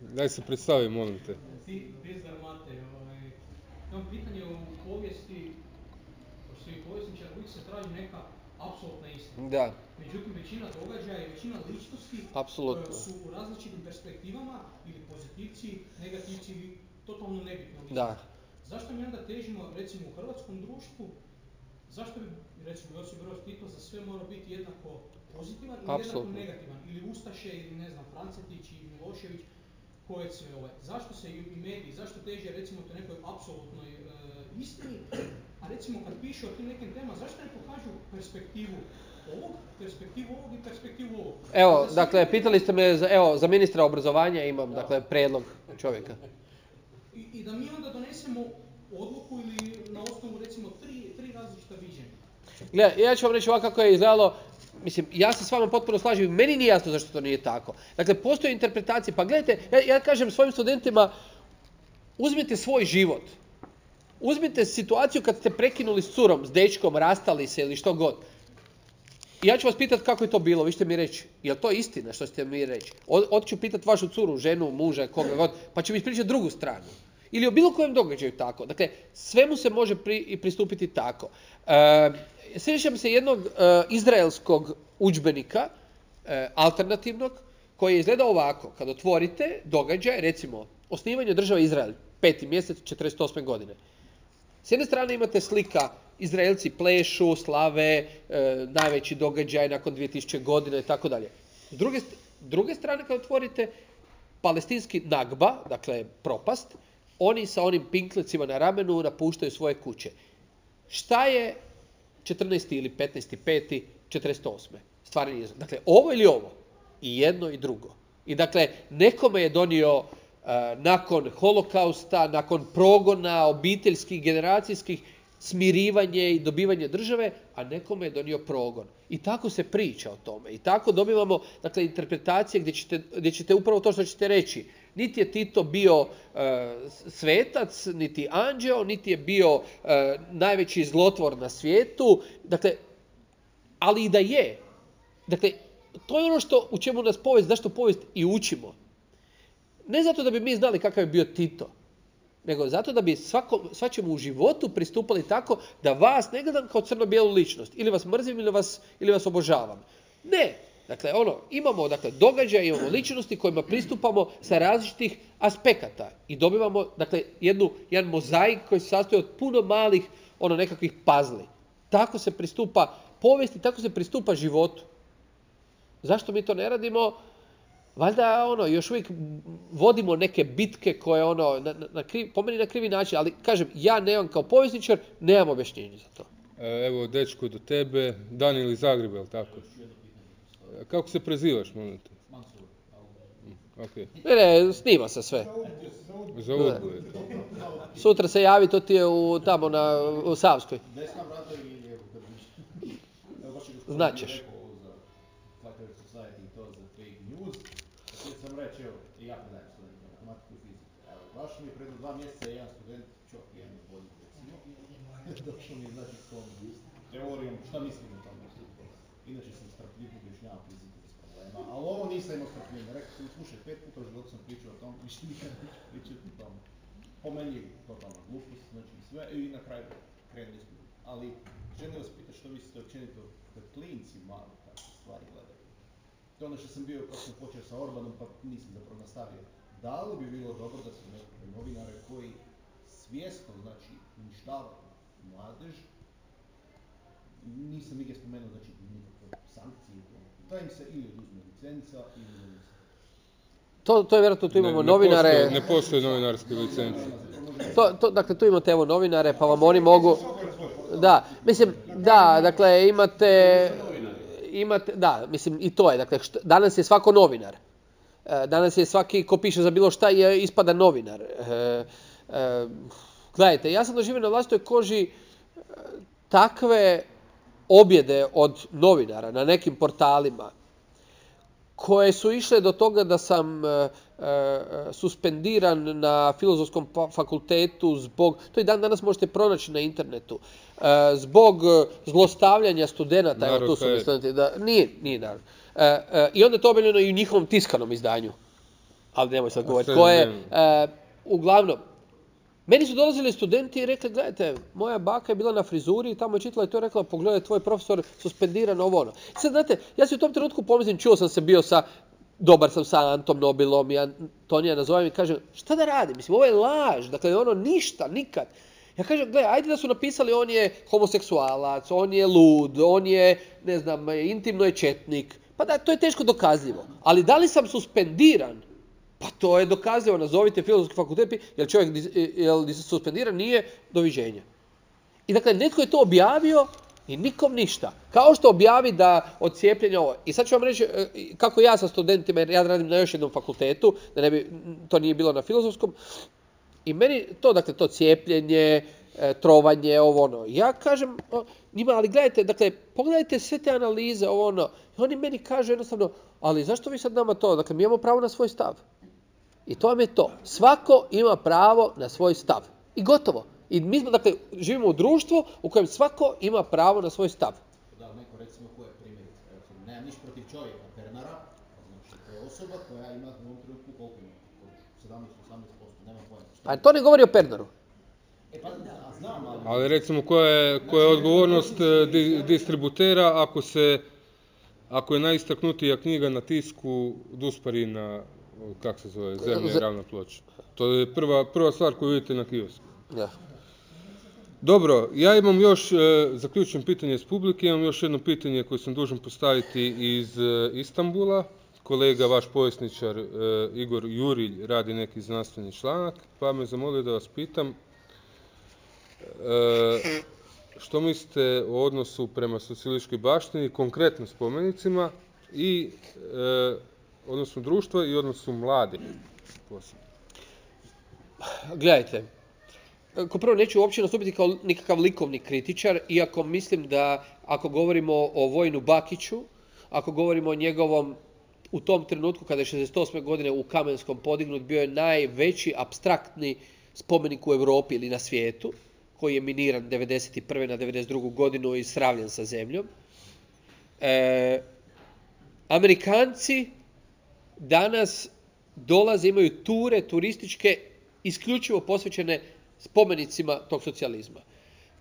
[SPEAKER 1] Daj se predstavi, molim te.
[SPEAKER 12] Matej, ovaj, imam pitanje u povijesti, uvijek se traži neka apsolutna istina.
[SPEAKER 2] Da.
[SPEAKER 12] Međutim, većina događaja i većina ličnosti
[SPEAKER 2] Apsolutno.
[SPEAKER 12] e, su u različitim perspektivama ili pozitivci, negativci ili totalno nebitno.
[SPEAKER 2] Da.
[SPEAKER 12] Zašto mi onda težimo, recimo u hrvatskom društvu, zašto bi, recimo, Josip Broz Tito za sve mora biti jednako pozitivan ili jednako
[SPEAKER 2] Apsolutno.
[SPEAKER 12] negativan? Ili Ustaše, ili ne znam, Francetić, ili Milošević, koje sve ovaj. Zašto se i i mediji, zašto teže recimo to nekoj apsolutnoj e, istini, a recimo kad pišu o tim nekim temama, zašto ne pokažu perspektivu ovog, perspektivu ovog i perspektivu ovog?
[SPEAKER 2] Evo,
[SPEAKER 12] Da
[SPEAKER 2] dakle,
[SPEAKER 12] vidi-
[SPEAKER 2] pitali ste me, za, evo, za ministra obrazovanja imam, dakle, predlog čovjeka.
[SPEAKER 12] I, I da mi onda donesemo odluku ili na osnovu recimo tri, tri različita viđenja.
[SPEAKER 2] Gle, ja ću vam reći ovako kako je izgledalo, mislim, ja se s vama potpuno slažem, meni nije jasno zašto to nije tako. Dakle, postoje interpretacije, pa gledajte, ja, ja kažem svojim studentima, uzmite svoj život, uzmite situaciju kad ste prekinuli s curom, s dečkom, rastali se ili što god. Ja ću vas pitati kako je to bilo, vi ćete mi reći, je to istina što ćete mi reći? Od ću pitati vašu curu, ženu, muža, koga god, pa ću mi ispričati drugu stranu. Ili o bilo kojem događaju tako. Dakle, svemu se može pristupiti tako. E, sjećam se jednog e, izraelskog udžbenika, e, alternativnog, koji je izgledao ovako. Kad otvorite događaj, recimo, osnivanje države Izrael, peti mjesec 48. godine. S jedne strane imate slika Izraelci plešu, slave, e, najveći događaj nakon 2000 godina i tako dalje. S druge, druge strane kad otvorite palestinski nagba, dakle propast, oni sa onim pinklecima na ramenu napuštaju svoje kuće. Šta je 14. ili 15. 5. 48. Stvarni izraz. Dakle, ovo ili ovo? I jedno i drugo. I dakle, nekome je donio nakon holokausta, nakon progona obiteljskih, generacijskih, smirivanje i dobivanje države, a nekome je donio progon. I tako se priča o tome. I tako dobivamo dakle, interpretacije gdje ćete, gdje ćete upravo to što ćete reći. Niti je Tito bio e, svetac, niti anđeo, niti je bio e, najveći zlotvor na svijetu. Dakle, ali i da je. Dakle, to je ono što, u čemu nas povijest, zašto povijest i učimo. Ne zato da bi mi znali kakav je bio Tito, nego zato da bi svako, svačemu u životu pristupali tako da vas ne gledam kao crno-bijelu ličnost. Ili vas mrzim ili vas, ili vas obožavam. Ne. Dakle, ono, imamo dakle, događaje, imamo ličnosti kojima pristupamo sa različitih aspekata i dobivamo dakle, jednu, jedan mozaik koji se sastoji od puno malih ono nekakvih pazli. Tako se pristupa povijesti, tako se pristupa životu. Zašto mi to ne radimo? Valjda ono, još uvijek vodimo neke bitke koje ono, na, na, kriv, po meni na krivi način, ali kažem, ja nemam kao povjesničar, nemam objašnjenje za to.
[SPEAKER 1] E, Evo, dečko do tebe, Danil iz Zagreba, jel tako? Kako se prezivaš, molim te? Ok,
[SPEAKER 2] Ne, ne, snima se sve.
[SPEAKER 1] za udbu je to.
[SPEAKER 2] Sutra se javi, to ti je u, tamo na, u Savskoj.
[SPEAKER 5] Desna vrata ili lijevo kad više. Evo baš je gospodin
[SPEAKER 2] Značeš.
[SPEAKER 5] rekao ovo za Flat Earth Society i to za fake news. Htio sam reći, evo, i ja predajem studentima matematiku i fiziku. Evo, baš mi je pred dva mjeseca jedan student, čovjek jedan od boljih recimo, *laughs* došao mi je znači s tom teorijom, šta mislim o tome. Inače sam strpljiv, objašnjavam fiziku bez problema, ali ovo nisam imao strpljenja. Rekao sam, slušaj, pet puta u životu sam pričao o tom, *laughs* više nikad neću pričati o tome. Po meni je totalna glupost, znači sve, i na kraju krenuli smo. Ali želim vas pitati što mislite općenito kad klinci mali takve stvari gledaju. To je ono što sam bio kad sam počeo sa Orbanom pa nisam zapravo nastavio. Da li bi bilo dobro da se nekakve novinare koji svjesno znači uništavaju mladež, nisam nigdje spomenuo znači nikakve sankcije, da im se ili oduzme licenca ili
[SPEAKER 2] To, to je vjerojatno, tu imamo
[SPEAKER 1] Ne- ne
[SPEAKER 2] novinare,
[SPEAKER 1] postoje- Ne postoje novinarske licence.
[SPEAKER 2] to, to, dakle tu imate evo novinare pa vam oni mogu, da, mislim, da, dakle imate, imate, da, mislim i to je, dakle št- danas je svako novinar. E, Danas je svaki ko piše za bilo šta je ispada novinar. E, e, gledajte, ja sam doživio na vlastitoj koži takve objede od novinara na nekim portalima koje su išle do toga da sam e, suspendiran na filozofskom pa- fakultetu zbog, to i dan danas možete pronaći na internetu, e, zbog zlostavljanja studenata, evo tu su mi
[SPEAKER 1] Narod.hr.
[SPEAKER 2] studenti, da, nije, nije narod. E, e, I onda je to objavljeno i u njihovom tiskanom izdanju. Ali nemoj sad govoriti. Koje,
[SPEAKER 1] ne.
[SPEAKER 2] e, uglavnom, meni su dolazili studenti i rekli, gledajte, moja baka je bila na frizuri i tamo je čitala i to je rekla, pogledaj, tvoj profesor suspendiran ovo ono. I sad, znate, ja se u tom trenutku pomislim, čuo sam se bio sa, dobar sam sa Antom Nobilom i Antonija nazovem i kažem, šta da radim? Mislim, ovo je laž, dakle, ono ništa, nikad. Ja kažem, gledaj, ajde da su napisali on je homoseksualac, on je lud, on je, ne znam, intimno je četnik. Pa da, to je teško dokazljivo. Ali da li sam suspendiran? Pa to je dokazljivo, nazovite filozofski fakultet, jer čovjek jel suspendiran nije, doviđenja. I dakle, netko je to objavio i nikom ništa. Kao što objavi da od cijepljenja ovo. I sad ću vam reći e, kako ja sa studentima, jer ja radim na još jednom fakultetu, da ne bi, to nije bilo na filozofskom, i meni to, dakle, to cijepljenje, e, trovanje, ovo ono. Ja kažem njima, ali gledajte, dakle, pogledajte sve te analize, ovo ono. I oni meni kažu jednostavno, ali zašto vi sad nama to? Dakle, mi imamo pravo na svoj stav. I to vam je to. Svako ima pravo na svoj stav. I gotovo. I mi smo, dakle, živimo u društvu u kojem svako ima pravo na svoj stav.
[SPEAKER 5] Da, neko recimo ko je primjer, recimo, nemam ništa protiv čovjeka, Pernara, znači to je osoba koja ima u ovom trenutku koliko ima, 17-18%, nemam pojma. Šta
[SPEAKER 2] A to ne govori o Pernaru.
[SPEAKER 5] E pa, a znam, ali...
[SPEAKER 1] Ali recimo koja je, koja je odgovornost e, di- distributera ako se ako je najistaknutija knjiga na tisku Duspari na o, kak se zove, zemlja
[SPEAKER 2] Ze-
[SPEAKER 1] i ravna ploča. To je prva, prva stvar koju vidite na kiosku.
[SPEAKER 2] Da.
[SPEAKER 1] Dobro, ja imam još, e, zaključujem pitanje iz publike, imam još jedno pitanje koje sam dužan postaviti iz e, Istambula. Kolega, vaš povjesničar e, Igor Jurilj radi neki znanstveni članak, pa me zamolio da vas pitam e, što mislite o odnosu prema socijalističkoj baštini, konkretno spomenicima i e, odnosu društva i odnosu mladih.
[SPEAKER 2] Gledajte, Ko prvo neću uopće nastupiti kao nikakav likovni kritičar, iako mislim da ako govorimo o Vojnu Bakiću, ako govorimo o njegovom u tom trenutku kada je 68. godine u Kamenskom podignut bio je najveći abstraktni spomenik u Europi ili na svijetu, koji je miniran 91. na 92. godinu i sravljen sa zemljom. E, Amerikanci danas dolaze, imaju ture turističke isključivo posvećene spomenicima tog socijalizma.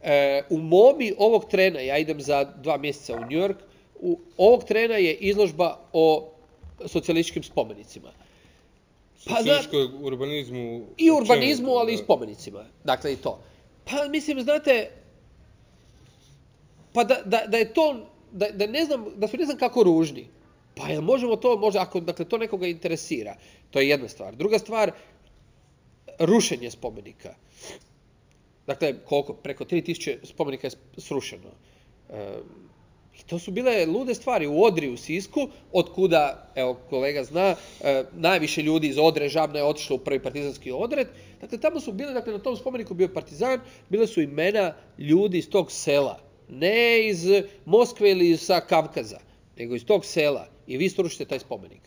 [SPEAKER 2] E, u momi ovog trena, ja idem za dva mjeseca u New York, u, ovog trena je izložba o socijalističkim spomenicima.
[SPEAKER 1] Pa, Socijalističkoj urbanizmu...
[SPEAKER 2] I urbanizmu, ali i spomenicima. Dakle, i to. Pa, mislim, znate, pa da, da, da je to, da, da, ne znam, da su ne znam kako ružni. Pa jel možemo to, možda, ako dakle, to nekoga interesira, to je jedna stvar. Druga stvar, rušenje spomenika. Dakle, koliko? Preko 3000 spomenika je srušeno. E, I to su bile lude stvari. U Odri, u Sisku, od kuda, evo, kolega zna, e, najviše ljudi iz Odre, Žabna je otišlo u prvi partizanski odred. Dakle, tamo su bile, dakle, na tom spomeniku bio partizan, bile su imena ljudi iz tog sela. Ne iz Moskve ili sa Kavkaza, nego iz tog sela. I vi srušite taj spomenik.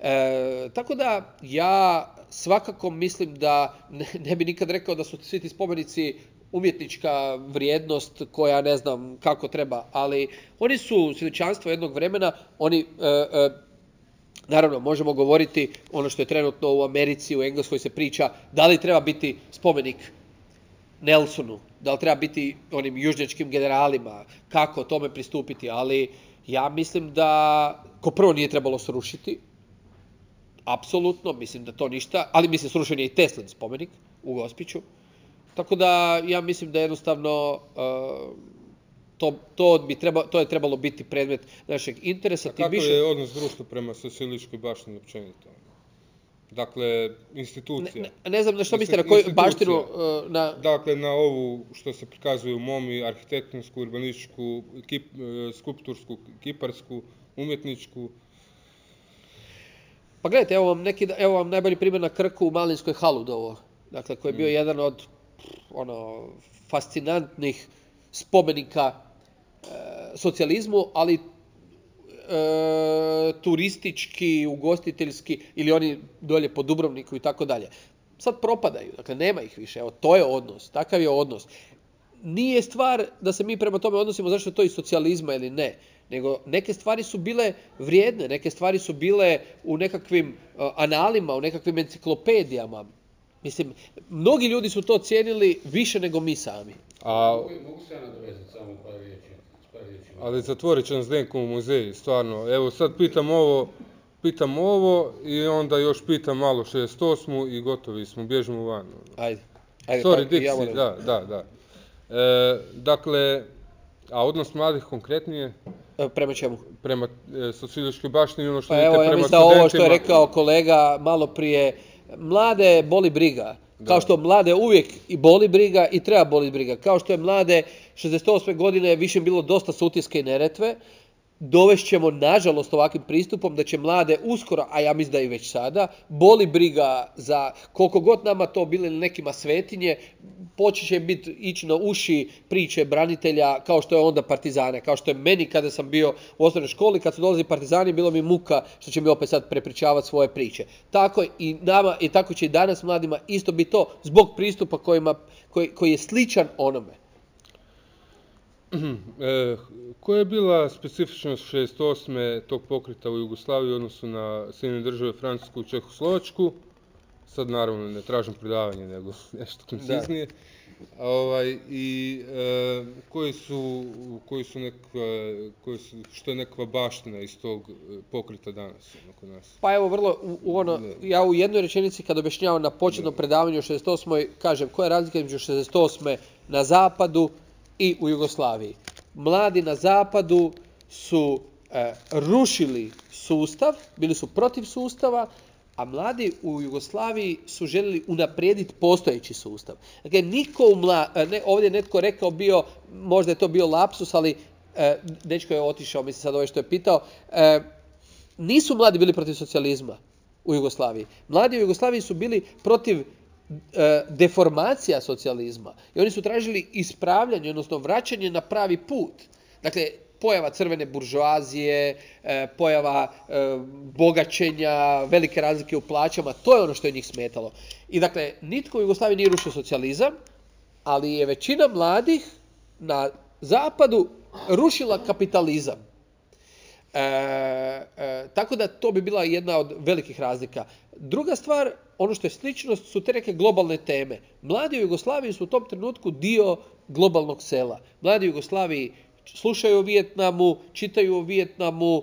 [SPEAKER 2] E, tako da ja svakako mislim da ne, ne bi nikad rekao da su svi ti spomenici umjetnička vrijednost koja ne znam kako treba, ali oni su svjedočanstvo jednog vremena, oni e, e, Naravno, možemo govoriti ono što je trenutno u Americi, u Engleskoj se priča, da li treba biti spomenik Nelsonu, da li treba biti onim južnjačkim generalima, kako tome pristupiti, ali ja mislim da ko prvo nije trebalo srušiti, apsolutno, mislim da to ništa, ali mislim srušen je i Teslin spomenik u Gospiću, tako da ja mislim da jednostavno uh, to, to, bi treba, to je trebalo biti predmet našeg interesa.
[SPEAKER 1] A kako
[SPEAKER 2] više...
[SPEAKER 1] je odnos društva prema socijalističkoj baštini općenito? Dakle, institucija.
[SPEAKER 2] Ne, ne, ne znam na što mislite, na koju baštinu? Uh, na...
[SPEAKER 1] Dakle, na ovu što se prikazuje u momi, arhitektonsku, urbanističku, kip, uh, skulptursku, kiparsku, umjetničku.
[SPEAKER 2] Pa gledajte, evo vam, neki, evo vam najbolji primjer na Krku u Malinskoj Haludovo. Dakle, koji je bio mm. jedan od ono, fascinantnih spomenika e, socijalizmu, ali e, turistički, ugostiteljski ili oni dolje po Dubrovniku i tako dalje. Sad propadaju, dakle nema ih više, evo to je odnos, takav je odnos. Nije stvar da se mi prema tome odnosimo zašto je to iz socijalizma ili ne, nego neke stvari su bile vrijedne, neke stvari su bile u nekakvim uh, analima, u nekakvim enciklopedijama. Mislim, mnogi ljudi su to cijenili više nego mi sami.
[SPEAKER 8] A... Mogu se ja nadovezati samo par riječi? Par riječi.
[SPEAKER 1] Ali zatvorit će nas Denko u muzeji, stvarno. Evo sad pitam ovo, pitam ovo i onda još pitam malo 68. i gotovi smo, bježimo van.
[SPEAKER 2] Ajde. Ajde
[SPEAKER 1] Sorry, pa, Dixi, ja da, da, da. E, dakle, a odnos mladih konkretnije?
[SPEAKER 2] E, prema čemu?
[SPEAKER 1] Prema e, socijalističkoj baštini, ono što
[SPEAKER 2] pa evo,
[SPEAKER 1] prema
[SPEAKER 2] ja mislim da ovo što je rekao kolega malo prije, mlade boli briga. Da. Kao što mlade uvijek i boli briga i treba boli briga. Kao što je mlade 68. godine više bilo dosta sutiske i neretve, dovešćemo, nažalost, ovakvim pristupom da će mlade uskoro, a ja mislim da i već sada, boli briga za koliko god nama to bili nekima svetinje, poći će biti ići na uši priče branitelja kao što je onda partizane, kao što je meni kada sam bio u osnovnoj školi, kad su dolazi partizani, bilo mi muka što će mi opet sad prepričavati svoje priče. Tako i nama, i tako će i danas mladima isto biti to zbog pristupa kojima, koji, koji je sličan onome.
[SPEAKER 1] E, koja je bila specifičnost 68. tog pokreta u Jugoslaviji u odnosu na Sjedinjene države, Francusku i Čehoslovačku? Sad naravno ne tražim predavanje, nego *laughs* nešto konciznije. Ovaj, I e, koji su, koji su nekva, koji su, što je nekva baština iz tog pokreta danas ono, kod nas?
[SPEAKER 2] Pa evo, vrlo, u, u ono, ne. ja u jednoj rečenici kad objašnjavam na početnom predavanju o 68. kažem koja je razlika između 68. na zapadu i u Jugoslaviji. Mladi na zapadu su e, rušili sustav, bili su protiv sustava, a mladi u Jugoslaviji su željeli unaprijediti postojeći sustav. Dakle, niko u mla, e, ne, ovdje netko rekao bio, možda je to bio lapsus, ali e, dečko je otišao, mislim sad ovo što je pitao, e, nisu mladi bili protiv socijalizma u Jugoslaviji. Mladi u Jugoslaviji su bili protiv deformacija socijalizma i oni su tražili ispravljanje, odnosno vraćanje na pravi put. Dakle, pojava crvene buržoazije, e, pojava e, bogaćenja, velike razlike u plaćama, to je ono što je njih smetalo. I dakle, nitko u Jugoslaviji nije rušio socijalizam, ali je većina mladih na zapadu rušila kapitalizam. E, e, tako da to bi bila jedna od velikih razlika. Druga stvar, ono što je sličnost, su te neke globalne teme. Mladi u Jugoslaviji su u tom trenutku dio globalnog sela. Mladi u Jugoslaviji slušaju o Vijetnamu, čitaju o Vijetnamu, e,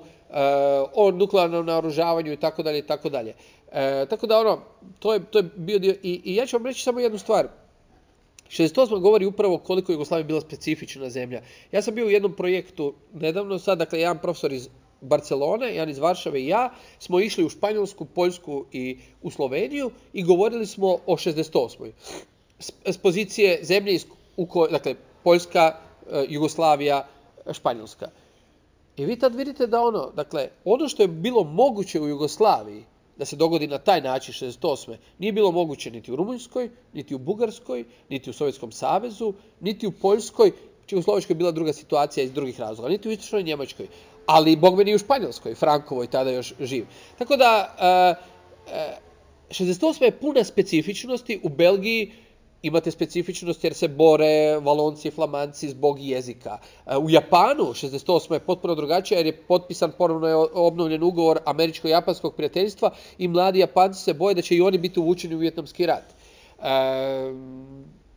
[SPEAKER 2] o nuklearnom naoružavanju i tako dalje i tako dalje. E, tako da ono, to je, to je bio dio, i, i ja ću vam reći samo jednu stvar. 68 govori upravo koliko je Jugoslavija bila specifična zemlja. Ja sam bio u jednom projektu nedavno, sad, dakle, jedan profesor iz Barcelone, jedan iz Varšave i ja, smo išli u Španjolsku, Poljsku i u Sloveniju i govorili smo o 68. S, pozicije zemlje iz, u kojoj, dakle, Poljska, e, Jugoslavija, Španjolska. I vi tad vidite da ono, dakle, ono što je bilo moguće u Jugoslaviji, da se dogodi na taj način 68. nije bilo moguće niti u Rumunjskoj, niti u Bugarskoj, niti u Sovjetskom savezu, niti u Poljskoj, Čehoslovačkoj je bila druga situacija iz drugih razloga, niti u Istočnoj Njemačkoj, ali bog meni i u Španjolskoj, Frankovoj tada još živ. Tako da, uh, uh, 68. je puna specifičnosti, u Belgiji imate specifičnost jer se bore valonci i flamanci zbog jezika. E, u Japanu 68. je potpuno drugačija jer je potpisan ponovno je obnovljen ugovor američko-japanskog prijateljstva i mladi Japanci se boje da će i oni biti uvučeni u vjetnamski rat. E,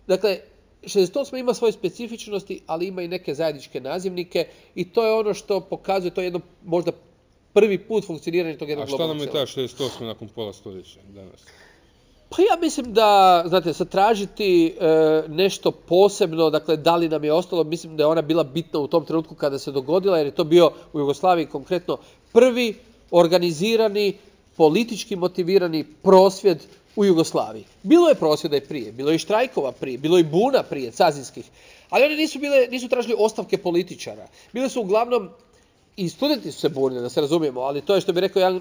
[SPEAKER 2] dakle, 68. ima svoje specifičnosti, ali ima i neke zajedničke nazivnike i to je ono što pokazuje, to je jedno možda prvi put funkcioniranja tog jednog
[SPEAKER 1] A šta nam je
[SPEAKER 2] globalnog
[SPEAKER 1] ta
[SPEAKER 2] sela.
[SPEAKER 1] 68. nakon pola stoljeća danas?
[SPEAKER 2] Pa ja mislim da, znate, sad tražiti e, nešto posebno, dakle, da li nam je ostalo, mislim da je ona bila bitna u tom trenutku kada se dogodila, jer je to bio u Jugoslaviji konkretno prvi organizirani, politički motivirani prosvjed u Jugoslaviji. Bilo je prosvjeda i prije, bilo je i štrajkova prije, bilo je i buna prije, cazinskih, ali oni nisu, bile, nisu tražili ostavke političara. Bile su uglavnom i studenti su se bunili, da se razumijemo, ali to je što bi rekao jedan e,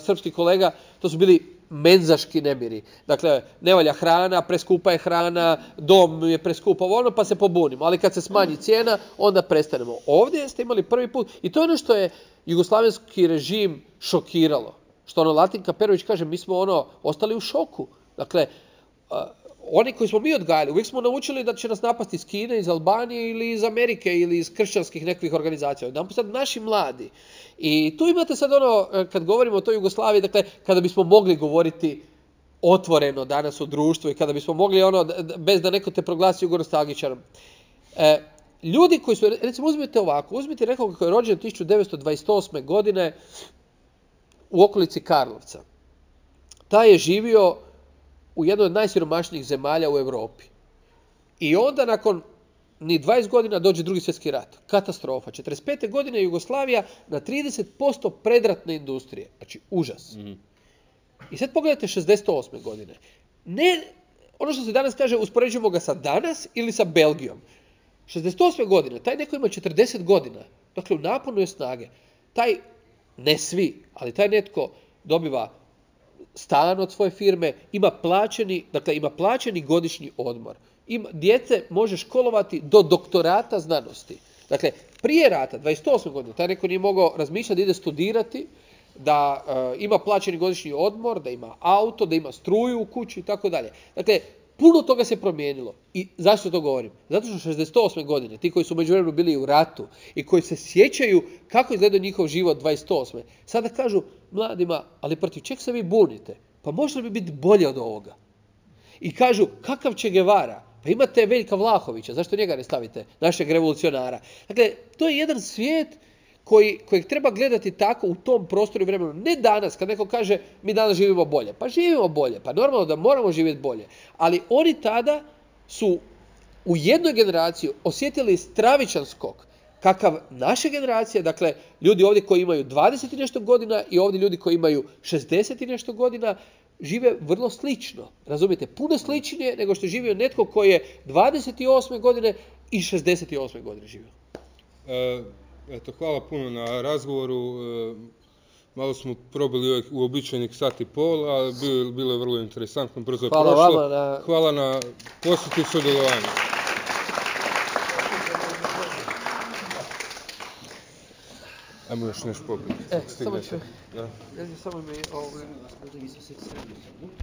[SPEAKER 2] srpski kolega, to su bili menzaški nemiri. Dakle, ne valja hrana, preskupa je hrana, dom je preskup, ovo ono, pa se pobunimo. Ali kad se smanji cijena, onda prestanemo. Ovdje ste imali prvi put, i to je ono što je jugoslavenski režim šokiralo. Što ono Latinka Perović kaže, mi smo ono, ostali u šoku. Dakle, oni koji smo mi odgajali, uvijek smo naučili da će nas napasti iz Kine, iz Albanije ili iz Amerike ili iz kršćanskih nekih organizacija. Jedan sad naši mladi. I tu imate sad ono, e, kad govorimo o toj Jugoslaviji, dakle, kada bismo mogli govoriti otvoreno danas u društvu i kada bismo mogli ono, bez da neko te proglasi jugonostalgičarom. E, ljudi koji su, recimo uzmite ovako, uzmite nekog koji je rođen 1928. godine u okolici Karlovca. Taj je živio u jednoj od najsiromašnijih zemalja u Europi. I onda nakon ni 20 godina dođe drugi svjetski rat. Katastrofa. 45. godine Jugoslavija na 30% predratne industrije. Znači, užas.
[SPEAKER 1] Mhm.
[SPEAKER 2] I sad pogledajte 68. godine. Ne, ono što se danas kaže, uspoređujemo ga sa danas ili sa Belgijom. 68. godine, taj neko ima 40 godina, dakle u naponu je snage. Taj, ne svi, ali taj netko dobiva stan od svoje firme, ima plaćeni, dakle ima plaćeni godišnji odmor. Ima, djece može školovati do doktorata znanosti. Dakle, prije rata, 28. godine, taj neko nije mogao razmišljati da ide studirati, da e, ima plaćeni godišnji odmor, da ima auto, da ima struju u kući i tako dalje. Dakle, puno toga se promijenilo. I zašto to govorim? Zato što 68. godine, ti koji su međuvremenu bili u ratu i koji se sjećaju kako izgleda njihov život 28. Sada kažu mladima, ali protiv čeg se vi bunite? Pa može li bi biti bolje od ovoga? I kažu, kakav će Guevara? Pa imate Veljka Vlahovića, zašto njega ne stavite, našeg revolucionara? Dakle, to je jedan svijet koji, kojeg treba gledati tako u tom prostoru i vremenu. Ne danas, kad neko kaže mi danas živimo bolje. Pa živimo bolje, pa normalno da moramo živjeti bolje. Ali oni tada su u jednoj generaciji osjetili stravičan skok kakav naše generacije, dakle ljudi ovdje koji imaju 20 i nešto godina i ovdje ljudi koji imaju 60 i nešto godina, žive vrlo slično. Razumijete? Puno sličnije nego što je živio netko koji je 28. godine i 68. godine živio.
[SPEAKER 1] E, eto, hvala puno na razgovoru. E, Malo smo probili ovih uobičajenih sat i pol, ali bilo, bilo je vrlo interesantno, brzo je
[SPEAKER 2] Hvala
[SPEAKER 1] prošlo.
[SPEAKER 2] vama na-
[SPEAKER 1] Hvala na posjetu sudjelovanju. Ajmo još nešto popiti.
[SPEAKER 2] E,
[SPEAKER 1] Stigne
[SPEAKER 2] samo
[SPEAKER 1] se.
[SPEAKER 2] ću-
[SPEAKER 1] Da.
[SPEAKER 2] Ja ću samo mi ovoga...
[SPEAKER 7] Možda mi se sve sredno.